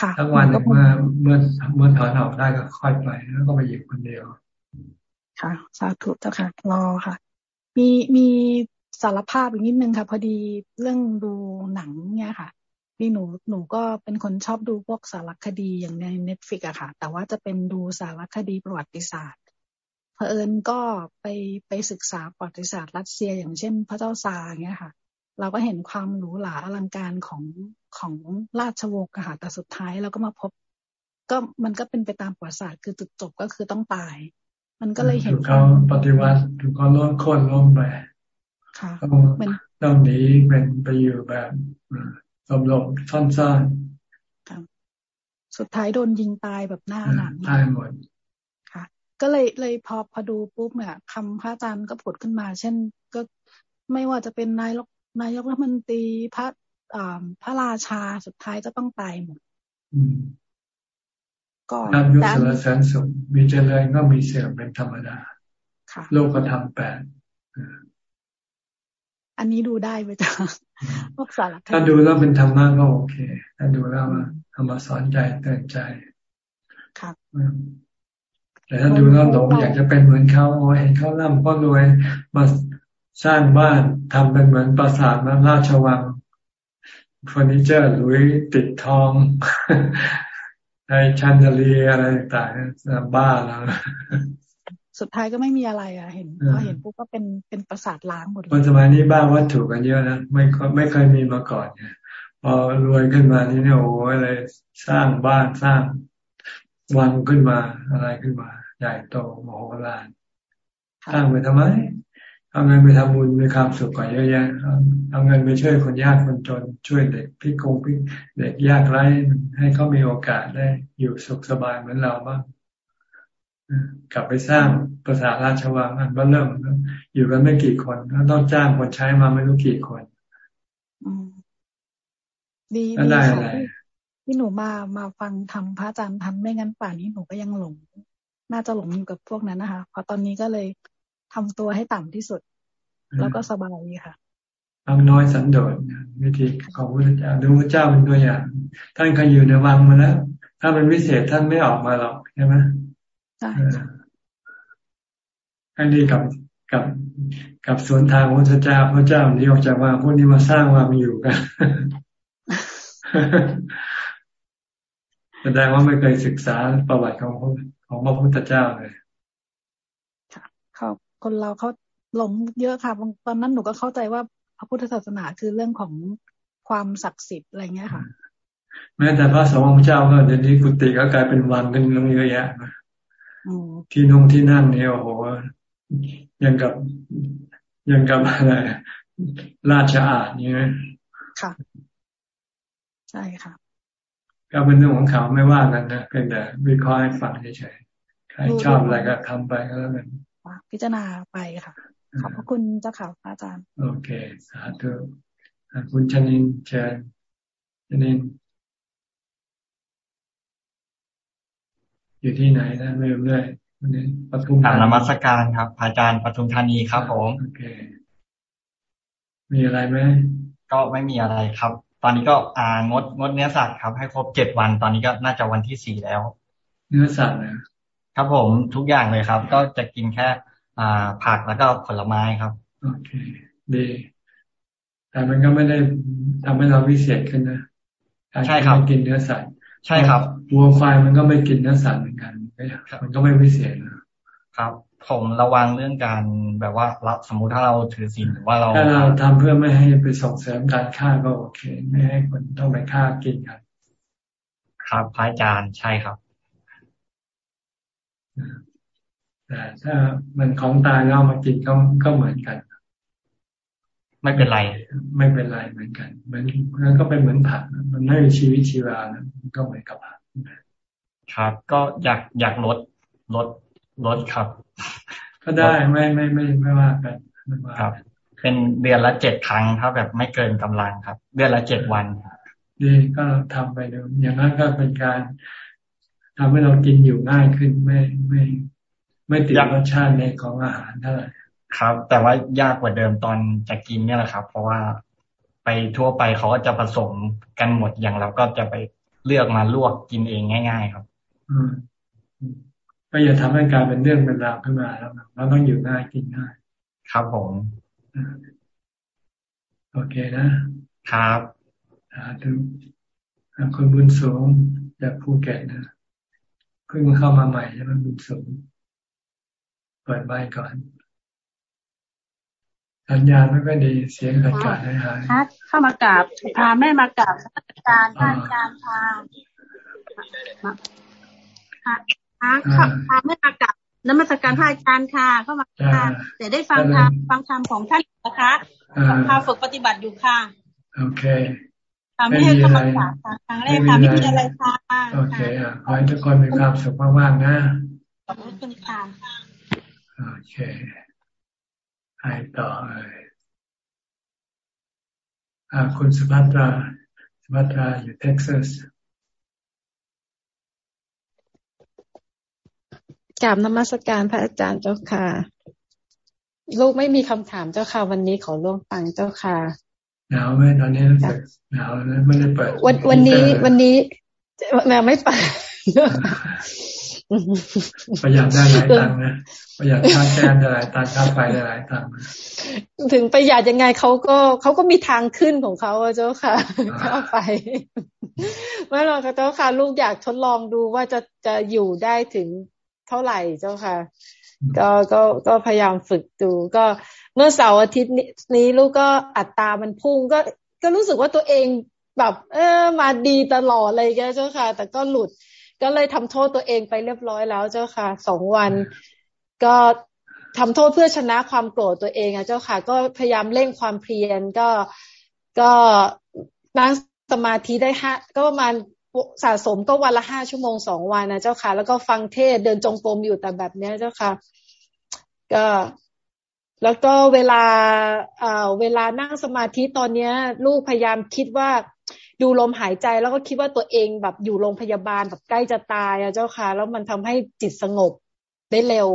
ค่ะทั้งวันเมื่อเมื่อเมื่อถอนออกได้ก็ค่อยไปแล้วก็ไปอยู่คนเดียว ค่ะ สาธุเจ้าค่ะ รอค่ะ มีมีสารภาพอีกนิดนึงค่ะ พอดีเรื่องดูหนังเนี่ยค่ะพี่หนูหนูก็เป็นคนชอบดูพวกสารคดีอย่างใน Netflix อะค่ะ แต่ว่าจะเป็นดูสารคดีประวัติศาสตร์พอเผอิญก็ไปไปศึกษาประวัติศาสตร์รัสเซีย อย่างเช่น พระเจ้าซาร์เงี้ยค่ะ เราก็เห็นความหรูหราอลังการของของราชวงศ์ค่ะแต่สุดท้ายเราก็มาพบ ก็มันก็เป็นไปตามประวัติศาสตร์คือจุดจบก็คือต้องตาย มันก็เลยเห็นเขาปฏิวัติถูกเขาล้นคนล้มไปค่ะต้องต้องหนีเป็นไปอยู่แบบสมรบซ่อนๆสุดท้ายโดนยิงตายแบบหน้าหนังตายหมดก็เลยเลยพอพอดูปุ๊บเนี่ยคำพระอาจารย์ก็ผุดขึ้นมา เช่นก็ไม่ว่าจะเป็นนายกนายกรัฐมนตรีพระอ่าพระราชาสุดท้ายก็ต้องตายหมด ก็นับยศสารแสนสุขมีเจริญก็มีเสื่อมเป็นธรรมดาโลกก็ทำแปดอันนี้ดูได้ไหมจ๊ะพวกสารถ้าดูแล้วเป็นธรรมะก็โอเค ถ้าดูแล้วธรรมสอนใจเตือนใจครับแต่ถ้าดูแล้วหลงอยากจะเป็นเหมือนเขาโอ้เห็นเขาล่ำก็รวยมาสร้างบ้านทำเป็นเหมือนปราสาทมาราชวังเฟอร์นิเจอร์หรือติดทอง ในชันเดลีอะไรต่างๆบ้าแล้วสุดท้ายก็ไม่มีอะไรอะ เห็นพอเห็นปุ๊บก็เป็นเป็นปราสาทล้างหมดเลยสมัยนี้บ้านวัตถุกันเยอะนะไม่ไม่เคยมีมาก่อนเนี่ยพอรวยขึ้นมานี่เนี่ยโอ้ยเลยสร้างบ้านสร้างวังขึ้นมาอะไรขึ้นมา ใหญ่โตมโหฬารสร้างไปทำไม เอาเงินไปทำบุญมีความสุขกว่าเยอะแยะเอาเงินไปช่วยคนยากคนจนช่วยเด็กพี่กงพี่เด็กยากไร้ให้เขามีโอกาสได้อยู่สุขสบายเหมือนเราบ้างกลับไปสร้างประสาราชวังอันบ้าเริ่มอยู่กันไม่กี่คนต้องจ้างคนใช้มาไม่รู้กี่คนดีได้อะไรที่หนูมามาฟังทำพระอาจารย์ทันไม่งั้นป่านนี้หนูก็ยังหลง น่าจะหลงอยู่กับพวกนั้นนะคะพอตอนนี้ก็เลย ทำตัวให้ต่ำที่สุด แล้วก็สบายค่ะทำน้อยสันโดษวิธีของพระเจ้าดูพระเจ้าเป็นตัวอย่าง ท่านเคยอยู่ในวังมาแล้วถ้าเป็นวิเศษท่านไม่ออกมาหรอกใช่ไหมใช่ให้ดีกับกับกับสวนทางของพระเจ้าพระเจ้านี้ออกจากว่าพวกนี้มาสร้างว่ามีอยู่กันแสดงว่าไม่เคยศึกษาประวัติของของพระพุทธเจ้าเลยค่ะเขา คนเราเขาหลงเยอะค่ะตอนนั้นหนูก็เข้าใจว่าพระพุทธศาสนาคือเรื่องของความศักดิ์สิทธิ์อะไรเงี้ยค่ะ แม้แต่พระสงฆ์เจ้าก็เดี๋ยวนี้กุฏิก็กลายเป็นวังกันลงเยอะแยะที่นงที่นั่งเนี่ยโอ้โหยังกับยังกับอะไรราชอาณเนี่ยค่ะ ใช่ค่ะ ก็เป็นเรื่องของเขาไม่ว่ากันนะเพียงแต่วิเคราะห์ให้ฟังเฉยๆใครชอบอะไรก็ทำไปก็แล้วกัน พิจารณาไปค่ะ ขอบพระคุณเจ้าค่ะอาจารย์ โอเค สาธุคุณชนินเชิญชนินอยู่ที่ไหนนะเรื่อยเรื่อยวันนี้ปทุมธานีนมัสการครับ อาจารย์ปทุมธานีครับผมโอเค มีอะไรไหมก็ไม่มีอะไรครับ ตอนนี้ก็อ่างดงดเนื้อสัตว์ครับ ให้ครบเจ็ดวัน ตอนนี้ก็น่าจะวันที่สี่แล้ว เนื้อสัตว์นะ ครับผมทุกอย่างเลยครับ ก็จะกินแค่ อ่า ผักแล้วก็ผลไม้ครับโอเคดีแต่มันก็ไม่ได้ทำให้เราวิเศษขึ้นนะใช่ครับกินเนื้อสัตว์ใช่ครับวัวควายมันก็ไม่กินเนื้อสัตว์เหมือนกันมันก็ไม่วิเศษนะครับ ผมระวังเรื่องการแบบว่ารับสมมุติถ้าเราถือศีลหรือว่าเราถ้าเราทำเพื่อไม่ให้ไปส่งเสริมการฆ่าก็โอเค ไม่ให้คนต้องไปฆ่ากินกัน ครับพระอาจารย์ใช่ครับ แต่ถ้ามันของตายแล้วมากินก็ก็เหมือนกัน ไม่เป็นไร ไม่เป็นไรเหมือนกันเหมือนนั้นก็เป็นเหมือนผัก มันไม่มีชีวิตชีวานะก็เหมือนกับผักครับ ก็อยากอยากลดลดลดครับ ก็ได้ไม่ไม่ไม่ไม่ว่ากันครับ เป็นเดือนละเจ็ดครั้งถ้าแบบไม่เกินกำลังครับ เดือนละเจ็ดวันดีก็ทำไปดูอย่างนั้นก็เป็นการ ทำให้เรากินอยู่ง่ายขึ้นไม่ไม่ ไม่ติดรสชาติในของอาหารเท่าไหร่ครับ แต่ว่ายากกว่าเดิมตอนจะกินเนี่ยแหละครับ เพราะว่าไปทั่วไปเขาก็จะผสมกันหมดอย่างเราก็จะไปเลือกมาลวกกินเองง่าย ๆ ครับอืมก็อย่าทำให้การเป็นเรื่องเป็นราวขึ้นมาแล้วเราต้องอยู่ง่ายกินง่าย ครับผมโอเคนะครับสาธุคนบุญสูงจากภูเก็ตนะเพิ่งเข้ามาใหม่ใช่ไหมบุญสูงเปิดไมค์ก่อนสัญญาณไม่ค่อยดีเสียงขาดขาดหายหายเข้ามากราบพาแม่มากราบอาจารย์อาจารย์พาพาพาแม่มากราบนมัสการพระอาจารย์ค่ะเข้ามาค่ะแต่ได้ฟังธรรมฟังธรรมของท่านนะคะพาฝึกปฏิบัติอยู่ค่ะ โอเค ทำให้เข้ามาค่ะครั้งแรกค่ะไม่มีอะไรค่ะโอเคอะขอให้ทุกคนมีความสุขมากๆนะขอบคุณค่ะโอเคให้ต่อเลยอ่าคุณสุภัตราสุภัตราอยู่เท็กซัสกราบนมัสการพระอาจารย์เจ้าค่ะ ลูกไม่มีคำถามเจ้าค่ะ วันนี้ขอร่วมฟังเจ้าค่ะ หนาวไหมตอนนี้รู้สึกหนาวแล้วไม่ได้เปิดวันวันนี้วันนี้แมวไม่เปิดประหยัดได้หลายตังค์นะประหยัดค่าแก๊สได้หลายตังค์ค่าไฟได้หลายตังค์ถึงประหยัดยังไงเขาก็เขาก็มีทางขึ้นของเขาเจ้าค่ะค่าไฟไม่หรอกเจ้าค่ะ ลูกอยากทดลองดูว่าจะจะอยู่ได้ถึงเท่าไหร่เจ้าค่ะ ก็ก็ก็พยายามฝึกดูก็ เมื่อเสาร์อาทิตย์นี้ลูกก็อัตรามันพุ่งก็ก็รู้สึกว่าตัวเองแบบ เออมาดีตลอดเลยแกเจ้าค่ะ แต่ก็หลุดก็เลยทำโทษตัวเองไปเรียบร้อยแล้วเจ้าค่ะสองวัน ก็ทำโทษเพื่อชนะความโกรธตัวเองอะเจ้าค่ะ ก็พยายามเร่งความเพียรก็ก็นั่งสมาธิได้ห้าก็ประมาณสะสมก็วันละห้าชั่วโมงสองวันนะเจ้าค่ะ แล้วก็ฟังเทศเดินจงกรมอยู่แต่แบบเนี้ยเจ้าค่ะ ก็ แล้วก็เวลาเอ่อเวลานั่งสมาธิตอนเนี้ย ลูกพยายามคิดว่าดูลมหายใจแล้วก็คิดว่าตัวเองแบบอยู่โรงพยาบาลแบบใกล้จะตายอะเจ้าค่ะ แล้วมันทำให้จิตสงบได้เร็ว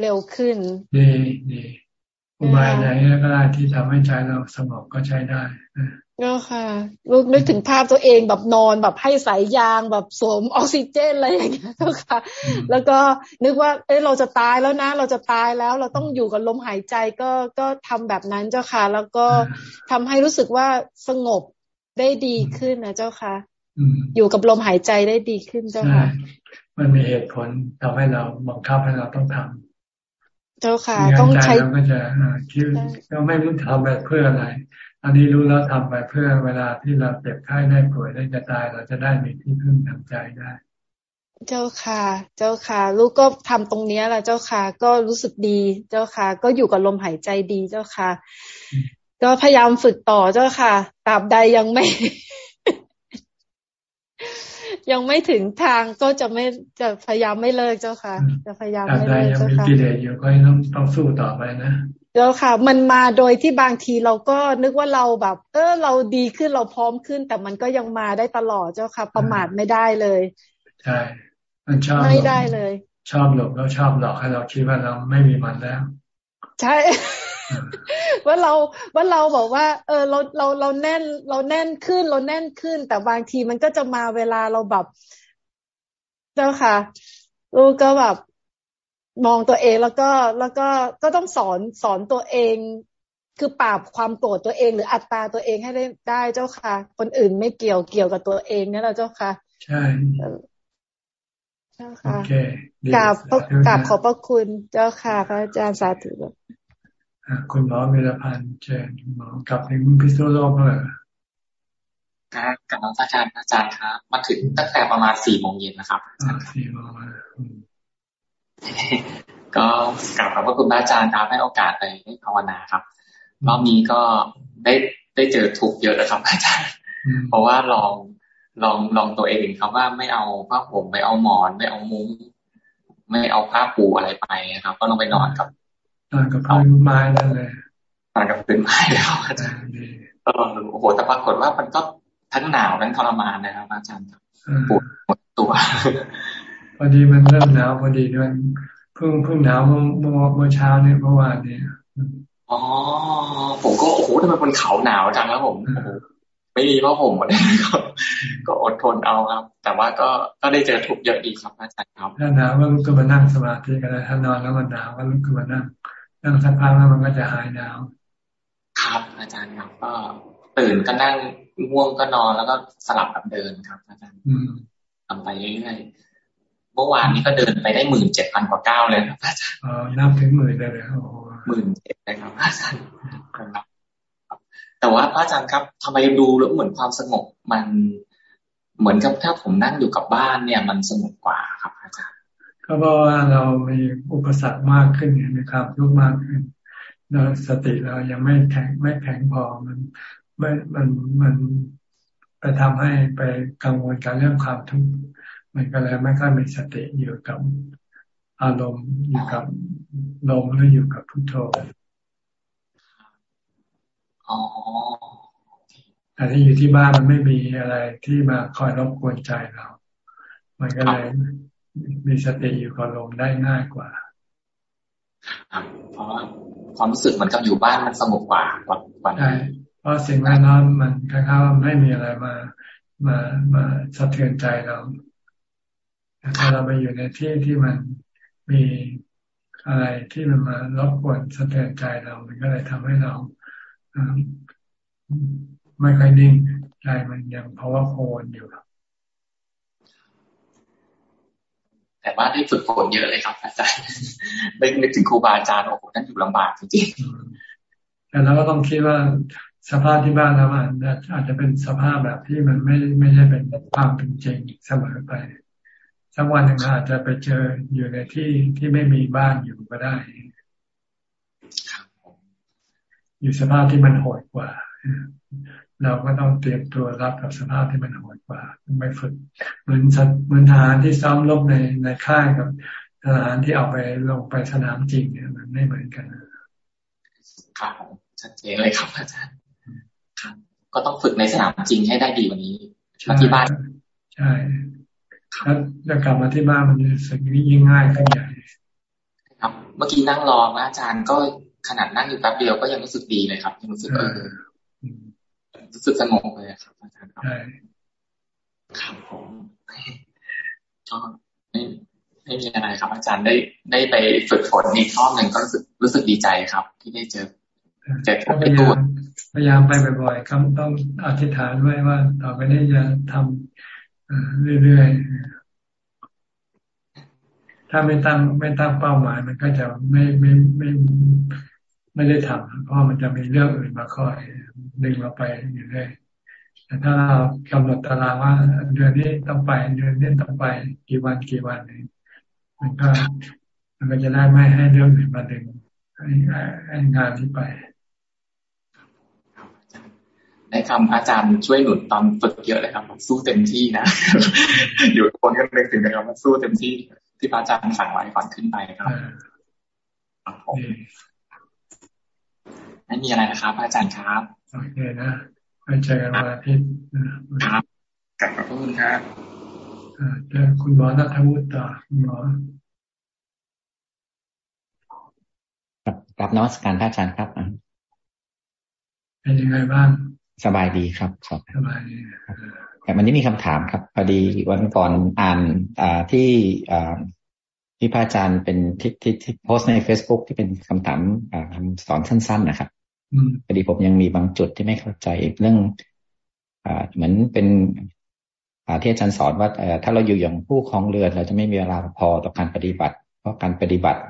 เร็วขึ้นดีดีอุบายไหนก็ได้ที่ทำให้ใจเราสงบก็ใช้ได้นะ ก็ค่ะลูกนึกถึงภาพตัวเองแบบนอนแบบให้สายยางแบบสวมออกซิเจนอะไรอย่างเงี้ยเจ้าค่ะ แล้วก็นึกว่า เอ้เราจะตายแล้วนะ เราจะตายแล้ว เราต้องอยู่กับลมหายใจก็ก็ทำแบบนั้นเจ้าค่ะ แล้วก็ทำให้รู้สึกว่าสงบได้ดีขึ้นนะเจ้าค่ะ อยู่กับลมหายใจได้ดีขึ้นเจ้าค่ะ มันมีเหตุผลทำให้เราบังคับให้เราต้องทำเจ้าค่ะ ต้องใช้เราก็จะคิดเราไม่รู้ทำไปเพื่ออะไร อันนี้รู้แล้วทำไปเพื่อเวลาที่เราเจ็บไข้ได้ป่วยได้จะตายเราจะได้มีที่พึ่งทางใจได้ เจ้าค่ะ เจ้าค่ะ ลูกก็ทำตรงนี้แหละเจ้าค่ะ ก็รู้สึกดีเจ้าค่ะ ก็อยู่กับลมหายใจดีเจ้าค่ะ ก็พยายามฝึกต่อเจ้าค่ะตราบใดยังไม่ ยังไม่ถึงทางก็จะไม่จะพยายามไม่เลิกเจ้าค่ะ จะพยายามไม่เลิกเจ้าค่ะกิเลสอยู่ก็ต้องต้องสู้ต่อไปนะ เจ้าค่ะ มันมาโดยที่บางทีเราก็นึกว่าเราแบบ เออ เราดีขึ้นเราพร้อมขึ้น แต่มันก็ยังมาได้ตลอดเจ้าค่ะ ประมาทไม่ได้เลย ใช่ มันชอบไม่ได้เลย ชอบหลบแล้วชอบหลอกให้เราคิดว่าเราไม่มีมันแล้ว ใช่ว่าเราว่าเราบอกว่า เออเราเราเราแน่นเราแน่นขึ้นเราแน่นขึ้น แต่บางทีมันก็จะมาเวลาเราแบบ เจ้าค่ะลูกก็แบบ มองตัวเองแล้วก็แล้วก็ก็ต้องสอนสอนตัวเอง คือปราบความโกรธตัวเอง หรืออัตตาตัวเองให้ได้ได้เจ้าค่ะ คนอื่นไม่เกี่ยวเกี่ยวกับตัวเองนี่แหละเจ้าค่ะ ใช่เจ้าค่ะกราบกราบขอบพระคุณเจ้าค่ะ พระอาจารย์สาธุคุณหมอเมรพันธ์เชิญหมอกลับถึงพิษณุโลกเลยครับกับน้องอาจารย์อาจารย์ครับ มาถึงตั้งแต่ประมาณสี่โมงเย็นนะครับสี่โมง ก็กลับขอบพระคุณอาจารย์ครับให้โอกาสไปให้ภาวนาครับรอบนี้ก็ได้ได้เจอถูกเยอะนะครับอาจารย์ เพราะว่าลองลองลองตัวเองครับว่าไม่เอาผ้าห่มไม่เอาหมอน ไม่เอามุ้งไม่เอาผ้าปูอะไรไปนะครับ ก็ลองไปนอนกับนอนกับพื้นไม้นั่นเลยนอนกับพื้นไม้แล้วอาจารย์ก็ลองดูโอ้โหแต่ปรากฏว่ามันก็ทั้งหนาวทั้งทรมานนะครับอาจารย์ปวดหมดตัว พอดีมันเริ่มหนาวพอดีด้วยเพิ่งเพิ่งหนาวเมื่อเมื่อเช้าเนี่ยเมื่อวานเนี่ยอ๋อผมก็โอ้โหทำไมบนเขาหนาวจังแล้วผมไม่มีผ้าห่มเลยก็อดทนเอาครับ แต่ว่าก็ก็ได้เจอทุกเยอะอีกครับอาจารย์ครับถ้าหนาวก็ลุกขึ้นมานั่งสมาธิกันเลยถ้านอนแล้วมันหนาวก็ลุกขึ้นมานั่งนั่งสักพักแล้วมันก็จะหายหนาวครับอาจารย์ครับก็ตื่นก็นั่งง่วงก็นอนแล้วก็สลับกับเดินครับ อาจารย์ทำไปเรื่อย เมื่อวานนี้ก็เดินไปได้หมื่นเจ็ดพันกว่าเก้าเลยครับอาจารย์อ๋อนับถึงหมื่นเลยเลยหมื่นเจ็ดเลยครับอาจารย์ครับแต่ว่าพระอาจารย์ครับทำไมดูแล้วเหมือนความสงบมันเหมือนกับถ้าผมนั่งอยู่กับบ้านเนี่ย มันสงบกว่าครับอาจารย์ก็เพราะว่าเรามีอุปสรรคมากขึ้นนะครับทุกมากขึ้นเราสติเรายังไม่แข็งไม่แข็งพอมันไม่มันมันไปทำให้ไปกังวลกับเรื่องความทุกข์ มันก็เลยไม่ค่อยมีสติอยู่กับอารมณ์อยู่กับลมหรืออยู่กับพุทโธแต่ที่อยู่ที่บ้านมันไม่มีอะไรที่มาคอยรบกวนใจเรา มันก็เลยมีสติอยู่กับลมได้ง่ายกว่าเพราะความรู้สึกมันกับอยู่บ้านมันสงบกว่ากว่าใช่เพราะสิ่งแวดล้อมมันคล้ายๆไม่มีอะไรมา มามาสะเทือนใจเรา ถ้าเราไปอยู่ในที่ที่มันมีอะไรที่มันมารบกวนสะเทือนใจเรา มันก็เลยทำให้เราไม่ค่อยนิ่งใจมันยังภาวะโคนอยู่แต่ว่าได้ฝึกฝนเยอะเลยครับอาจารย์ได้นึกถึงครูบาอาจารย์โอ้โหท่านอยู่ลำบากจริงๆแต่เราก็ต้องคิดว่าสภาพที่บ้านเราอาจจะเป็นสภาพแบบที่มันไม่ไม่ใช่เป็นความเป็นจริงเสมอไป สักวันหนึ่งอาจจะไปเจออยู่ในที่ที่ไม่มีบ้านอยู่ก็ได้อยู่สภาพที่มันโหดกว่า เราก็ต้องเตรียมตัวรับกับสภาพที่มันโหดกว่าไม่ฝึกเหมือนเหมือนทหารที่ซ้อมรบในในค่ายกับทหารที่เอาไปลงไปสนามจริงเนี่ยมันไม่เหมือนกันครับชัดเจนเลยครับอาจารย์ครับก็ต้องฝึกในสนามจริงให้ได้ดีกว่านี้มาที่บ้าน ใช่แล้ว จะกลับมาที่บ้านมันจะสึกยิ่งง่ายขึ้นใหญ่ครับ เมื่อกี้นั่งรออาจารย์ก็ขนาดนั่งอยู่แป๊บเดียวก็ยังรู้สึกดีเลยครับยังรู้สึกเออรู้สึกสงบเลยครับอาจารย์ครับครับผมก็ไม่ไม่มีอะไรครับ อาจารย์ได้ได้ไปฝึกฝนอีกรอบหนึ่งก็รู้สึกรู้สึกดีใจครับ ที่ได้เจอเจอพยายามพยายามไปบ่อยๆครับต้องอธิษฐานไว้ว่า ต่อไปนี้จะทำ เรื่อยๆ ถ้าไม่ตั้งไม่ตั้งเป้าหมาย มันก็จะไม่ไม่ไม่ไม่ได้ทำเพราะมันจะมีเรื่องอื่นมาคอยดึงเราไปอยู่เรื่อยแต่ถ้าเรากำหนดตารางว่าเดือนนี้ต้องไปเดือนนี้ต้องไปกี่วันกี่วันนี่มันก็มันก็จะได้ไม่ให้เรื่องอื่นมาดึงให้งานที่ไป ได้คำอาจารย์ช่วยหนุนตอนฝึกเยอะเลยครับสู้เต็มที่นะ อยู่คนก็เลยถึงนะครับว่าสู้เต็มที่ที่พระอาจารย์สั่งไว้ก่อนขึ้นไปครับไม่มีอะไรนะครับ อาจารย์ครับโอเคนะไปเจอกันวันอาทิตย์ครับกลับขอบคุณครับเจอคุณหมอนัทวุฒิต่อคุณหมอรับนวัตการพระอาจารย์ครับเป็นยังไงบ้าง สบายดีครับครับสบายดีแต่วันนี้มีคำถามครับ พอดีวันก่อนอ่านอ่าที่อ่าที่พระอาจารย์เป็นที่ที่ที่โพสใน Facebook ที่เป็นคำถามอ่าคำสอนสั้น ๆ นะครับพอดีผมยังมีบางจุดที่ไม่เข้าใจเรื่องอ่าเหมือนเป็นอ่าที่อาจารย์สอนว่าถ้าเราอยู่อย่างผู้คลองเรือนเราจะไม่มีเวลาพอต่อการปฏิบัติ เพราะการปฏิบัติ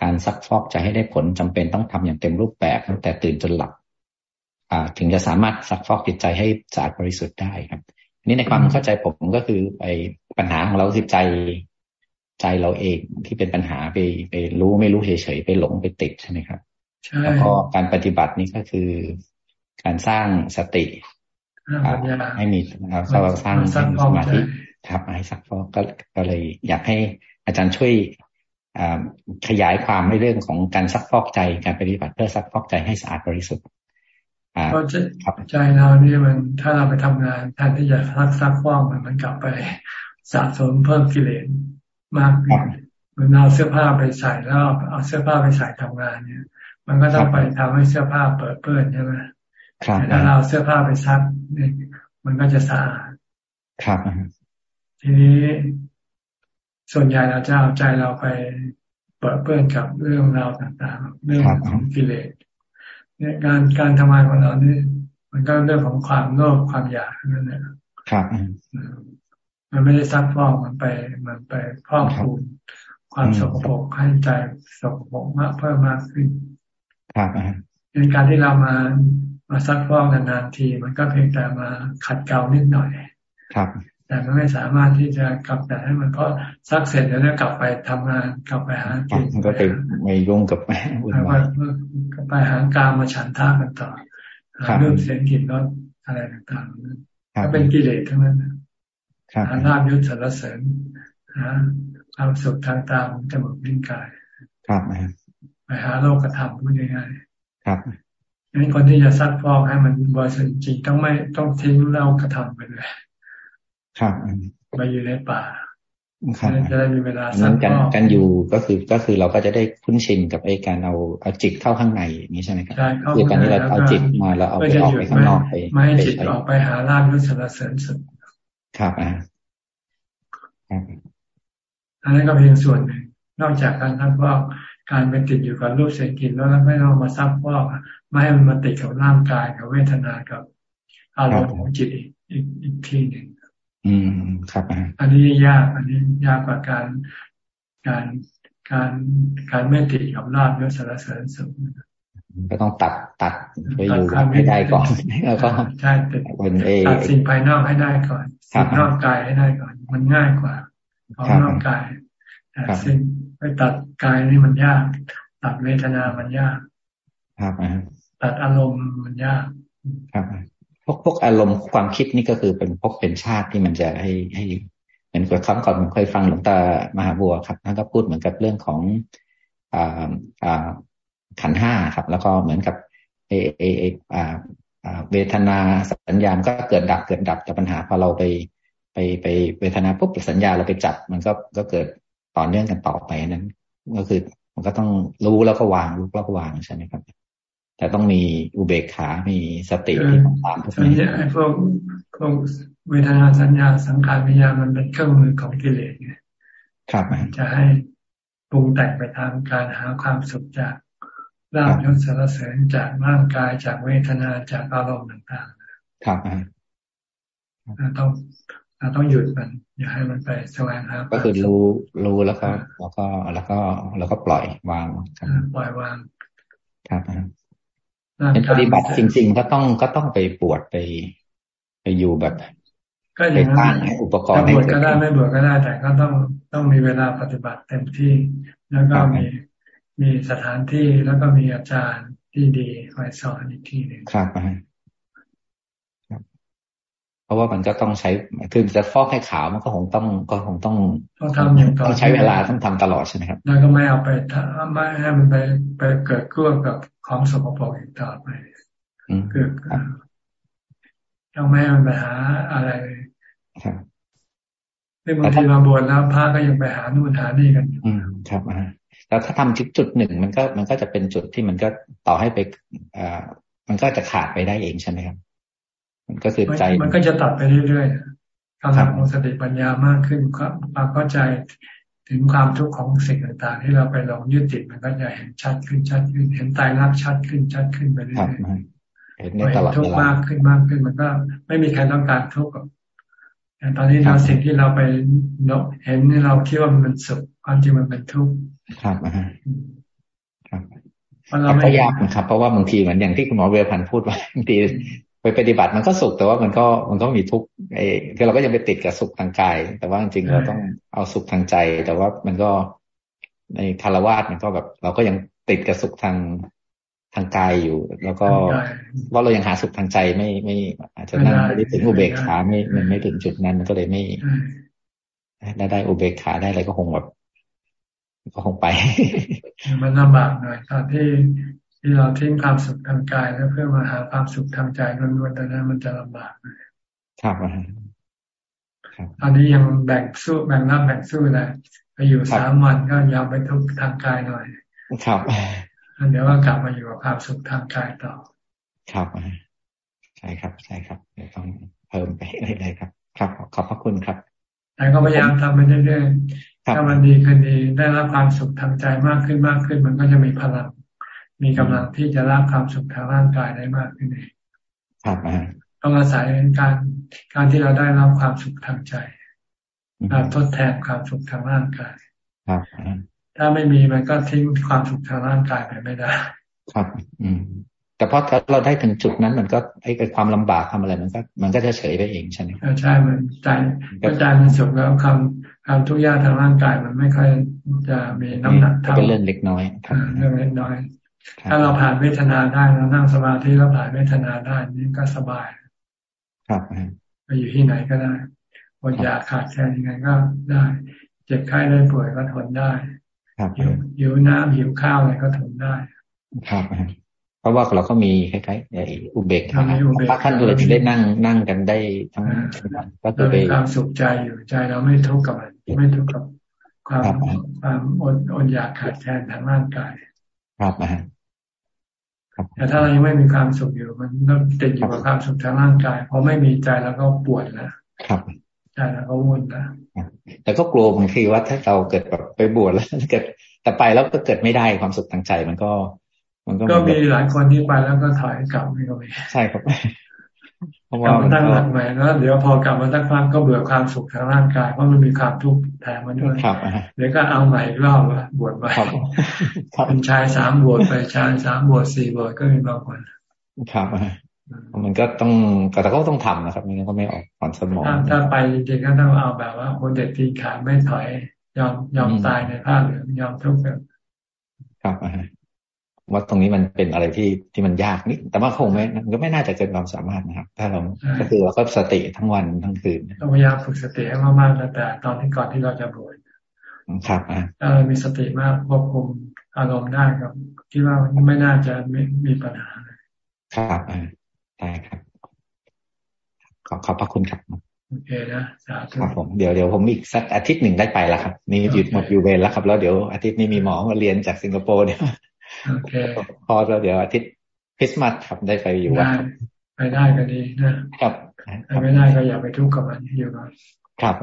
การซักฟอกจะให้ได้ผลจำเป็นต้องทำอย่างเต็มรูปแบบตั้งแต่ตื่นจนหลับอ่า ถึงจะสามารถซักฟอกจิตใจให้สะอาดบริสุทธิ์ได้ครับนี่ในความเข้าใจผมก็คือไอ้ปัญหาของเราคือใจใจเราเองที่เป็นปัญหาไปไปรู้ไม่รู้เฉยๆไปหลงไปติดใช่ไหมครับแล้วก็การปฏิบัตินี้ก็คือการสร้างสติให้มีเราสร้างสมาธิทับให้สักฟอกก็เลยอยากให้อาจารย์ช่วยขยายความในเรื่องของการซักฟอกใจการปฏิบัติเพื่อซักฟอกใจให้สะอาดบริสุทธิ์ ก็ใจเราเนี่ยมันถ้าเราไปทำงานแทนที่จะซักซักฟอกมันมันกลับไปสะสมเพิ่มกิเลสมากขึ้นเหมือนเอาเสื้อผ้าไปใส่แล้วเอาเสื้อผ้าไปใส่ทำงานเนี่ย มันก็ต้องไปทำให้เสื้อผ้าเปิดเปื้อนใช่ไหมถ้าเราเสื้อผ้าไปซักเนี่ยมันก็จะสะอาดครับทีนี้ส่วนใหญ่เราจะเอาใจเราไปเปิดเปื้อนกับเรื่องราวต่างๆ เรื่องของกิเลส เนี่ยการการทำงานของเรานี่มันก็เรื่องของความโลภความอยากนั่นแหละครับ มันไม่ได้ซักฟอกมันไป มันไปพอกคูณความสกปรกให้ใจสกปรกมากเพิ่มมากขึ้น ครับในการที่เรามามาซักฟอกนานๆที มันก็เพียงแต่มาขัดเกลานิดหน่อย ครับ แต่มันไม่สามารถที่จะกลับแต่ให้มันเพราะซักเสร็จแล้วกลับไปทำงานกลับไปหากินก็ไปไม่ยุ่งกับแม่ก็ไปหาการมาฉันท่ากันต่อเรื่องเสียงกลิ่นรสอะไรต่างๆก็เป็นกิเลสทั้งนั้นหาลาบยศสารเสริญหาความสุขทางตาของจมูกลิ้นกาย ครับไปหาโลกธรรมพูดง่ายๆครับงั้นคนที่จะซักฟอกให้มันบริสุทธิ์จริงต้องไม่ต้องทิ้งเล่ากระทำไปเลย ครับมาอยู่ในป่าครับจะได้มีเวลาซักฟอกกันอยู่ก็คือก็คือเราก็จะได้คุ้นชินกับไอ้การเอาเอาจิตเข้าข้างในอย่างนี้ใช่ไหมครับใช่คือการที่เราเอาจิตมาแล้วเอาไปออกไปข้างนอกไปไม่ให้จิตออกไปหาลาบยศสารเสริญสุดครับอ่าอันนั้นก็เพียงส่วนหนึ่งนอกจากการซักฟอกการไปติดอยู่กับรูปเสียงกลิ่นแล้วไม่ต้องมาซักฟอกไม่ให้มันมาติดกับร่างกายกับเวทนากับอารมณ์ของจิตอีกอีกทีหนึ่ง อืมครับอันนี้ยาก อันนี้ยากกว่าการการการการไม่ติดกับลาบยศสารเสริญสุขก็ต้องตัดตัดไปอยู่ให้ได้ก่อนแล้วก็ใช่ตัดสิ่งภายนอกให้ได้ก่อนสิ่งนอกกายให้ได้ก่อน มันง่ายกว่าของนอกกายแต่สิ่งไปตัดกายนี่มันยาก ตัดเวทนามันยาก ครับตัดอารมณ์มันยาก ครับพ วกพวกอารมณ์ความคิดนี่ก็คือเป็นพวกเป็นชาติที่มันจะให้ให้เหมือนกับครั้งก่อนผมเคยฟังหลวงตามหาบัวครับท่านก็พูดเหมือนกับเรื่องของอ่าอ่าขันห้าครับ แล้วก็เหมือนกับเอเอเออ่าเวทนาสัญญาณก็เกิดดับเกิดดับแต่ปัญหาพอเราไป ไปไปเวทนาปุ๊บสัญญาเราไปจับ มันก็ก็เกิดต่อเนื่องกันต่อไปนั้น ก็คือมันก็ต้องรู้แล้วก็วางรู้แล้วก็วางใช่ไหมครับ แต่ต้องมีอุเบกขา มีสติที่ตามพวกนี้ไอ้พวกพวกเวทนาสัญญาสังขารวิญญาณมันเป็นเครื่องมือของกิเลสไงครับจะให้ปรุงแต่งไปทางการหาความสุขจากลาบยศสารเสริญจากร่างกายจากเวทนาจากอารมณ์ต่างๆ ครับต้องเราต้องหยุดมัน อย่าให้มันไปแสวงหาก็คือรู้รู้แล้วก็แล้วก็แล้วก็แล้วก็ปล่อยวางปล่อยวาง ครับ เป็นปฏิบัติจริงๆก็ต้องก็ต้องไปปวดไป ไปอยู่แบบก็อย่างนั้นอุปกรณ์บวชก็ได้ไม่บวชก็ได้ แต่ก็ต้องต้องมีเวลาปฏิบัติเต็มที่ แล้วก็มีมีสถานที่แล้วก็มีอาจารย์ที่ดีคอยสอนอีกที่หนึ่งครับ ราะว่ามันก็ต้องใช้คือจะฟอกให้ขาวมันก็คงต้องก็คงต้องต้องทำอย่างต่อต้องใช้เวลาต้องทำตลอดใช่ไหมครับแล้วก็ไม่เอาไปไม่ให้มันไปไปเกิดกลัวกับของสกปรกอีกต่อไปเกิดต้องไม่ให้มันไปหาอะไรที่บางทีมาบวชแล้วพระก็ยังไปหานู่นหานี่กันอืมครับอ่าแล้วถ้าทำจุดจุดหนึ่งมันก็มันก็จะเป็นจุดที่มันก็ต่อให้ไปอ่ามันก็จะขาดไปได้เองใช่ไหมครับ ก็คือใจ มันก็จะตัดไปเรื่อยๆกำลังของสติปัญญามากขึ้นความเข้าใจถึงความทุกข์ของสิ่งต่างๆ ที่เราไปลองยึดติดมันก็จะเห็นชัดขึ้นชัดขึ้น เห็นตายรักชัดขึ้นชัดขึ้นไปเรื่อยๆเห็นทุกข์มากขึ้นมากขึ้นมันก็ ไม่มีใครต้องการทุกข์แต่ตอนนี้เราสิ่งที่เราไปเห็นนี่เราคิดว่ามันเป็นสุขความจริงมันเป็นทุกข์ครับครับพยายามครับ เพราะว่าบางทีเหมือนอย่างที่คุณหมอเวรพันธ์พูดว่าบางที ไปปฏิบัติมันก็สุขแต่ว่ามันก็มันก็มีทุกข์ไอ้คือเราก็ยังไปติดกับสุขทางกาย แต่ว่าจริงๆเราต้องเอาสุขทางใจ แต่ว่ามันก็ในคารวาสมันก็แบบ เราก็ยังติดกับสุขทางทางกายอยู่ แล้วก็ว่าเรายังหาสุขทางใจไม่ไม่ อาจจะนั่งไม่ได้ถึงอุเบกขาไม่มันไม่ถึงจุดนั้นมันก็เลยไม่ได้ได้อุเบกขาได้อะไรก็คงแบบก็คงไป มันลำบากหน่อยตอนที่ ที่เราทิ้งความสุขทางกายแล้วเพื่อมาหาความสุขทางใจล้วนๆแต่นั้นมันจะลำบากเลยครับตอนนี้ยังแบ่งสู้แบ่งรับแบ่งสู้เลยไปอยู่สามวันก็ยาวไปทุกทางกายหน่อย ครับเดี๋ยวว่ากลับมาอยู่กับความสุขทางกายต่อ ครับใช่ครับใช่ครับเดี๋ยวต้องเพิ่มไปเรื่อยๆครับ ครับ ขอบพระคุณครับแต่ก็พยายามทำไปเรื่อยๆถ้ามันดีขึ้นดีได้รับความสุขทางใจมากขึ้นมากขึ้น มันก็จะมีพลัง มีกำลังที่จะรับความสุขทางร่างกายได้มากขึ้นเองครับต้องอาศัยการการที่เราได้รับความสุขทางใจมาทดแทนความสุขทางร่างกายครับถ้าไม่มีมันก็ทิ้งความสุขทางร่างกายไปไม่ได้ ครับ อืม แต่พอเราได้ถึงจุดนั้นมันก็ไอ้ความลำบากทำอะไรมันก็ มันก็จะเฉยไปเองใช่ไหมใช่มันใจก็ใจมันสุขแล้วความความทุกข์ยากทางร่างกายมันไม่ค่อยจะมีน้ำหนักเท่าเป็นเรื่องเล็กน้อยเรื่องเล็กน้อย ถ้าเราผ่านเวทนาได้เรานั่งสมาธิแล้วผ่านเวทนาได้นี่ก็สบาย ครับไปอยู่ที่ไหนก็ได้อดอยากขาดแคลนยังไงก็ได้ เจ็บไข้ได้ป่วยก็ทนได้หิวหิวน้ำหิวข้าวอะไรก็ทนได้ ครับเพราะว่าเราก็มีคล้ายๆอุเบกขาพระท่านเลยได้นั่งนั่งกันได้ทั้งก็คือเป็นความสุขใจอยู่ใจเราไม่ทุกข์กับมันไม่ทุกข์กับความความอดอดอยากขาดแคลนทางร่างกาย ครับนะฮะ แต่ถ้าเรายังไม่มีความสุขอยู่ มันต้องติดอยู่กับความสุขทางร่างกายพอไม่มีใจแล้วก็ปวดแล้วครับใช่แล้วก็วุ่นนะแต่ก็กลัวบางทีว่าถ้าเราเกิดแบบไปบวชแล้วเกิดแต่ไปแล้วก็เกิดไม่ได้ความสุขทางใจมันก็ มันก็ก็มีหลายคนที่ไปแล้วก็ถอยกลับไม่ก็มีใช่ครับ เพราะว่าตั้งหลักใหม่แล้วเดี๋ยวพอกลับมาตั้งพักก็เบื่อความสุขทางร่างกายเพราะมันมีความทุกข์แถมมาด้วยเดี๋ยวก็เอาใหม่รอบว่าบวชใหม่เป็นชายสามบวชไปชายสามบวชสี่บวชก็มีบางคนครับมันก็ต้องแต่ก็ต้องทำนะครับไม่งั้นก็ไม่ออกผ่อนสมองถ้าไปจริงๆก็ต้องเอาแบบว่าคนเด็ดทีขาไม่ถอยยอมยอมตายในผ้าเหลืองยอมทุกข์ครับ ว่าตรงนี้มันเป็นอะไรที่ที่มันยากนิดแต่ว่าคงไม่ก็ไม่น่าจะเกินความสามารถนะครับ ถ้าเราก็คือเราก็สติทั้งวันทั้งคืนต้องพยายามฝึกสติให้มากๆแต่ ตอนที่ก่อนที่เราจะบวชครับถ้าเรามีสติมากควบคุมอารมณ์ได้ครับคิดว่าไม่น่าจะไม่มีปัญหาครับได้ครับขอขอบพระคุณครับโอเคนะสาธุครับผมเดี๋ยวเดี๋ยวผมอีกสักอาทิตย์หนึ่งได้ไปแล้วครับ นี่หยุดหมดอยู่เวรแล้วครับ แล้วเดี๋ยวอาทิตย์นี้มีหมอมาเรียนจากสิงคโปร์เนี่ย โอเคพอแล้วเดี๋ยวอาทิตย์คริสต์มาสครับได้ไปอยู่วัดไปได้ก็ดีนะครับไปไม่ได้ก็อย่าไปทุกข์กับมันอยู่ก่อนครับ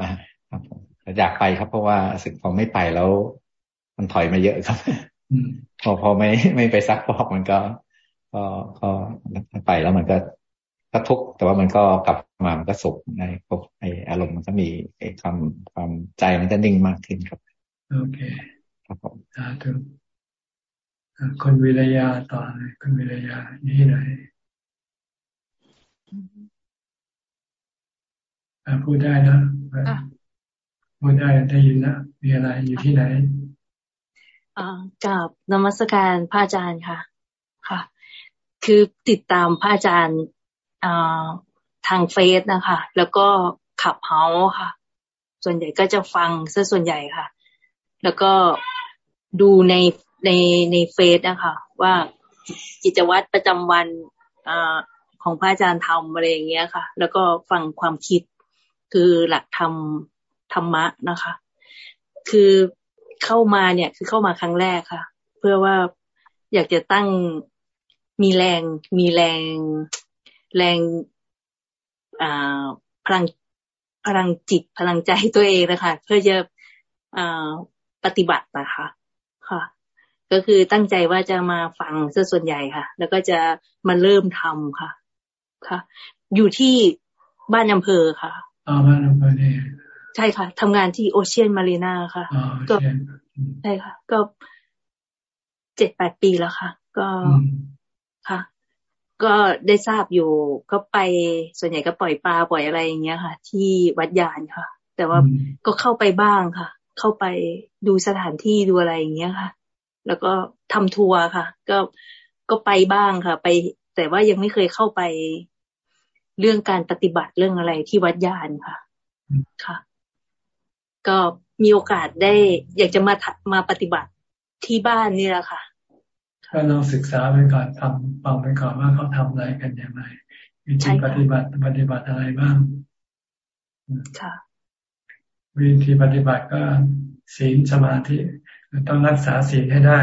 ครับผมอยากไปครับเพราะว่าสึกพอไม่ไปแล้ว มันถอยมาเยอะครับพอพอไม่ไม่ไปซักฟอกมันก็ ก็ก็ไปแล้วมันก็ก็ทุกข์แต่ว่ามันก็กลับมามันก็สุขในพบไออารมณ์มันก็มีไอความความใจมันจะนิ่งมากขึ้นครับ โอเค ครับผมสาธุ คนวิรยาต่อเลยคนวิรยาอยู่ที่ไหนพูดได้นะพูดได้ได้ยินนะมีอะไรอยู่ที่ไหนอ่ากับนมัสการพระอาจารย์ค่ะ ค่ะ คือติดตามพระอาจารย์อ่าทางเฟซนะคะ แล้วก็ขับเฮาค่ะ ส่วนใหญ่ก็จะฟังซะส่วนใหญ่ค่ะ แล้วก็ดูใน ในในเฟซนะคะว่ากิจวัตรประจำวันอของพระอาจารย์ทำอะไรอย่างเงี้ยค่ะ แล้วก็ฟังความคิดคือหลักธรรมธรรมะนะคะ คือเข้ามาเนี่ยคือเข้ามาครั้งแรกค่ะ เพื่อว่าอยากจะตั้งมีแรงมีแรงแรงอ่าพลังพลังจิตพลังใจตัวเองนะคะเพื่อจะอ่าปฏิบัตินะคะ ก็คือตั้งใจว่าจะมาฟังซะส่วนใหญ่ค่ะ แล้วก็จะมาเริ่มทำค่ะ ค่ะ อยู่ที่บ้านอำเภอค่ะอ๋อบ้านอำเภอนี่ใช่ค่ะทำงานที่โอเชียนมารีนาค่ะ ก็ใช่ค่ะ ก็เจ็ดแปดปีแล้วค่ะ ก็ค่ะ ก็ได้ทราบอยู่ก็ไปส่วนใหญ่ก็ปล่อยปลาปล่อยอะไรอย่างเงี้ยค่ะ ที่วัดยานค่ะ แต่ว่าก็เข้าไปบ้างค่ะ เข้าไปดูสถานที่ดูอะไรอย่างเงี้ยค่ะ แล้วก็ทำทัวร์ค่ะ ก็ก็ไปบ้างค่ะ ไปแต่ว่ายังไม่เคยเข้าไปเรื่องการปฏิบัติเรื่องอะไรที่วัดยานค่ะ ค่ะ ก็มีโอกาสได้ อยากจะมามาปฏิบัติที่บ้านนี่แหละค่ะก็ลองศึกษาไปก่อนทำฟังไปก่อนว่าเขาทำอะไรกันอย่างไรวิธีปฏิบัติปฏิบัติอะไรบ้างค่ะวิธีปฏิบัติก็ศีลสมาธิ ต้องรักษาศีลให้ได้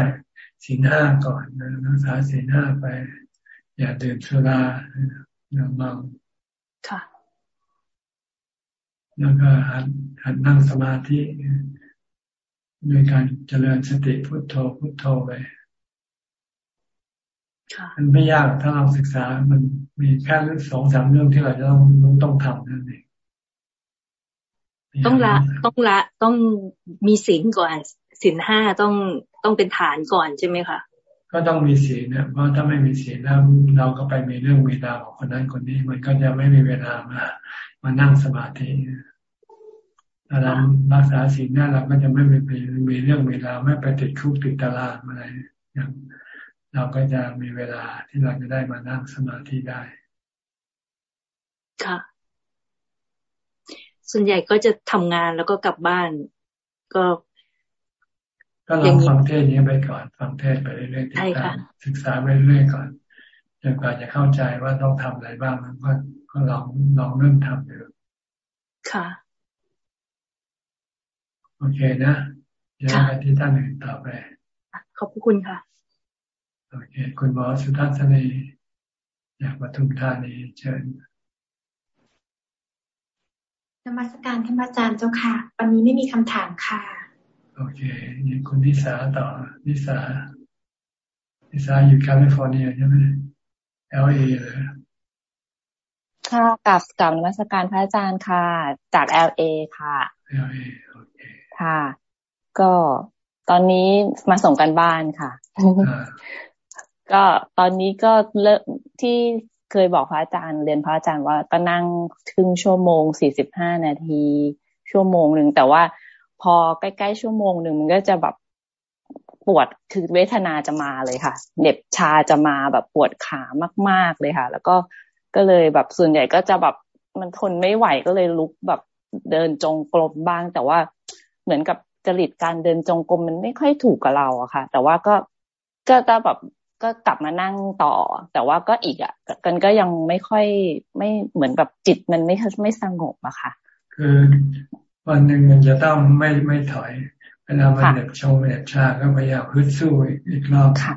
ศีลห้าก่อนนะรักษาศีลห้าไป อย่าดื่มสุราอย่าเมาค่ะ แล้วก็หัดหัดนั่งสมาธิโดยการเจริญสติพุทโธพุทโธไปมันไม่ยากถ้าเราศึกษา มันมีแค่สองสามเรื่องที่เราจะต้องต้องทำนั่นเองต้องละ ต้องละ ต้องมีศีลก่อน ศีลห้าต้องต้องเป็นฐานก่อนใช่ไหมคะก็ต้องมีศีลเนี่ยเพราะถ้าไม่มีศีลแล้วเราก็ไปมีเรื่องมีราวกับคนนั้นคนนี้ มันก็จะไม่มีเวลามามานั่งสมาธิถ้าเรารักษาศีลนี่เราก็จะไม่มีมีเรื่องมีราวไม่ไปติดคุกติดตารางอะไรอย่างเราก็จะมีเวลาที่เราจะได้มานั่งสมาธิได้ ค่ะ ส่วนใหญ่ก็จะทำงานแล้วก็กลับบ้าน ก็ ก็ลองฟังเทศนี้ไปก่อน ฟังเทศไปเรื่อยๆติดตามศึกษาไปเรื่อยๆก่อนจนกว่าจะเข้าใจว่าต้องทำอะไรบ้างก็ก็ลองลองเริ่มทำดูค่ะ โอเคนะเดี๋ยวไปที่ท่านอื่นต่อไปขอบคุณค่ะโอเค คุณหมอสุทัศนีอยากมาทุมธานีเชิญนมัสการท่านอาจารย์เจ้าค่ะ วันนี้ไม่มีคำถามค่ะ โอเคนี่คุณนิสาต่อนิสานิสาอยู่แคลิฟอร์เนียใช่ไหม L.A.เลยค่ะกราบกราบนมัสการพระอาจารย์ค่ะ จากเอลเอค่ะเอลเอโอเคค่ะ ก็ตอนนี้มาส่งกันบ้านค่ะ ก็ตอนนี้ก็เลิกที่เคยบอกพระอาจารย์เรียนพระอาจารย์ว่าก็นั่งครึ่งชั่วโมงสี่สิบห้านาที ชั่วโมงหนึ่งแต่ว่า พอใกล้ๆชั่วโมงหนึ่งมันก็จะแบบปวดคือเวทนาจะมาเลยค่ะเหน็บชาจะมาแบบปวดขามาก ๆเลยค่ะ แล้วก็ก็เลยแบบส่วนใหญ่ก็จะแบบมันทนไม่ไหวก็เลยลุกแบบเดินจงกรมบ้าง แต่ว่าเหมือนกับจริตการเดินจงกรมมันไม่ค่อยถูกกับเราอะค่ะ แต่ว่าก็ก็จะแบบก็กลับมานั่งต่อ แต่ว่าก็อีกอะกันก็ยังไม่ค่อยไม่เหมือนแบบจิตมันไม่ไม่สงบอะค่ะ คือ วันหนึ่งมันจะต้องไม่ไม่ถอย เวลามันเหน็บชงเหน็บชาก็พยายามฮึดสู้อีกรอบค่ะ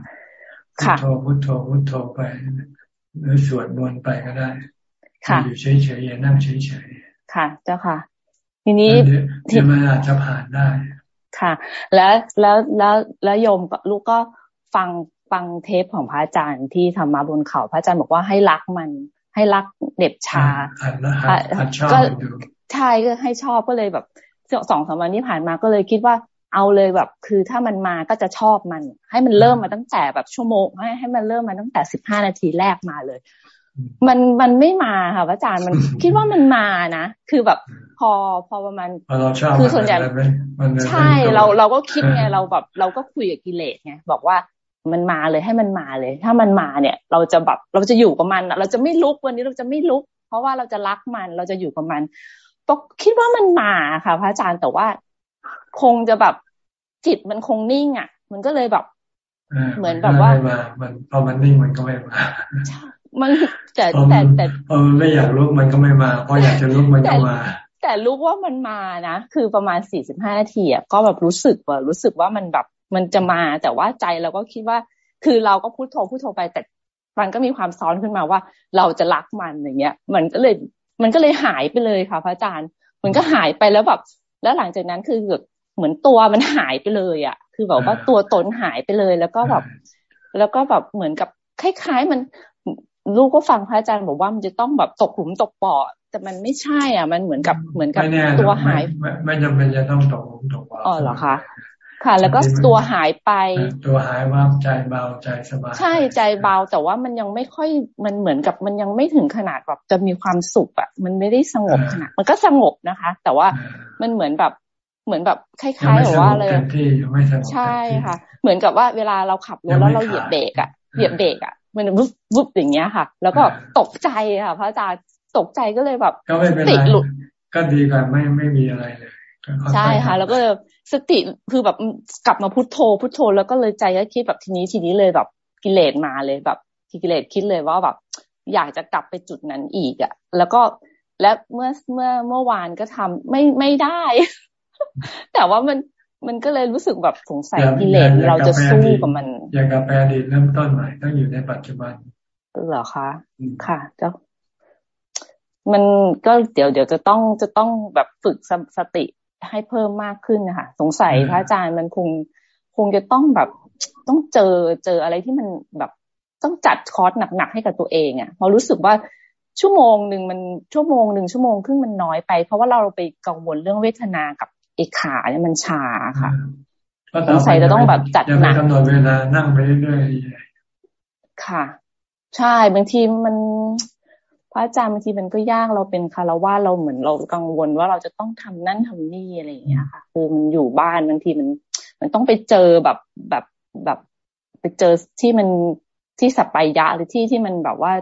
พุทโธพุทโธพุทโธไปหรือสวดมนต์ไปก็ได้ค่ะอยู่เฉยเฉยอย่านั่งเฉยเฉยค่ะ เจ้าค่ะ ทีนี้ที่มันอาจจะผ่านได้ ค่ะ แล้วแล้วแล้วแล้วโยมลูกก็ฟังฟังเทปของพระอาจารย์ที่ทำมาบนเขาพระอาจารย์บอกว่าให้รักมันให้รักเด็บชาก็ ใช่ก็ให้ชอบก็เลยแบบสองสามวันที่ผ่านมาก็เลยคิดว่าเอาเลยแบบ คือถ้ามันมาก็จะชอบมัน ให้มันเริ่มมาตั้งแต่แบบชั่วโมงให้ให้มันเริ่มมาตั้งแต่สิบห้านาทีแรกมาเลย มันมันไม่มาค่ะพระอาจารย์มันคิดว่ามันมานะคือแบบพอพอประมาณคือส่วนใหญ่ใช่เราเราก็คิดไงเราแบบเราก็คุยกับกิเลสไงบอกว่ามันมาเลยให้มันมาเลย ถ้ามันมาเนี่ย เราจะแบบเราจะอยู่กับมันเราจะไม่ลุกวันนี้เราจะไม่ลุก เพราะว่าเราจะรักมันเราจะอยู่กับมัน ก็คิดว่ามันมาค่ะ พระอาจารย์แต่ว่าคงจะแบบจิตมันคงนิ่งอะ มันก็เลยแบบเหมือนแบบว่ามันพอมันนิ่งมันก็ไม่มามันแต่แต่แต่พอมันไม่อยากลุกมันก็ไม่มาพออยากจะลุกมันก็มา แต่รู้ว่ามันมานะคือประมาณสี่สิบห้านาทีอะก็แบบรู้สึกว่ารู้สึกว่ามันแบบมันจะมาแต่ว่าใจเราก็คิดว่า คือเราก็พูดโทรพูดโทรไปแต่มันก็มีความซ้อนขึ้นมาว่า เราจะรักมันอย่างเงี้ย มันก็เลย มันก็เลยหายไปเลยค่ะพระอาจารย์ มันก็หายไปแล้วแบบแล้วหลังจากนั้นคือแบบเหมือนตัวมันหายไปเลยอะ คือแบบว่าตัวตนหายไปเลย แล้วก็แบบ แล้วก็แบบเหมือนกับคล้ายๆ มันลูกก็ฟังพระอาจารย์บอกว่ามันจะต้องแบบตกหลุมตกบ่อแต่มันไม่ใช่อะ มันเหมือนกับเหมือนกับตัวหาย ไม่จำเป็นจะต้องตกหลุมตกบ่ออ๋อเหรอคะ ค่ะ แล้วก็ตัวหายไป ตัวหายว่าใจเบาใจสบายใช่ใจเบาแต่ว่ามันยังไม่ค่อยมันเหมือนกับมันยังไม่ถึงขนาดแบบจะมีความสุขอะ มันไม่ได้สงบขนาดมันก็สงบนะคะ แต่ว่ามันเหมือนแบบเหมืมือนแบบคล้ายๆแบบว่าเลยใช่ค่ะ เหมือนกับว่าเวลาเราขับรถแล้วเราเหยียบเบรกอะเหยียบเบรกอะมันวุบวุบอย่างเงี้ยค่ะ แล้วก็ตกใจค่ะพระอาจารย์ตกใจก็เลยแบบติดหลุดก็ดีกว่าไม่ไม่มีอะไรเลย ใช่ค่ะ แล้วก็สติคือแบบกลับมาพุทโธพุทโธ แล้วก็เลยใจก็คิดแบบทีนี้ทีนี้เลยแบบกิเลสมาเลยแบบกิเลสคิดเลยว่าแบบอยากจะกลับไปจุดนั้นอีกอะ แล้วก็และเมื่อเมื่อเมื่อวานก็ทำไม่ไม่ได้ แต่ว่ามันมันก็เลยรู้สึกแบบสงสัยกิเลสเราจะสู้กับมัน อยากกลับไปอดีตเริ่มต้นใหม่ต้องอยู่ในปัจจุบันเหรอคะค่ะเจ้ามันก็เดี๋ยวเดี๋ยวจะต้องจะต้องแบบฝึกสติ ให้เพิ่มมากขึ้นนะคะสงสัยพระอาจารย์มันคงคงจะต้องแบบต้องเจอเจออะไรที่มันแบบต้องจัดคอร์สหนักๆให้กับตัวเองอะ่ะเพราะรู้สึกว่าชั่วโมงหนึ่งมันชั่วโมงหนึ่งชั่วโมงครึ่งมันน้อยไป เพราะว่าเราไปกังวลเรื่องเวทนากับเอกขาเนี่ยมันชาค่ะสงสัยจะต้องแบบจัดหนักกำหนดเวลานั่งไปเรื่อยๆค่ะ ใช่บางทีมัน พระอาจารย์บางทีมันก็ยากเราเป็นคารวะเราเหมือนเรากังวลว่าเราจะต้องทำนั่นทำนี่อะไรอย่างเงี้ยค่ะ คือมันอยู่บ้านบางทีมัน มันต้องไปเจอแบบแบบแบบไปเจอที่มันที่สัปปายะหรือที่ที่มันแบบว่า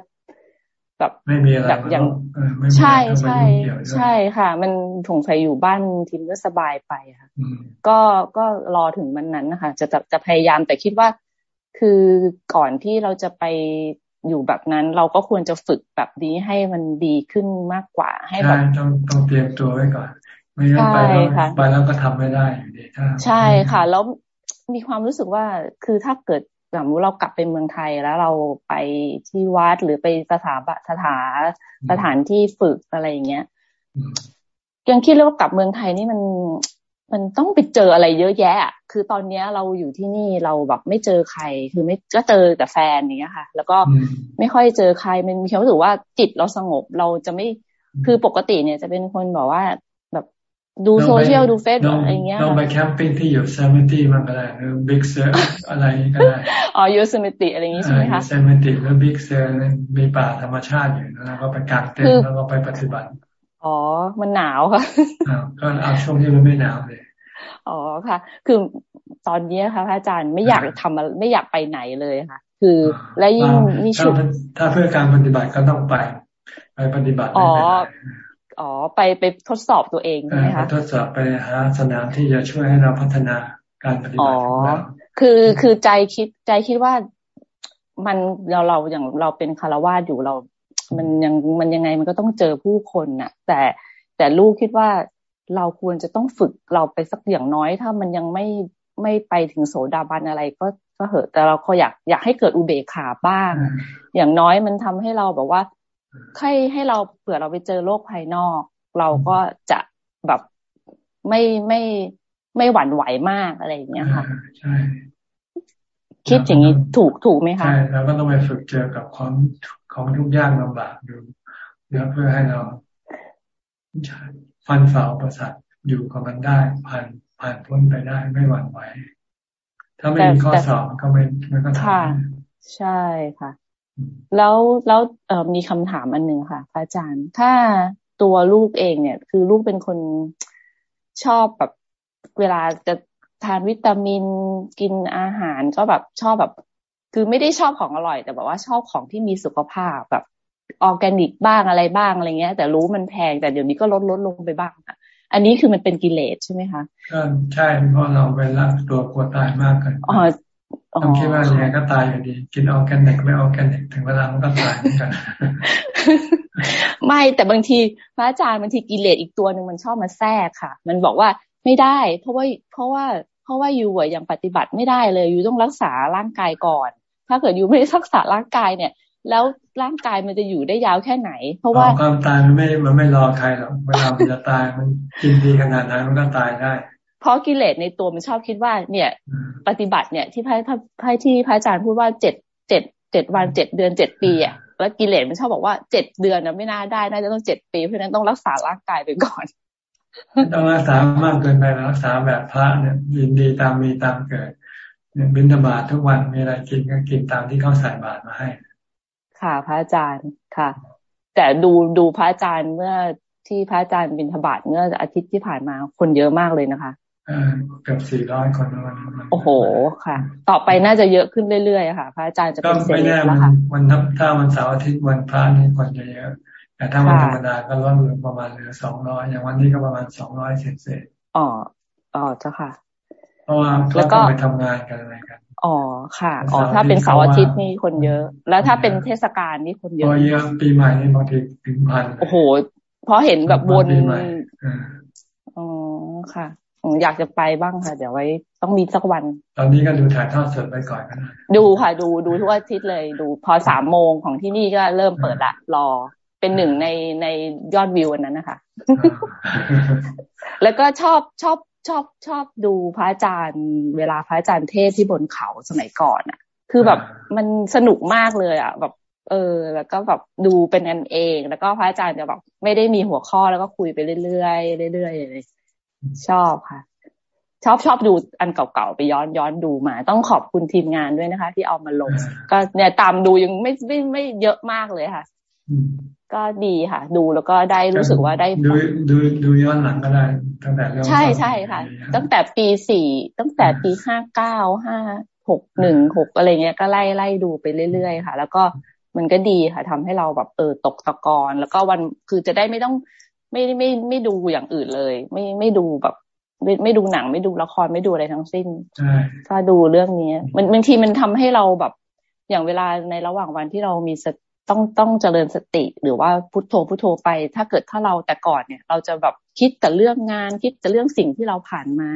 แบบไม่มีอะไรแบบอย่างใช่ใช่ใช่ค่ะ มันถงใส่อยู่บ้านทีมก็สบายไปค่ะก็ก็รอถึงมันนั้นนะคะจะจะจะพยายามแต่คิดว่าคือก่อนที่เราจะไป อยู่แบบนั้น เราก็ควรจะฝึกแบบนี้ให้มันดีขึ้นมากกว่า ให้แบบต้องต้องเตรียมตัวไว้ก่อนไม่งั้นไปแล้วไปแล้วก็ทำไม่ได้อยู่ดีถ้าใช่ค่ะ แล้วมีความรู้สึกว่าคือถ้าเกิดสมมติเรากลับไปเมืองไทยแล้วเราไปที่วัดหรือไปสถาบันสถาสถานที่ฝึกอะไรอย่างเงี้ยยังคิดเลยว่ากลับเมืองไทยนี่มัน มันต้องไปเจออะไรเยอะแยะ คือตอนเนี้ยเราอยู่ที่นี่เราแบบไม่เจอใคร คือไม่ก็เจอแต่แฟนอย่างเงี้ยค่ะ แล้วก็ไม่ค่อยเจอใคร มันมีความรู้สึกว่าจิตเราสงบ เราจะไม่ คือปกติเนี่ยจะเป็นคนบอกว่าดูโซเชียลดูเฟซอะไรเงี้ยลองไป camping ที่อยู่เซมิตี้มันก็ได้หรือ Big Sur อะไรก็ได้ อ๋อยูเซมิตี้อะไรอย่างงี้ใช่ไหมคะเซมิตี้หรือ Big Surมีป่าธรรมชาติอยู่แล้วก็ไปกางเต็นท์แล้วก็ไปปฏิบัติ อ๋อ มันหนาวค่ะก็เอาช่วงที่มันไม่หนาวเลยอ๋อค่ะ คือตอนนี้ค่ะพระอาจารย์ไม่อยากทำไม่อยากไปไหนเลยค่ะ คือและยิ่งมีชุดถ้าเพื่อการปฏิบัติก็ต้องไป ไปปฏิบัติอ๋ออ๋อไปไปทดสอบตัวเองใช่ไหมคะทดสอบไปหาสนามที่จะช่วยให้เราพัฒนาการปฏิบัติของเราคือคือใจคิดใจคิดว่ามันเราเราอย่างเราเป็นคารวาสอยู่เรา มันยังมันยังไงมันก็ต้องเจอผู้คนน่ะ แต่แต่ลูกคิดว่าเราควรจะต้องฝึกเราไปสักอย่างน้อย ถ้ามันยังไม่ไม่ไปถึงโสดาบันอะไรก็ก็เหอะแต่เราก็อยากอยากให้เกิดอุเบกขาบ้าง อย่างน้อยมันทำให้เราแบบว่าให้ให้เราเผื่อเราไปเจอโลกภายนอก เราก็จะแบบไม่ไม่ไม่หวั่นไหวมากอะไรอย่างเงี้ยค่ะใช่คิดอย่างนี้ถูกถูกไหมคะใช่เราก็ต้องไปฝึกเจอกับของ ของทุกยากลำบากอยู่เพื่อเพื่อให้เราฟันฝ่าประสาทอยู่กับมันได้ ผ่านผ่านพ้นไปได้ไม่หวั่นไหวถ้าไม่มีข้อสอบก็ไม่ไม่ก็ทำใช่ค่ะ แล้วแล้วมีคำถามอันหนึ่งค่ะพระอาจารย์ ถ้าตัวลูกเองเนี่ย คือลูกเป็นคนชอบแบบเวลาจะทานวิตามินกินอาหารก็แบบชอบแบบ คือไม่ได้ชอบของอร่อย แต่แบบว่าชอบของที่มีสุขภาพแบบออร์แกนิกบ้างอะไรบ้างอะไรเงี้ย แต่รู้มันแพงแต่เดี๋ยวนี้ก็ลดลดลงไปบ้างค่ะอันนี้คือมันเป็นกิเลสใช่ไหมคะใช่เพราะเราไปรักตัวกลัวตายมากเกินอ๋อต้องคิดว่ายังไงก็ตายอยู่ดี กินออร์แกนิกไม่ออร์แกนิกถึงเวลามันก็ตายเหมือนกันไม่แต่บางทีพระอาจารย์บางทีกิเลสอีกตัวหนึ่งมันชอบมาแทรกค่ะ มันบอกว่าไม่ได้ เพราะว่าเพราะว่า เพราะว่าอยู่ยังปฏิบัติไม่ได้เลยอยู่ต้องรักษาร่างกายก่อน ถ้าเกิดอยู่ไม่รักษาร่างกายเนี่ย แล้วร่างกายมันจะอยู่ได้ยาวแค่ไหน เพราะว่าความตายมันไม่มันไม่รอใครหรอกเวลามันจะตายมันกินดีขนาดนั้นมันก็ตายได้เพราะกิเลสในตัวมันชอบคิดว่า เนี่ย ปฏิบัติเนี่ย ที่พระพระที่พระอาจารย์พูดว่าเจ็ดเจ็ดเจ็ดวันเจ็ดเดือนเจ็ดปีอะแล้วกิเลสมันชอบบอกว่าเจ็ดเดือนนะไม่น่าได้น่าจะต้องเจ็ดปีเพราะนั้นต้องรักษาร่างกายไปก่อน ต้องรักษามากเกินไปรักษาแบบพระเนี่ยยินดีตามมีตามเกิดบิณฑบาตทุกวันมีอะไรกินก็กินตามที่เขาใส่บาตรมาให้ ค่ะ พระอาจารย์ค่ะ แต่ดูดูพระอาจารย์เมื่อที่พระอาจารย์บิณฑบาตเมื่ออาทิตย์ที่ผ่านมาคนเยอะมากเลยนะคะเกือบสี่ร้อยคนวันโอ้โห ค่ะ ต่อไปน่าจะเยอะขึ้นเรื่อยๆค่ะ พระอาจารย์จะเป็นเซเลบแล้วค่ะวันนับถ้าวันเสาร์อาทิตย์วันพระนี่คนจะเยอะ แต่ถ้าวันธรรมดาก็ลดลงประมาณเหลือสองร้อยอย่างวันนี้ก็ประมาณสองร้อยเศษเศษอ๋ออ๋อเจ้าค่ะเพราะว่าเขาต้องไปทำงานกันอะไรกันอ๋อค่ะอ๋อถ้าเป็นเสาร์อาทิตย์นี่คนเยอะ แล้วถ้าเป็นเทศกาลนี่คนเยอะเยอะปีใหม่นี่บางทีถึงพันโอ้โหเพราะเห็นแบบวนอ๋อค่ะอยากจะไปบ้างค่ะ เดี๋ยวไว้ต้องมีสักวัน ตอนนี้ก็ดูถ่ายทอดสดไปก่อนก็ได้ดูค่ะ ดูดูทุกอาทิตย์เลย ดูพอสามโมงของที่นี่ก็เริ่มเปิดละรอ เป็นหนึ่งในในยอดวิวอันนั้นนะคะ แล้วก็ชอบชอบชอบชอบดูพระอาจารย์เวลาพระอาจารย์เทศที่บนเขาสมัยก่อนอะ คือแบบมันสนุกมากเลยอะ แบบ เออ แล้วก็แบบดูเป็นกันเอง แล้วก็พระอาจารย์จะแบบไม่ได้มีหัวข้อแล้วก็คุยไปเรื่อยๆเรื่อยๆเลยชอบค่ะ ชอบชอบดูอันเก่าๆไปย้อนย้อนดูมา ต้องขอบคุณทีมงานด้วยนะคะ ที่เอามาลง ก็เนี่ยตามดูยังไม่ไม่ไม่เยอะมากเลยค่ะ ก็ดีค่ะ ดูแล้วก็ได้รู้สึกว่าได้ดูดูดูย้อนหลังก็ได้ตั้งแต่เริ่มใช่ใช่ค่ะ ตั้งแต่ปีสี่ตั้งแต่ปีห้าเก้าห้าหกหนึ่งหกอะไรเงี้ยก็ไล่ไล่ดูไปเรื่อยๆค่ะ แล้วก็มันก็ดีค่ะทำให้เราแบบเออตกตะกอนแล้วก็วันคือจะได้ไม่ต้องไม่ไม่ไม่ดูอย่างอื่นเลย ไม่ไม่ดูแบบไม่ไม่ดูหนังไม่ดูละครไม่ดูอะไรทั้งสิ้นก็ดูเรื่องนี้มันบางทีมันทำให้เราแบบ อย่างเวลาในระหว่างวันที่เรามีส ต้องต้องเจริญสติ หรือว่าพุทโธพุทโธไป ถ้าเกิดถ้าเราแต่ก่อนเนี่ย เราจะแบบคิดแต่เรื่องงาน คิดแต่เรื่องสิ่งที่เราผ่านมา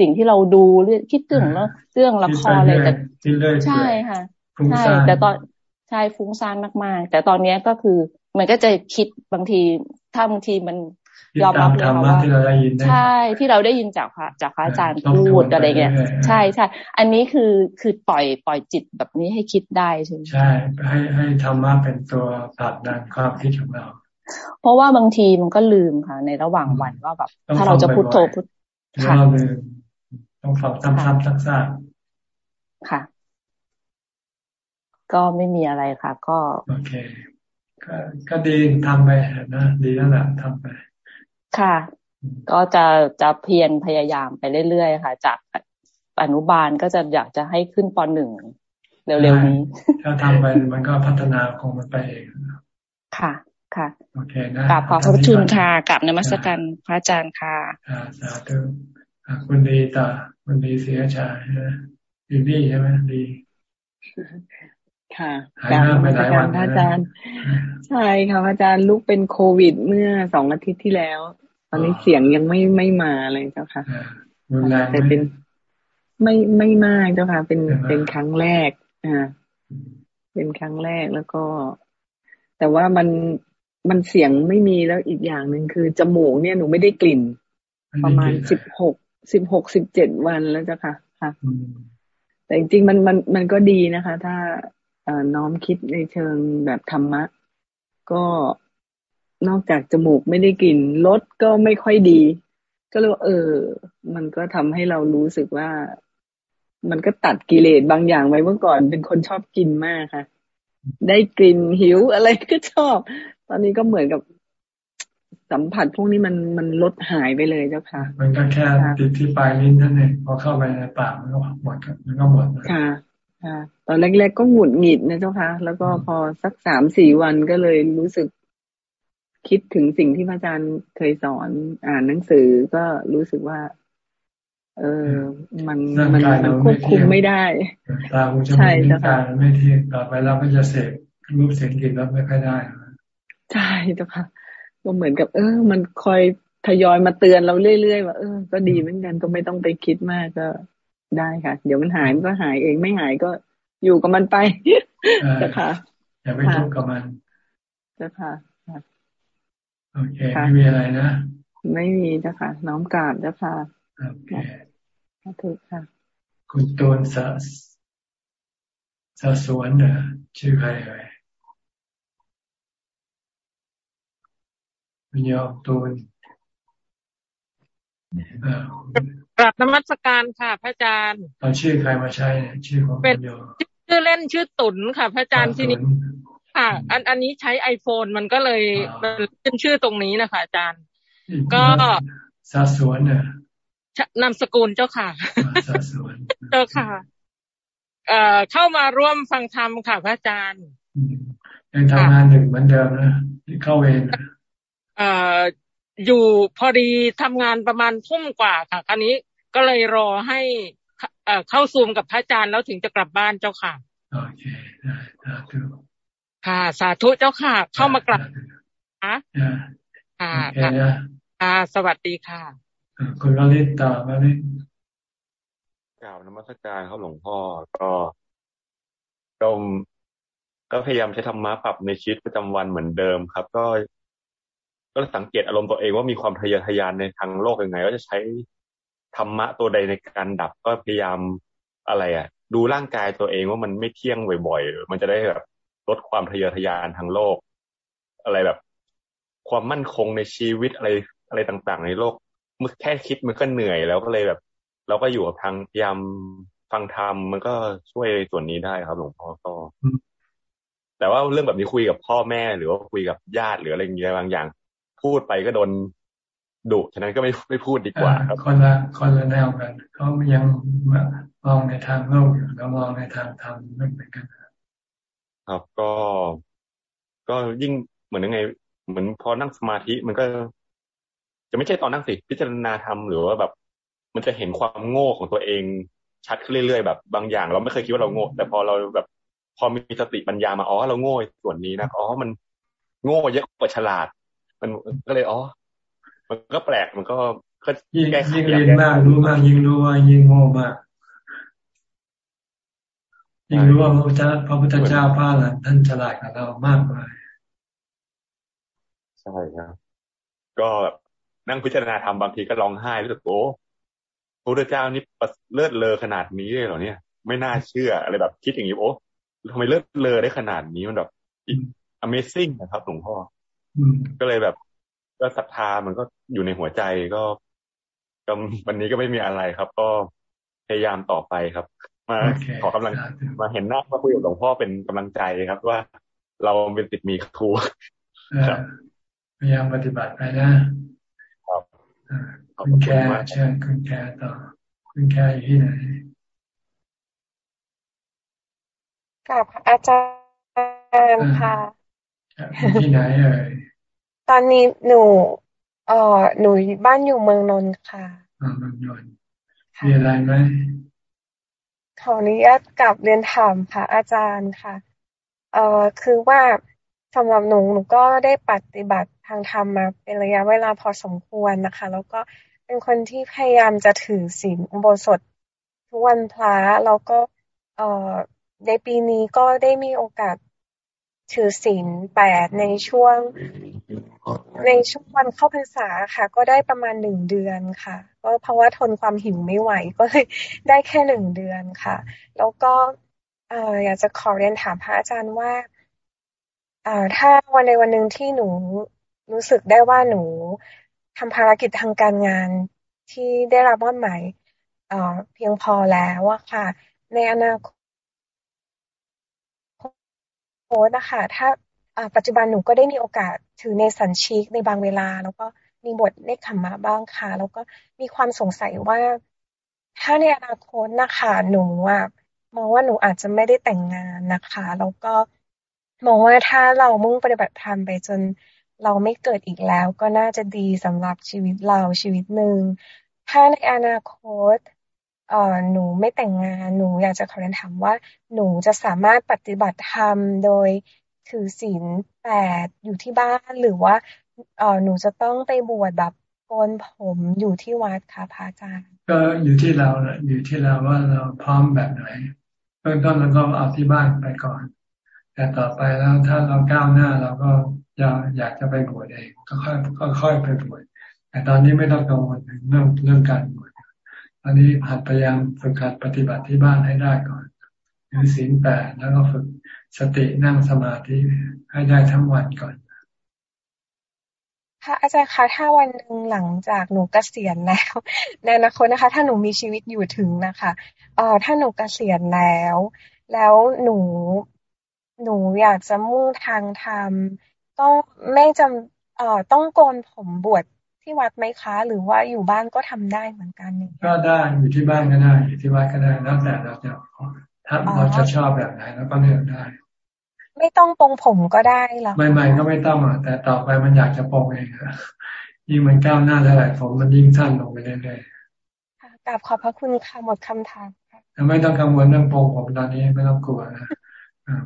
สิ่งที่เราดูเรื่องคิดถึงแล้วเรื่องละครอะไรแต่ใช่ค่ะใช่แต่ตอนใช่ฟุ้งซ่านมากๆ แต่ตอนนี้ก็คือมันก็จะคิดบางที ถ้าบางทีมัน ยอมรับเลยว่าใช่ที่เราได้ยินจากพระจากพระอาจารย์พูดอะไรเงี้ยใช่ใช่อันนี้คือคือปล่อยปล่อยจิตแบบนี้ให้คิดได้ใช่ไหมใช่ให้ให้ธรรมะเป็นตัวผลักดันความคิดของเรา เพราะว่าบางทีมันก็ลืมค่ะ ในระหว่างวันว่าแบบ ถ้าเราจะพุทโธพุทค่ะต้องฟังซ้ำๆซักๆค่ะ ก็ไม่มีอะไรค่ะ ก็ โอเค ก็ก็ดีทำไปนะ ดีแล้วแหละทำไป ค่ะ ก็จะจะเพียรพยายามไปเรื่อยๆค่ะ จากอนุบาลก็จะอยากจะให้ขึ้นปหนึ่งเร็วๆนี้ถ้าทำไปมันก็พัฒนาคงมันไปเองค่ะค่ะโอเคนะกราบขอพระคุณค่ะกราบนมัสการพระอาจารย์ค่ะสาธุคุณดีต่อคุณดีเสียชายนะดีบี้ใช่ไหมดี ค่ะกราบนมัสการพระอาจารย์ ใช่ค่ะพระอาจารย์ลูกเป็นโควิดเมื่อสองอาทิตย์ที่แล้ว ตอนนี้เสียงยังไม่ไม่มาเลยเจ้าค่ะแต่เป็นไม่ไม่มากเจ้าค่ะ เป็นเป็นครั้งแรก อ่า เป็นครั้งแรกแล้วก็ แต่ว่ามันมันเสียงไม่มีแล้วอีกอย่างหนึ่งคือจมูกเนี่ยหนูไม่ได้กลิ่น ประมาณสิบหกสิบหกสิบเจ็ดวันแล้วเจ้าค่ะ ค่ะ แต่จริงๆมันมันมันก็ดีนะคะ ถ้าน้อมคิดในเชิงแบบธรรมะ ก็ นอกจากจมูกไม่ได้กลิ่นรสก็ไม่ค่อยดี ก็เลยเออ มันก็ทำให้เรารู้สึกว่า มันก็ตัดกิเลสบางอย่างไว้เมื่อก่อนเป็นคนชอบกินมากค่ะ ได้กลิ่นหิวอะไรก็ชอบ ตอนนี้ก็เหมือนกับสัมผัสพวกนี้มันมันลดหายไปเลยเจ้าค่ะ มันก็แค่ติดที่ปลายลิ้นนั่นเองพอเข้าไปในปากมันก็หมดมันก็หมดค่ะค่ะ ตอนแรกๆก็หงุดหงิดนะเจ้าค่ะ แล้วก็พอสักสามสี่วันก็เลยรู้สึก คิดถึงสิ่งที่พระอาจารย์เคยสอนอ่านหนังสือก็รู้สึกว่า เออมันมันมันควบคุมไม่ได้ตาหูจมูกนิ้วกายไม่เที่ยงต่อไปเราก็จะเสพรูปเสียงกลิ่นแล้วไม่ค่อยได้ใช่เจ้าค่ะก็เหมือนกับ เออ มันคอยทยอยมาเตือนเราเรื่อยๆว่าเออก็ดีเหมือนกันก็ไม่ต้องไปคิดมากก็ได้ค่ะ เดี๋ยวมันหายมันก็หายเองไม่หายก็อยู่กับมันไปเจ้าค่ะอย่าไปทุกข์กับมันเจ้าค่ะ โอเคไม่มีอะไรนะ ไม่มีเจ้าค่ะ น้อมกราบเจ้าค่ะโอเคถูกค่ะ คุณตูนสัสสัสวนเนอะชื่อใครเอ่ยคุณยอมตูนกราบนมัสการค่ะ พระอาจารย์เอาชื่อใครมาใช้ชื่อของคุณโยชื่อเล่นชื่อตุนค่ะ พระอาจารย์ที่นี้ ค่ะ อันอันนี้ใช้ไอโฟนมันก็เลยเป็นชื่อตรงนี้นะคะอาจารย์ ก็สาสวนเนี่ยนามสกุลเจ้าค่ะสาสวนเจ้าค่ะ เอ่อเข้ามาร่วมฟังธรรมค่ะพระอาจารย์ยังทำงานหนึ่งเหมือนเดิมนะเข้าเวรเอ่ออยู่พอดีทำงานประมาณทุ่มกว่าค่ะ คราวนี้ก็เลยรอให้เอ่อเข้าซูมกับพระอาจารย์แล้วถึงจะกลับบ้านเจ้าค่ะโอเคได้ครับ ค่ะ สาธุเจ้าค่ะ เข้ามากลับค่ะค่ะค่ะสวัสดีค่ะคุณลลิตตาลลิตกล่าวนมัสการเขาหลวงพ่อก็ก็ก็พยายามใช้ธรรมะปรับในชีวิตประจำวันเหมือนเดิมครับ ก็ ก็สังเกตอารมณ์ตัวเองว่ามีความทะเยอทะยานในทางโลกยังไง ก็จะใช้ธรรมะตัวใดในการดับก็พยายามอะไรอะ ดูร่างกายตัวเองว่ามันไม่เที่ยงบ่อยๆ มันจะได้แบบ ลดความทะเยอทะยานทางโลก อะไรแบบ ความมั่นคงในชีวิตอะไรอะไรต่างๆ ในโลกมึอแค่คิดมันก็เหนื่อยแล้วก็เลยแบบ เราก็อยู่กับทางพยายามฟังธรรมมันก็ช่วยส่วนนี้ได้ครับ หลวงพ่อก็แต่ว่าเรื่องแบบนี้คุยกับพ่อแม่หรือว่าคุยกับญาติหรืออะไรอย่างเงี้ยบางอย่าง พูดไปก็โดนดุฉะนั้นก็ไม่ไม่พูดดีกว่า ครับคนละคนละแนวกันเขายังมองในทางโลกเรามองในทางธรรมไม่เหมือนกัน ครับ ก็ ก็ยิ่งเหมือนยังไง เหมือนพอนั่งสมาธิมันก็ จะไม่ใช่ตอนนั่งสิพิจารณาธรรมหรือว่าแบบ มันจะเห็นความโง่ของตัวเองชัดขึ้นเรื่อยๆแบบบางอย่าง เราไม่เคยคิดว่าเราโง่ แต่พอเราแบบ พอมีสติปัญญามาอ๋อเราโง่ส่วนนี้นะอ๋อมันโง่เยอะกว่าฉลาด มันก็เลยอ๋อมันก็แปลกมันก็ก็ยิ่งยิ่งเรียนมากรู้มากยิ่งรู้ว่ายิ่งโง่มาก ยิ่งรู้ว่าพระพุทธพระพุทธเจ้าพระหลังท่านฉลาดกว่าเรามากมายใช่ครับก็นั่งพิจารณาธรรมบางทีก็ร้องไห้รู้สึกโอ้พระพุทธเจ้านี่เลิศเลอขนาดนี้เลยเหรอเนี่ย ไม่น่าเชื่ออะไรแบบคิดอย่างนี้โอ้ทำไมเลิศเลอได้ขนาดนี้มันแบบ Amazing นะครับหลวงพ่อก็เลยแบบ ก็ศรัทธามันก็อยู่ในหัวใจก็ก็วันนี้ก็ไม่มีอะไรครับ ก็พยายามต่อไปครับ มาขอกำลังมาเห็นหน้ามาคุยกับหลวงพ่อเป็นกำลังใจครับว่าเราเป็นติดมีครูพยายามปฏิบัติไปนะครับคุณแคร์เชิญคุณแคร์ต่อ คุณแคร์อยู่ที่ไหนกราบอาจารย์ค่ะที่ไหนเอ่ยตอนนี้หนูเอ่อหนูบ้านอยู่เมืองนนท์ค่ะอ่าเมืองนนท์มีอะไรไหม ขออนุญาตกลับเรียนถามค่ะอาจารย์ค่ะ เอ่อคือว่าสำหรับหนูหนูก็ได้ปฏิบัติทางธรรมมาเป็นระยะเวลาพอสมควรนะคะ แล้วก็เป็นคนที่พยายามจะถือศีลอุโบสถทุกวันพระแล้วก็ เอ่อในปีนี้ก็ได้มีโอกาสถือศีลแปดในช่วง ในช่วงวันเข้าพรรษาค่ะ ก็ได้ประมาณหนึ่งเดือนค่ะ ก็เพราะว่าทนความหิวไม่ไหวก็เลยได้แค่หนึ่งเดือนค่ะ แล้วก็เออยากจะขอเรียนถามพระอาจารย์ว่าเออถ้าวันในวันหนึ่งที่หนูรู้สึกได้ว่าหนูทำภารกิจทางการงานที่ได้รับมอบหมายเเพียงพอแล้วอะค่ะ ในอนาคตโพสนะคะถ้า ปัจจุบันหนูก็ได้มีโอกาสถือในสันชีกในบางเวลา แล้วก็มีบทเลขขมมาบ้างค่ะ แล้วก็มีความสงสัยว่าถ้าในอนาคตนะคะหนูอะมองว่าหนูอาจจะไม่ได้แต่งงานนะคะ แล้วก็มองว่าถ้าเรามุ่งปฏิบัติธรรมไปจนเราไม่เกิดอีกแล้ว ก็น่าจะดีสำหรับชีวิตเราชีวิตหนึ่งถ้าในอนาคตเอ่อหนูไม่แต่งงานหนูอยากจะขอเรียนถามว่าหนูจะสามารถปฏิบัติธรรมโดย ถือศีลแปดอยู่ที่บ้านหรือว่าเออหนูจะต้องไปบวชแบบโกนผมอยู่ที่วัดค่ะพระอาจารย์ ก็อยู่ที่เราอยู่ที่เราว่าเราพร้อมแบบไหนเบื้องต้นเราก็เอาที่บ้านไปก่อน แต่ต่อไปแล้วถ้าเราก้าวหน้าเราก็อยากอยากจะไปบวชเองก็ค่อยก็ค่อยไปบวชแต่ตอนนี้ไม่ต้องกังวลเรื่องเรื่องการบวชอันนี้หัดพยายามฝึกหัดปฏิบัติที่บ้านให้ได้ก่อนถือศีลแปดแล้วก็ฝึก สตินั่งสมาธิให้ได้ทั้งวันก่อนค่ะอาจารย์คะถ้าวันหนึ่งหลังจากหนูกเกษียณแล้วในอนาคตนะคะ ถ้าหนูมีชีวิตอยู่ถึงนะคะเอ่อถ้าหนูกเกษียณแล้ว แล้วหนูหนูอยากจะมุ่งทางธรรมต้องไม่จำเอ่อต้องโกนผมบวชที่วัดไหมคะ หรือว่าอยู่บ้านก็ทำได้เหมือนกันนี่ก็ได้อยู่ที่บ้านก็ได้อยู่ที่วัดก็ได้แล้วแต่เราจะ ถ้าเราจะชอบแบบไหนแล้วก็เลือกได้ ไม่ต้องปรงผมก็ได้หรอไม่ไม่ก็ไม่ต้องอะแต่ต่อไปมันอยากจะปรงเองอะยิ่งมันก้าวหน้าเท่าไหร่ผมมันยิ่งสั้นลงไปเรื่อยๆกราบขอบพระคุณค่ะหมดคำถามค่ะไม่ต้องกังวลเรื่องปรงผมตอนนี้ไม่ต้องกลัวนะ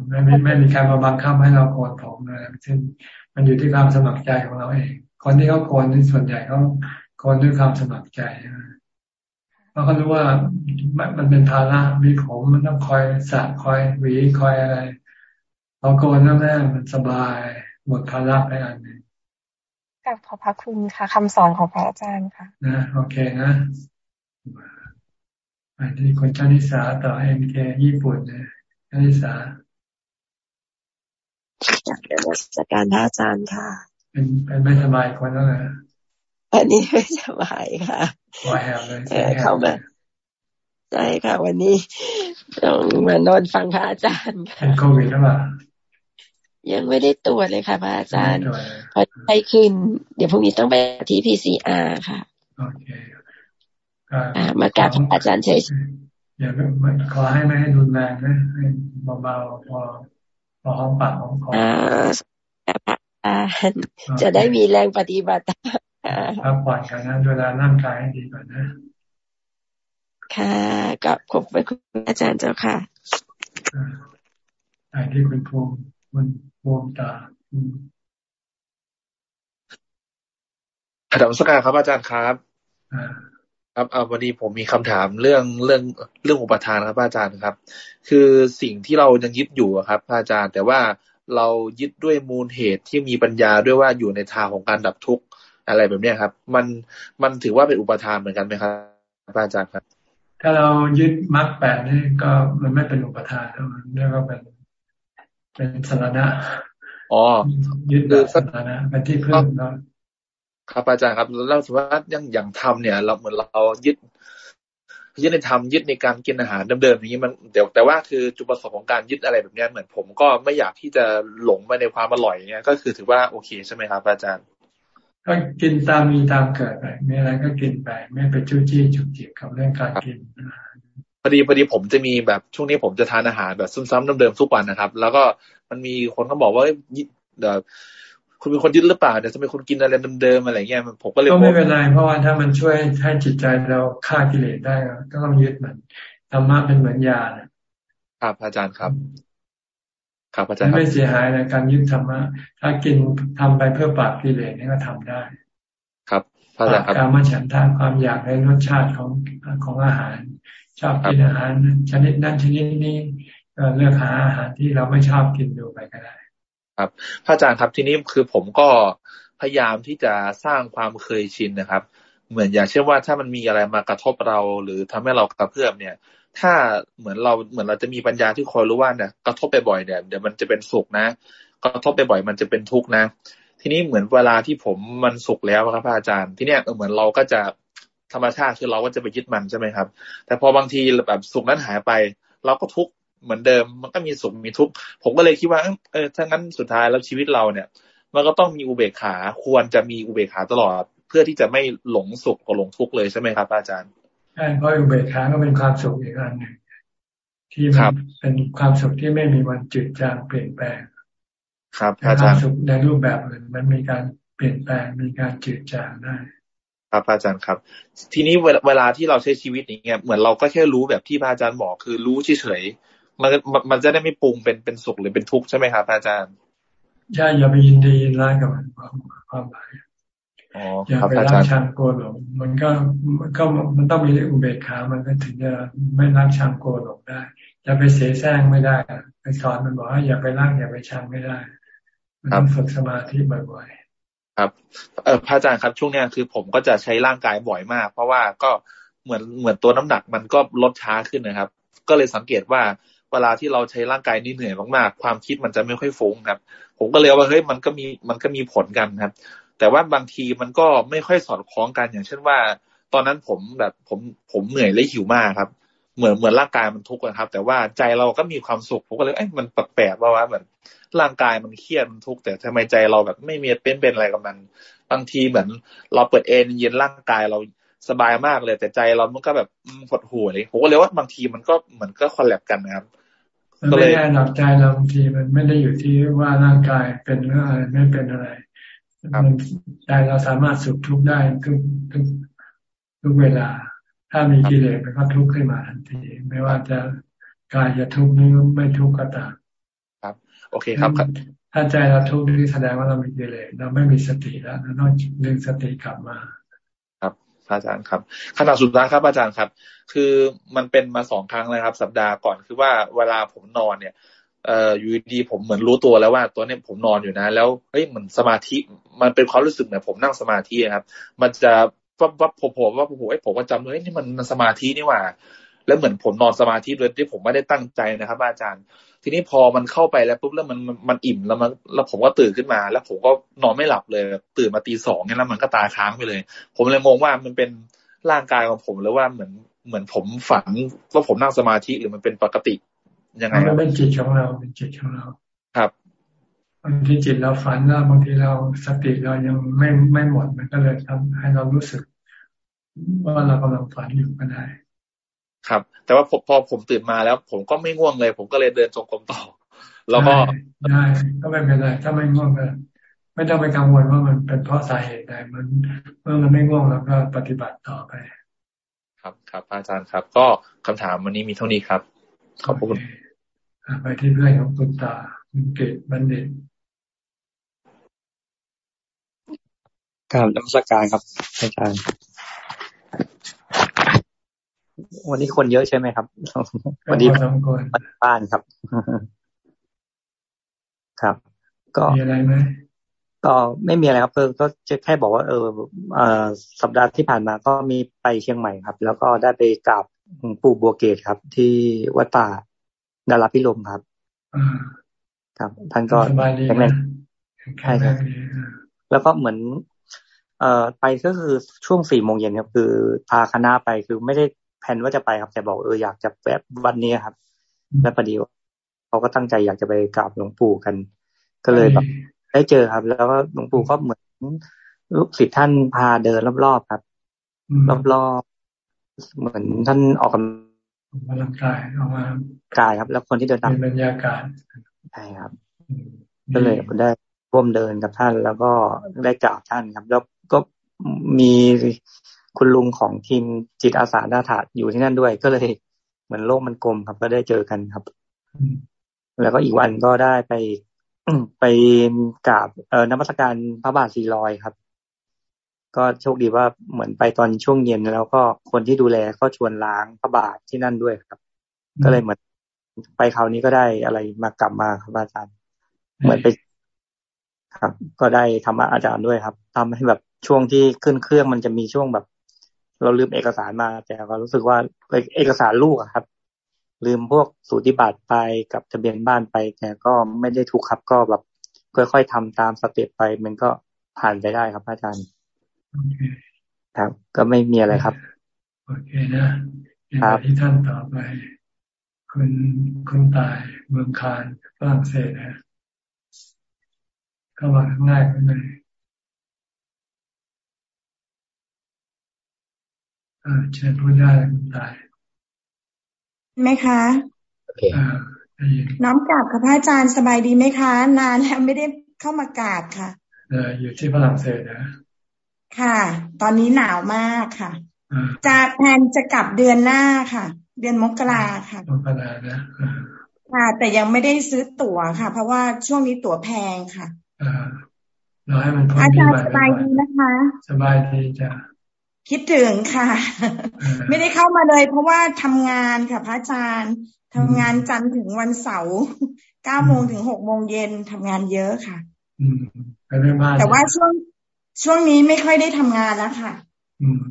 ไม่ไม่ไม่มีใครมาบังคับให้เราโกนผมเลยซึ่งมันอยู่ที่ความสมัครใจของเราเอง คนที่เขาโกนที่ส่วนใหญ่เขาโกนด้วยความสมัครใจ เพราะเขารู้ว่ามันเป็นภาระมีผมมันต้องคอยสระคอยหวีคอยอะไรพอโกนแล้วแม่มันสบายหมดภาระไปอันนึงกับขอบพระคุณค่ะคำสอนของพระอาจารย์ค่ะนะโอเคนะไปที่คนชานิสาต่อเอ็มเคญี่ปุ่นนะชานิสาจากนมัสการพระอาจารย์ค่ะ เป็นเป็นไม่สบายคนแล้วนะ อันนี้ไม่สบายค่ะวายแฮมเลยเข้ามาใช่ค่ะ วันนี้ต้องมานอนฟังพระอาจารย์เป็นโควิดหรือเปล่ายังไม่ได้ตรวจเลยค่ะพระอาจารย์พอไปขึ้น เดี๋ยวพรุ่งนี้ต้องไปที่พีซีอาร์ค่ะโอเคมากราบพระอาจารย์เฉยอย่าขอให้ไม่ให้รุนแรงนะให้เบาๆพอพอหอมปากหอมคอจะได้มีแรงปฏิบัติ พักผ่อนกันนะเวลาร่างกายให้ดีก่อนนะ ค่ะกับขอบคุณอาจารย์เจ้าค่ะอ่าที่คุณภูมิคุณภูมิตาถามสักการครับอาจารย์ครับครับเอาวันนี้ผมมีคำถามเรื่องเรื่องเรื่องอุปทานครับอาจารย์ครับ คือสิ่งที่เรายังยึดอยู่ครับอาจารย์ แต่ว่าเรายึดด้วยมูลเหตุที่มีปัญญาด้วยว่าอยู่ในทางของการดับทุกข์ อะไรแบบนี้ครับ มันมันถือว่าเป็นอุปทานเหมือนกันไหมครับอาจารย์ครับ ถ้าเรายึดมรรคแปดนี่ก็มันไม่เป็นอุปทานมันเรียกว่าเป็นเป็นสารณะอ๋อยึดแบบสารณะเป็นที่พึ่งเนาะครับอาจารย์ครับเราถือว่ายังอย่างทำเนี่ย เราเหมือนเรายึดยึดในธรรมยึดในการกินอาหารเดิมๆอย่างนี้มันเดี๋ยวแต่ว่าคือจุดประสงค์ของการยึดอะไรแบบนี้เหมือนผมก็ไม่อยากที่จะหลงไปในความอร่อยเนี่ยก็คือถือว่าโอเคใช่ไหมครับอาจารย์ ก็กินตามมีตามเกิดไปมีอะไรก็กินไป ไม่ไปจู้จี้จุกจิกกับเรื่องการกินพอดีพอดีผมจะมีแบบช่วงนี้ผมจะทานอาหารแบบซ้ำๆเดิมๆทุกวันนะครับ แล้วก็มันมีคนเขาบอกว่าเดี๋ยวคุณเป็นคนยึดหรือเปล่าเดี๋ยวจะเป็นคนกินอะไรเดิมๆอะไรเงี้ยผมก็เลยก็ไม่เป็นไรเพราะว่าถ้ามันช่วยให้จิตใจเราฆ่ากิเลสได้ก็ต้องยึดมันธรรมะเป็นเหมือนยาครับอาจารย์ครับ ครับอาจารย์ไม่เสียหายในการยึดธรรมะถ้ากินทำไปเพื่อปราบกิเลสนี่ก็ทำได้ ครับอาจารย์ครับการมาฉันทางความอยากในรสชาติของของอาหาร ชอบกินอาหาร ชนิดนั้นชนิดนี้เลือกหาอาหารที่เราไม่ชอบกินดูไปก็ได้ ครับพระอาจารย์ครับทีนี้คือผมก็พยายามที่จะสร้างความเคยชินนะครับ เหมือนอย่างเช่นว่าถ้ามันมีอะไรมากระทบเรา หรือทำให้เรากระเพื่อมเนี่ย ถ้าเหมือนเราเหมือนเราจะมีปัญญาที่คอยรู้ว่าเนี่ยกระทบไปบ่อยเนี่ยเดี๋ยวมันจะเป็นสุขนะกระทบไปบ่อยมันจะเป็นทุกข์นะ ทีนี้เหมือนเวลาที่ผมมันสุขแล้วครับอาจารย์ที่เนี้ยเหมือนเราก็จะธรรมชาติคือเราก็จะไปยึดมันใช่ไหมครับ แต่พอบางทีแบบสุขนั้นหายไป เราก็ทุกข์เหมือนเดิม มันก็มีสุขมีทุกข์ผมก็เลยคิดว่าเออถ้างั้นสุดท้ายแล้วชีวิตเราเนี่ย มันก็ต้องมีอุเบกขาควรจะมีอุเบกขาตลอด เพื่อที่จะไม่หลงสุขกับหลงทุกข์เลยใช่ไหมครับ อาจารย์ ใช่เพราะอุเบกขาก็เป็นความสุขอีกอันหนึ่งที่มันเป็นความสุขที่ไม่มีวันจืดจางเปลี่ยนแปลง ครับอาจารย์สุขในรูปแบบอื่นมันมีการเปลี่ยนแปลงมีการจืดจางได้ ครับอาจารย์ครับ ทีนี้เวลาที่เราใช้ชีวิตอย่างเงี้ยเหมือนเราก็แค่รู้แบบที่พระอาจารย์บอกคือรู้เฉยมันมันจะได้ไม่ปรุงเป็นเป็นสุขหรือเป็นทุกข์ใช่ไหมครับอาจารย์ใช่อย่าไปยินดียินร้ายกับมันความความหมาย อย่าไปรักชังโกรธหลงมันก็มันก็มันต้องมีอุเบกขา มันก็ถึงจะไม่รักชังโกรธหลงได้อย่าไปเสแสร้งไม่ได้ไปสอนมันบอกว่าอย่าไปรักอย่าไปชังไม่ได้มันต้องฝึกสมาธิบ่อยๆครับ เออพระอาจารย์ครับช่วงนี้คือผมก็จะใช้ร่างกายบ่อยมาก เพราะว่าก็เหมือนเหมือนตัวน้ำหนักมันก็ลดช้าขึ้นนะครับ ก็เลยสังเกตว่าเวลาที่เราใช้ร่างกายนี่เหนื่อยมากๆ ความคิดมันจะไม่ค่อยฟุ้งครับ ผมก็เลยว่าเฮ้ยมันก็มีมันก็มีผลกันครับ แต่ว่าบางทีมันก็ไม่ค่อยสอดคล้องกันอย่างเช่นว่า ตอนนั้นผมแบบผมผมเหนื่อยและหิวมากครับ เหมือนเหมือนร่างกายมันทุกข์นะครับ แต่ว่าใจเราก็มีความสุขผมก็เลยเอ้ยมันแปลกๆว่าว่าเหมือนร่างกายมันเครียดมันทุกข์แต่ทำไมใจเราแบบไม่มีเป็นเป็นอะไรกับมัน บางทีเหมือนเราเปิดเอนเย็นร่างกายเราสบายมากเลย แต่ใจเรามันก็แบบหดหู่เลยผมก็เลยว่าบางทีมันก็เหมือนก็คอลแลบกันนะครับมันไม่ได้หนักใจเราบางทีมันไม่ได้อยู่ที่ว่าร่างกายเป็นหรืออะไรไม่เป็นอะไร มันใจเราสามารถสุขทุกข์ได้ทุกทุกทุกเวลา ถ้ามีกิเลสมันก็ทุกข์ขึ้นมาทันที ไม่ว่าจะกายจะทุกข์หรือไม่ทุกข์ก็ตามครับ โอเคครับถ้าใจเราทุกข์นี่แสดงว่าเรามีกิเลสเราไม่มีสติแล้วเราต้องดึงสติกลับมาอาจารย์ครับขนาดสุดท้ายครับอาจารย์ครับ คือมันเป็นมาสองครั้งเลยครับ สัปดาห์ก่อนคือว่าเวลาผมนอนเนี่ย เอ่ออยู่ดีผมเหมือนรู้ตัวแล้วว่าตัวเนี้ผมนอนอยู่นะ แล้วเฮ้ยเหมือนสมาธิมันเป็นความรู้สึกเหมือนผมนั่งสมาธิครับ มันจะวับวับผมผมว่าผมไอ้ผมก็จำเลยนี่มันสมาธินี่ว่า แล้วเหมือนผมนอนสมาธิเลยที่ผมไม่ได้ตั้งใจนะครับ อาจารย์ ทีนี้พอมันเข้าไปแล้วปุ๊บแล้วมันมันอิ่มแล้วมันแล้วผมก็ตื่นขึ้นมา แล้วผมก็นอนไม่หลับเลย ตื่นมาตีสองเนี่ยแล้วมันก็ตาค้างไปเลย ผมเลยงงว่ามันเป็นร่างกายของผมหรือว่าเหมือนเหมือนผมฝันว่าผมนั่งสมาธิหรือมันเป็นปกติ ยังไงมันเป็นจิตของเราเป็นจิตของเรา ครับบางทีจิตเราฝันแล้วบางทีเราสติเรายังไม่ไม่หมดมันก็เลยทำให้เรารู้สึก ว่าเรากำลังฝันอยู่ก็ได้ ครับ แต่ว่าพอผมตื่นมาแล้ว ผมก็ไม่ง่วงเลย ผมก็เลยเดินจงกรมต่อ แล้วก็ได้ก็ไม่เป็นไรถ้าไม่ง่วงก็ไม่ต้องไปกังวลว่ามันเป็นเพราะสาเหตุใดมัน เมื่อมันไม่ง่วงเราก็ปฏิบัติต่อไป ครับครับอาจารย์ครับ ก็คำถามวันนี้มีเท่านี้ครับ ขอบคุณไปที่เพื่อนของคุณตาคุณเกตบัณฑิตครับนักสการครับอาจารย์วันนี้คนเยอะใช่ไหมครับ วันนี้บ้านครับ ครับ ก็มีอะไรไหมก็ไม่มีอะไรครับเพิ่งก็จะแค่บอกว่าเออเออสัปดาห์ที่ผ่านมาก็มีไปเชียงใหม่ครับ แล้วก็ได้ไปกราบ ปู่บัวเกตครับ ที่วัดป่าดาราพิลมครับครับ ท่านก็แข็งแรงใช่ครับแล้วก็เหมือน เอ่อไปก็คือช่วงสี่โมงเย็นครับ คือพาคณะไปคือไม่ได้แผนว่าจะไปครับ แต่บอกเอออยากจะแบบวันนี้ครับ แล้วพอดีเขาก็ตั้งใจอยากจะไปกราบหลวงปู่กัน ก็เลยแบบได้เจอครับ แล้วก็หลวงปู่ก็เหมือนลูกศิษย์ท่านพาเดินรอบๆครับ รอบๆ เหมือนท่านออกกำลังกายออกมากายครับ แล้วคนที่เดินตามบรรยากาศใช่ครับก็เลยได้ร่วมเดินกับท่าน แล้วก็ได้กราบท่านครับ แล้วก็มีคุณลุงของทีมจิตอาสาหน้าถาดอยู่ที่นั่นด้วย ก็เลยเหมือนโลกมันกลมครับ ก็ได้เจอกันครับ แล้วก็อีกวันก็ได้ไปไปกราบเอ่อนมัสการพระบาทสีลอยครับ ก็โชคดีว่าเหมือนไปตอนช่วงเย็นแล้วก็คนที่ดูแลก็ชวนล้างพระบาทที่นั่นด้วยครับ ก็เลยเหมือนไปคราวนี้ก็ได้อะไรมากลับมาครับอาจารย์ เหมือนไปครับ ก็ได้ธรรมะอาจารย์ด้วยครับทำให้แบบช่วงที่ขึ้นเครื่องมันจะมีช่วงแบบ เราลืมเอกสารมา แต่ก็รู้สึกว่าเอกสารลูกครับ ลืมพวกสูติบัตรไปกับทะเบียนบ้านไป แต่ก็ไม่ได้ทุกครับก็แบบค่อยๆทำตามสเต็ปไป มันก็ผ่านไปได้ครับอาจารย์ ครับ ก็ไม่มีอะไรครับ โอเคนะครับที่ท่านต่อไป คุณคุณตายเมืองคานฝรั่งเศสนะเข้ามาง่ายขึ้นเลยเชิญพูดได้คุณตายไหมคะโอเคน้อมกราบค่ะพระอาจารย์สบายดีไหมคะ นานแล้วไม่ได้เข้ามากราบค่ะ เอออยู่ที่ฝรั่งเศสนะ ค่ะ ตอนนี้หนาวมากค่ะ จะแพนจะกลับเดือนหน้าค่ะ เดือนมกราค่ะมกรานะค่ะ แต่ยังไม่ได้ซื้อตั๋วค่ะ เพราะว่าช่วงนี้ตั๋วแพงค่ะอ่าเราให้มันอาจารย์สบายดีนะคะ สบายดีจ้ะคิดถึงค่ะ ไม่ได้เข้ามาเลย เพราะว่าทำงานค่ะ พระอาจารย์ทำงานจันทร์ถึงวันเสาร์เก้าโมงถึงหกโมงเย็นทำงานเยอะค่ะอืมแต่ว่าช่วง ช่วงนี้ไม่ค่อยได้ทำงานแล้วค่ะอืม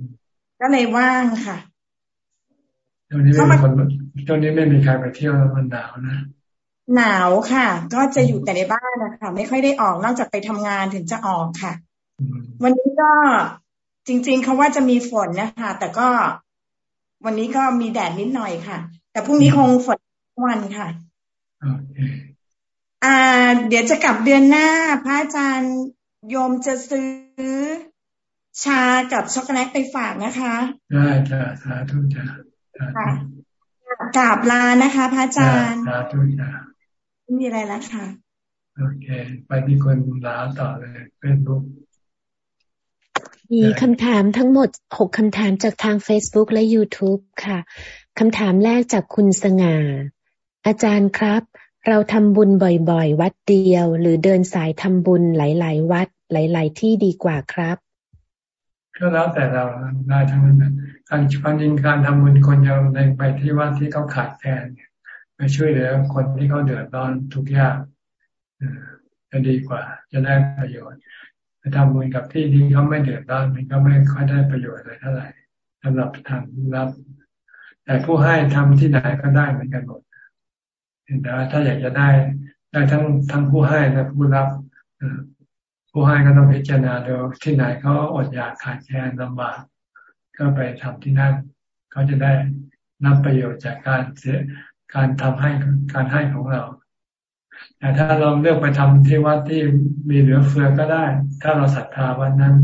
ก็เลยว่างค่ะช่วงนี้ไม่มีคนช่วงนี้ไม่มีใครไปเที่ยวมันหนาวนะหนาวค่ะ ก็จะอยู่แต่ในบ้านนะคะไม่ค่อยได้ออกนอกจากไปทำงานถึงจะออกค่ะ วันนี้ก็จริง ๆเขาว่าจะมีฝนนะคะ แต่ก็วันนี้ก็มีแดดนิดหน่อยค่ะ แต่พรุ่งนี้คงฝนวันค่ะอ่า เดี๋ยวจะกลับเดือนหน้า พระอาจารย์ โยมจะซื้อชากับช็อกโกแลตไปฝากนะคะ ได้จ้ะสาธุจ้ะค่ะกราบลานะคะ พระอาจารย์สาธุจ้ะไม่มีอะไรแล้วค่ะ โอเค ไปที่คนลาต่อเลยเฟซบุ๊กมีคำถามทั้งหมดหกคำถามจากทาง Facebook และ YouTube ค่ะ คำถามแรกจากคุณสง่า อาจารย์ครับ เราทำบุญบ่อย ๆ วัดเดียว หรือเดินสายทำบุญหลาย ๆ วัด หลาย ๆ ที่ดีกว่าครับ ก็แล้วแต่เราได้ทั้งนั้นการความจริงการทำบุญคนจะในไปที่วัดที่เขาขาดแคลนไปช่วยเหลือคนที่เขาเดือดร้อนทุกยากจะดีกว่า จะได้ประโยชน์ไปทำบุญกับที่ที่เขาไม่เดือดร้อนมันก็ไม่ค่อยได้ประโยชน์อะไรเท่าไหร่สำหรับทางรับ แต่ผู้ให้ทำที่ไหนก็ได้เหมือนกันหมด แต่ถ้าอยากจะได้ได้ทั้งทั้งผู้ให้และผู้รับผู้ให้ก็ต้องพิจารณาดูที่ไหนเขาอดอยากขาดแคลนลำบากก็ไปทำที่นั่นเขาจะได้นับประโยชน์จากการเสียการทำให้การให้ของเรา แต่ถ้าเราเลือกไปทำที่วัดที่มีเหลือเฟือก็ได้ ถ้าเราศรัทธาวันนั้น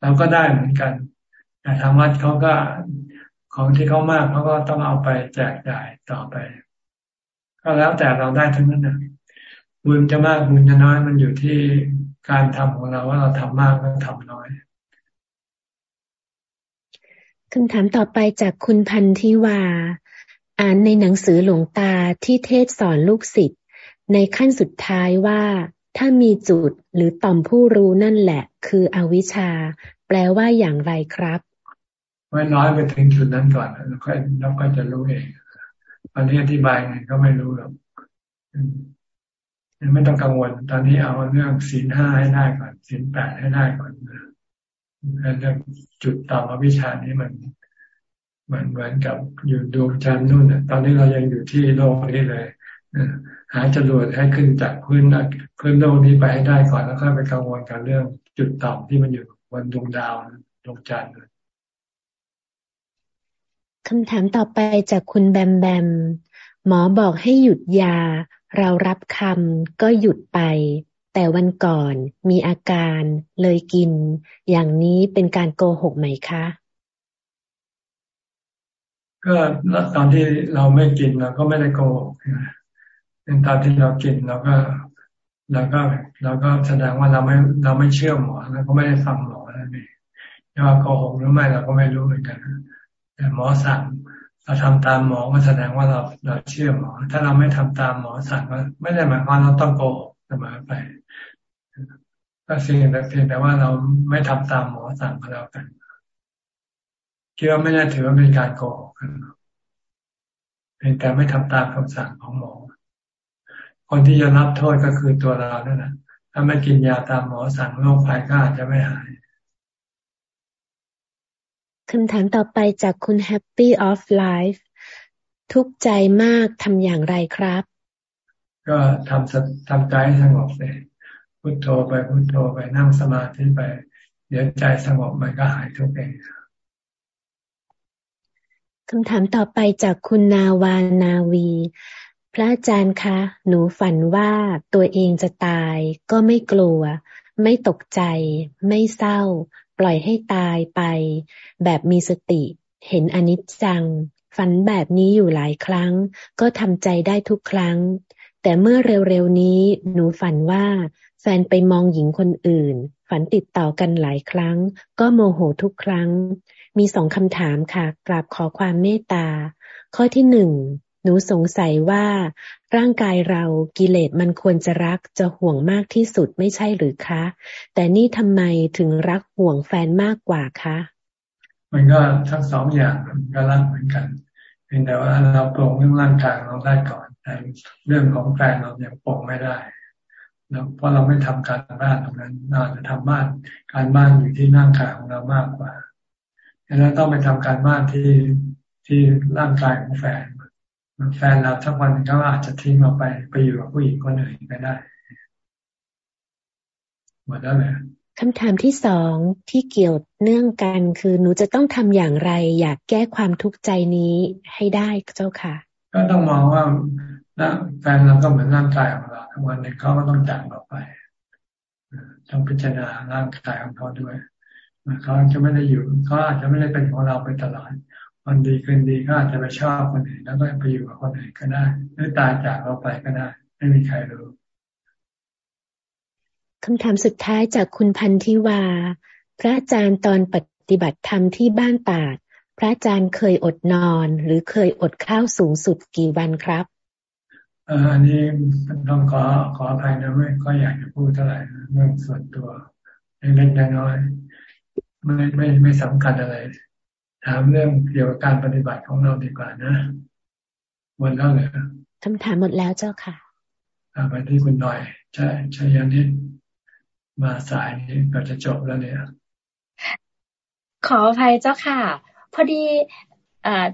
เราก็ได้เหมือนกัน แต่ทางวัดเขาก็ของที่เขามากเขาก็ต้องเอาไปแจกจ่ายต่อไป ก็แล้วแต่เราได้ทั้งนั้นนะบุญจะมากบุญจะน้อยมันอยู่ที่การทำของเราว่าเราทำมากหรือทำน้อยคำถามต่อไปจากคุณพันธิวา อ่านในหนังสือหลวงตาที่เทศสอนลูกศิษย์ในขั้นสุดท้ายว่า ถ้ามีจุดหรือต่อมผู้รู้นั่นแหละ คืออวิชชา แปลว่าอย่างไรครับไว้น้อยไปถึงจุดนั้นก่อนแล้วค่อยแล้วก็จะรู้เองต อนนี้อธิบายไงก็ไม่รู้หรอกไม่ต้องกังวล ตอนนี้เอาเรื่องศีลห้าให้ได้ก่อนศีลแปดให้ได้ก่อนนะเรื่องจุดต่อมวิชานี้มันมันเหมือนกับอยู่ดวงจันทร์นู่นตอนนี้เรายังอยู่ที่โลกนี้เลยหาจรวดให้ขึ้นจากพื้นพื้นโลกนี้ไปให้ได้ก่อนแล้วค่อยไปกังวลกับเรื่องจุดต่ำที่มันอยู่บนดวงดาวดวงจันทร์ คำถามต่อไปจากคุณแบมแบม หมอบอกให้หยุดยา เรารับคำก็หยุดไป แต่วันก่อนมีอาการเลยกิน อย่างนี้เป็นการโกหกไหมคะ ก็ตอนที่เราไม่กินเราก็ไม่ได้โกหกเป็นตอนที่เรากินเราก็เราก็เราก็แสดงว่าเราไม่เราไม่เชื่อหมอเราก็ไม่ได้ฟังหมอนั่นเองจะว่าโกหกหรือไม่เราก็ไม่รู้เหมือนกัน แต่หมอสั่งเราทำตามหมอก็แสดงว่าเราเราเชื่อหมอ ถ้าเราไม่ทำตามหมอสั่งก็ไม่ได้หมายความเราต้องโกหกเสมอไปก็สิ่งแต่เพียงแต่ว่าเราไม่ทำตามหมอสั่งก็แล้วกันคิดว่าไม่น่าถือว่าเป็นการโกหกเพียงแต่ไม่ทำตามคำสั่งของหมอ คนที่จะรับโทษก็คือตัวเรานั่นแหละถ้าไม่กินยาตามหมอสั่งโรคภัยก็อาจจะไม่หาย คำถามต่อไปจากคุณ Happy of Life ทุกใจมากทำอย่างไรครับ ก็ทำทำใจสงบเลยพุโทโธไปพุโทโธไปนั่งสมาธิไป เดี๋ยวใจสงบมันก็หายทุกข์เองคำถามต่อไปจากคุณนาวานาวี พระอาจารย์คะ หนูฝันว่าตัวเองจะตาย ก็ไม่กลัว ไม่ตกใจ ไม่เศร้า ปล่อยให้ตายไป แบบมีสติ เห็นอนิจจัง ฝันแบบนี้อยู่หลายครั้ง ก็ทำใจได้ทุกครั้ง แต่เมื่อเร็วๆนี้หนูฝันว่า แฟนไปมองหญิงคนอื่น ฝันติดต่อกันหลายครั้ง ก็โมโหทุกครั้ง มีสองคำถามค่ะ กราบขอความเมตตา ข้อที่หนึ่ง หนูสงสัยว่า ร่างกายเรากิเลสมันควรจะรักจะห่วงมากที่สุดไม่ใช่หรือคะ แต่นี่ทำไมถึงรักห่วงแฟนมากกว่าคะ มันก็ทั้งสองอย่างก็รักเหมือนกันเพียงแต่ว่าเราปลงเรื่องร่างกายเราได้ก่อนแต่เรื่องของแฟนเรายังปลงไม่ได้เพราะเราไม่ทำการบ้านตรงนั้นเราจะทำบ้านการบ้านอยู่ที่ร่างกายของเรามากกว่าดังนั้นต้องไปทำการบ้านที่ที่ร่างกายของแฟน แฟนเราทักวันก็อาจจะทิ้งเราไปไปอยู่กับผู้หญิงคนอื่นก็ได้หมดแล้วเลยคำถามที่สองที่เกี่ยวเนื่องกันคือหนูจะต้องทำอย่างไร อยากแก้ความทุกข์ใจนี้ให้ได้เจ้าค่ะ ก็ต้องมองว่าแฟนเราก็เหมือนร่างกายของเราวันหนึ่งเขาก็ต้องจากเราไปต้องพิจารณาร่างกายของเขาด้วยเขาจะไม่ได้อยู่เขาอาจจะไม่ได้เป็นของเราไปตลอด วันดีคืนดีก็อาจจะไปชอบคนอื่นแล้วก็ไปอยู่กับคนอื่นก็ได้หรือตายจากเราไปก็ได้ ไม่มีใครรู้คำถามสุดท้ายจากคุณพันธิวา พระอาจารย์ตอนปฏิบัติธรรมที่บ้านตาดพระอาจารย์เคยอดนอน หรือเคยอดข้าวสูงสุดกี่วันครับอันนี้ต้องขอขออภัยนะไม่ก็อยากจะพูดเท่าไหร่เรื่องส่วนตัวเล็กๆน้อยๆไม่ไม่ไม่สำคัญอะไร ถามเรื่องเกี่ยวกับการปฏิบัติของเราดีกว่านะหมดแล้วเลยคำถามหมดแล้วเจ้าค่ะไปที่คุณหน่อยใช่ใช่ยันนี้มาสายนี้ก็จะจบแล้วเนี่ย ขออภัยเจ้าค่ะ พอดี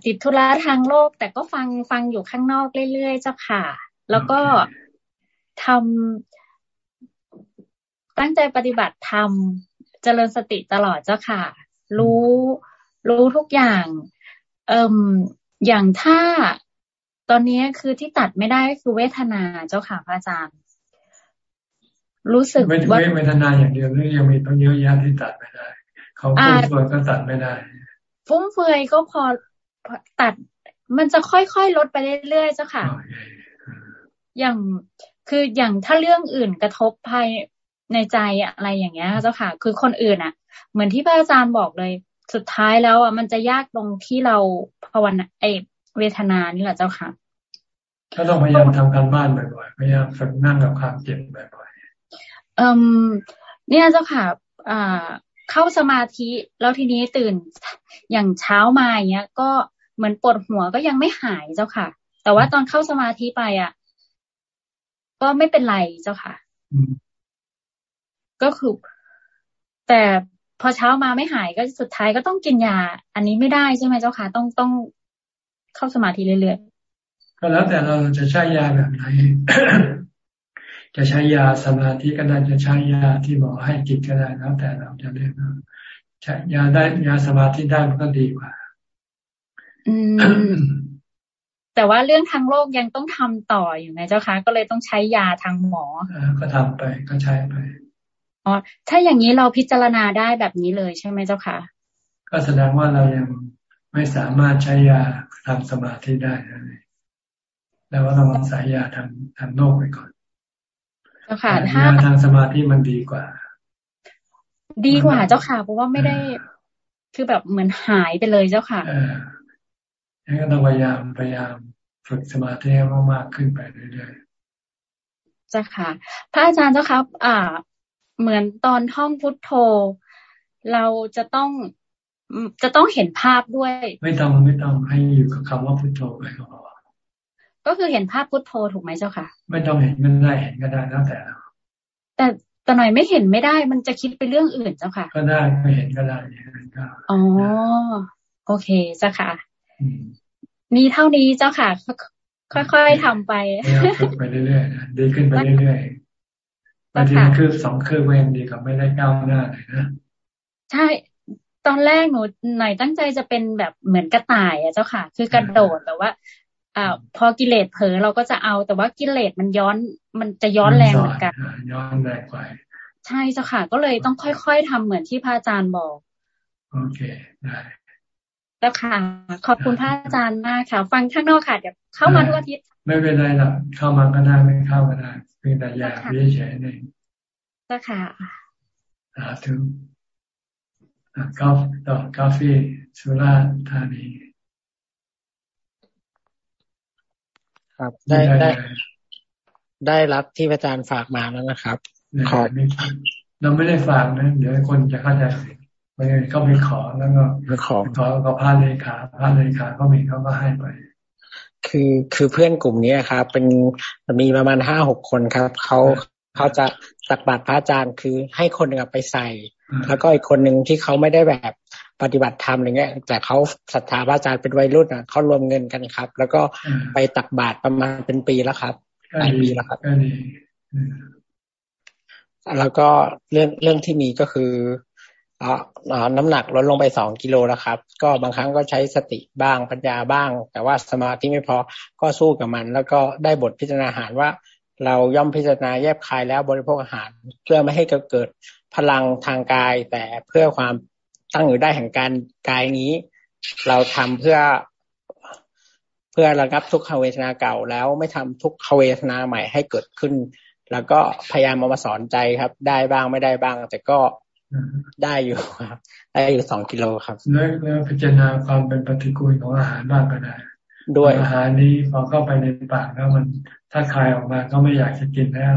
ติดธุระทางโลก แต่ก็ฟังฟังอยู่ข้างนอกเรื่อยๆเจ้าค่ะ แล้วก็ทำตั้งใจปฏิบัติธรรมเจริญสติตลอดเจ้าค่ะ รู้ รู้ทุกอย่าง เอ่มอย่างถ้าตอนนี้คือที่ตัดไม่ได้คือเวทนาเจ้าค่ะพระอาจารย์ รู้สึกว่าเวทนาอย่างเดียวหรือยังมีต้องเยอะแยะที่ตัดไม่ได้เขาฟุ่มเฟือยก็ตัดไม่ได้ ฟุ่มเฟือยก็พอตัด มันจะค่อยๆลดไปเรื่อยๆเจ้าค่ะ อย่างคืออย่างถ้าเรื่องอื่นกระทบภายในใจอะไรอย่างเงี้ยเจ้าค่ะ คือคนอื่นอะ เหมือนที่พระอาจารย์บอกเลย สุดท้ายแล้วอะมันจะยากตรงที่เราภาวนาไอเวทนานี่แหละเจ้าค่ะก็ต้องพยายามทำการบ้านบ่อยๆพยายามฝึกนั่งกับความเจ็บบ่อยๆเอ่มเนี่ยเจ้าค่ะอ่าเข้าสมาธิแล้วทีนี้ตื่นอย่างเช้ามาอย่างเงี้ย ก็เหมือนปวดหัวก็ยังไม่หายเจ้าค่ะ แต่ว่าตอนเข้าสมาธิไปอะ ก็ไม่เป็นไรเจ้าค่ะ ก็คือ แต่ พอเช้ามาไม่หายก็สุดท้ายก็ต้องกินยา อันนี้ไม่ได้ใช่ไหมเจ้าค่ะต้องต้องเข้าสมาธิเรื่อยๆก็แล้วแต่เราจะใช้ยาแบบไหนจะใช้ยาสมาธิก็ได้จะใช้ยาที่หมอให้กินก็ได้แล้วแต่เราจะเลือกใช้ยาได้ยาสมาธิได้มันก็ดีกว่า อืมแต่ว่าเรื่องทางโลกยังต้องทำต่ออยู่นะเจ้าคะก็เลยต้องใช้ยาทางหมอก็ทำไปก็ใช้ไป อ๋อถ้าอย่างนี้เราพิจารณาได้แบบนี้เลยใช่ไหมเจ้าคะก็แสดงว่าเรายังไม่สามารถใช้ยาทำสมาธิได้เลยแล้วว่าเราอาศัยยาทำทำโลกไปก่อนเจ้าค่ะถ้าทางสมาธิมันดีกว่า ดีกว่าเจ้าค่ะเพราะว่าไม่ได้คือแบบเหมือนหายไปเลยเจ้าค่ะเออยังก็ต้องพยายามพยายามฝึกสมาธิให้มากๆขึ้นไปเรื่อยๆเจ้าค่ะ พระอาจารย์เจ้าครับ อ่า เหมือนตอนท่องพุทโธ เราจะต้องจะต้องเห็นภาพด้วย ไม่ต้องไม่ต้องให้อยู่กับคำว่าพุทโธไปก็พอก็คือเห็นภาพพุทโธถูกไหมเจ้าค่ะ ไม่ต้องเห็นก็ได้เห็นก็ได้แล้วแต่แต่แต่หน่อยไม่เห็นไม่ได้ มันจะคิดไปเรื่องอื่นเจ้าค่ะ ก็ได้ไม่เห็นก็ได้ก็อ๋อโอเคเจ้าค่ะมีเท่านี้เจ้าค่ะ ค่อยๆทำไปฝึกไปเรื่อยๆดีขึ้นไปเรื่อยๆ บางทีคือสองคือเวนดีกับไม่ได้ก้าวหน้าเลยนะใช่ตอนแรกหนูหน่อยตั้งใจจะเป็นแบบเหมือนกระต่ายอะเจ้าค่ะ คือกระโดดแต่ว่าอ่าพอกิเลสเผลอเราก็จะเอาแต่ว่ากิเลสมันย้อนมันจะย้อนแรงเหมือนกัน ย้อนแรงไปใช่เจ้าค่ะ ก็เลยต้องค่อยๆทำเหมือนที่พระอาจารย์บอก โอเคได้เจ้าค่ะ ขอบคุณพระอาจารย์มากค่ะ ฟังข้างนอกค่ะเดี๋ยวเข้ามาทุกอาทิตย์ไม่เป็นไรหรอกเข้ามาก็ได้ไม่เข้าก็ได้เพียงแต่อยากเฉยๆเองเจ้าค่ะสาธุกาฟต่อกาแฟสุราธานี ครับ ได้ได้ ได้รับที่อาจารย์ฝากมาแล้วนะครับ ขอเราไม่ได้ฝากนะ เดี๋ยวคนจะเข้าใจผิดไม่งั้นก็ไปขอแล้วก็ไปขอขอก็พาเลขาพาเลขาเขามีเขาก็ให้ไป คือคือเพื่อนกลุ่มนี้ครับ เป็นมีประมาณห้าหกคนครับเขาเขาจะตักบาตรพระอาจารย์คือให้คนหนึ่งไปใส่ แล้วก็อีกคนหนึ่งที่เขาไม่ได้แบบปฏิบัติธรรมอะไรเงี้ย แต่เขาศรัทธาพระอาจารย์เป็นวัยรุ่นอะเขารวมเงินกันครับ แล้วก็ไปตักบาตรประมาณเป็นปีแล้วครับหลายปีแล้วครับแล้วก็เรื่องเรื่องที่มีก็คือ อ๋อน้ำหนักลดลงไปสองกิโลแล้วครับ ก็บางครั้งก็ใช้สติบ้างปัญญาบ้าง แต่ว่าสมาธิไม่พอก็สู้กับมัน แล้วก็ได้บทพิจารณาอาหารว่า เราย่อมพิจารณาแยบคายแล้วบริโภคอาหาร เพื่อไม่ให้เกิดพลังทางกาย แต่เพื่อความตั้งอยู่ได้แห่งการกายนี้ เราทำเพื่อ เพื่อระงับทุกขเวทนาเก่าแล้วไม่ทำทุกขเวทนาใหม่ให้เกิดขึ้น แล้วก็พยายามมาสอนใจครับ ได้บ้างไม่ได้บ้าง แต่ก็ ได้อยู่ครับได้อยู่สองกิโลครับแล้วพิจารณาความเป็นปฏิกูลของอาหารบ้างก็ได้ ด้วยอาหารนี้พอเข้าไปในปากแล้วมันถ้าคายออกมาก็ไม่อยากจะกินแล้ว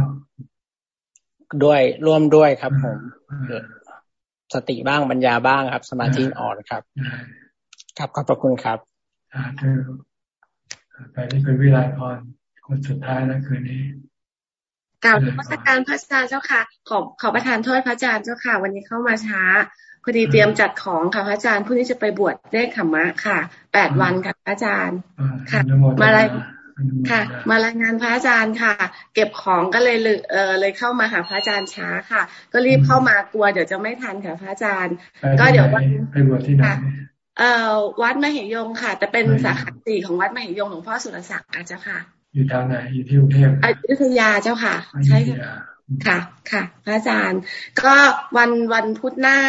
ด้วยร่วมด้วยครับผมสติบ้างปัญญาบ้างครับ สมาธิอ่อนครับครับขอบพระคุณครับอ่าเธอไปนี่คือวิไลพรคนสุดท้ายแล้วคืนนี้ กล่าวมาตรการพระอาจารย์เจ้าค่ะ ขอขอประทานโทษพระอาจารย์เจ้าค่ะ วันนี้เข้ามาช้าพอดีเตรียมจัดของค่ะพระอาจารย์ผู้นี้จะไปบวชได้ขมะค่ะแปดวันค่ะพระอาจารย์ค่ะมารายค่ะ มารายงานพระอาจารย์ค่ะ เก็บของก็เลยเออเลยเข้ามาหาพระอาจารย์ช้าค่ะ ก็รีบเข้ามากลัวเดี๋ยวจะไม่ทันค่ะพระอาจารย์ ก็เดี๋ยววันไปบวชที่ไหนเอ่อวัดมหิยงค่ะ แต่เป็นสาขาสี่ของวัดมหิยงหลวงพ่อสุรศักดิ์อาจารย์ค่ะ อยู่ทางไหนอยู่ที่กรุงเทพอยุธยาเจ้าค่ะ ใช่ค่ะค่ะ ค่ะ พระอาจารย์ ก็วันวันพุธหน้า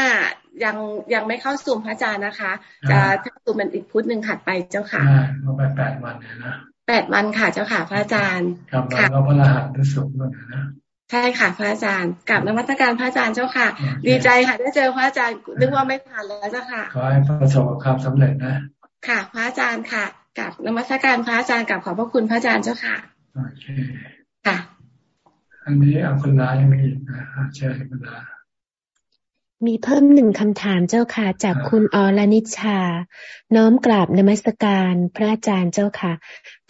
ยังยังไม่เข้าสู่พระอาจารย์นะคะ จะเข้าสู่มันอีกพุธหนึ่งถัดไปเจ้าค่ะเราไปแปดวันนะแปดวันค่ะเจ้าค่ะพระอาจารย์กลับมาเราพระรหัสทุสุขด้วยนะใช่ค่ะ พระอาจารย์กลับนมัสการพระอาจารย์เจ้าค่ะ ดีใจค่ะได้เจอพระอาจารย์นึกว่าไม่ทันแล้วเจ้าค่ะขอให้ประสบความสำเร็จนะ ค่ะ พระอาจารย์ค่ะ กับนมัสการพระอาจารย์กับขอบพระคุณพระอาจารย์เจ้าค่ะโอเคค่ะ อันนี้อัคุณลายังมีอีกนะเชิญคุณลามีเพิ่มหนึ่งคำถามเจ้าค่ะ จากคุณอรนิชา น้อมกราบนมัสการพระอาจารย์เจ้าค่ะ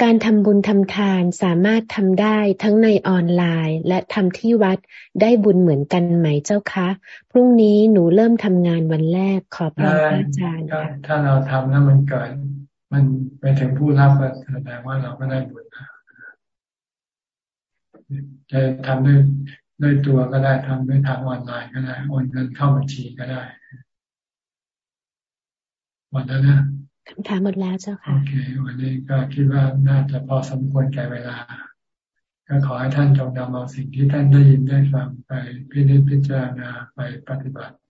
การทำบุญทำทานสามารถทำได้ทั้งในออนไลน์ และทำที่วัดได้บุญเหมือนกันไหมเจ้าคะพรุ่งนี้หนูเริ่มทำงานวันแรกขอพระอาจารย์ถ้าเราทำแล้วมันเกิด มันไปถึงผู้รับก็แสดงว่าเราก็ได้บุญนะจะทำด้วยด้วยตัวก็ได้ทำด้วยทางออนไลน์ก็ได้โอนเงินเข้าบัญชีก็ได้หมดแล้วนะคำถามหมดแล้วเจ้าค่ะ โอเค วันนี้ก็คิดว่าน่าจะพอสมควรแก่เวลา ก็ขอให้ท่านจงนำเอาสิ่งที่ท่านได้ยินได้ฟังไปพิจิตพิจารณาไปปฏิบัติเ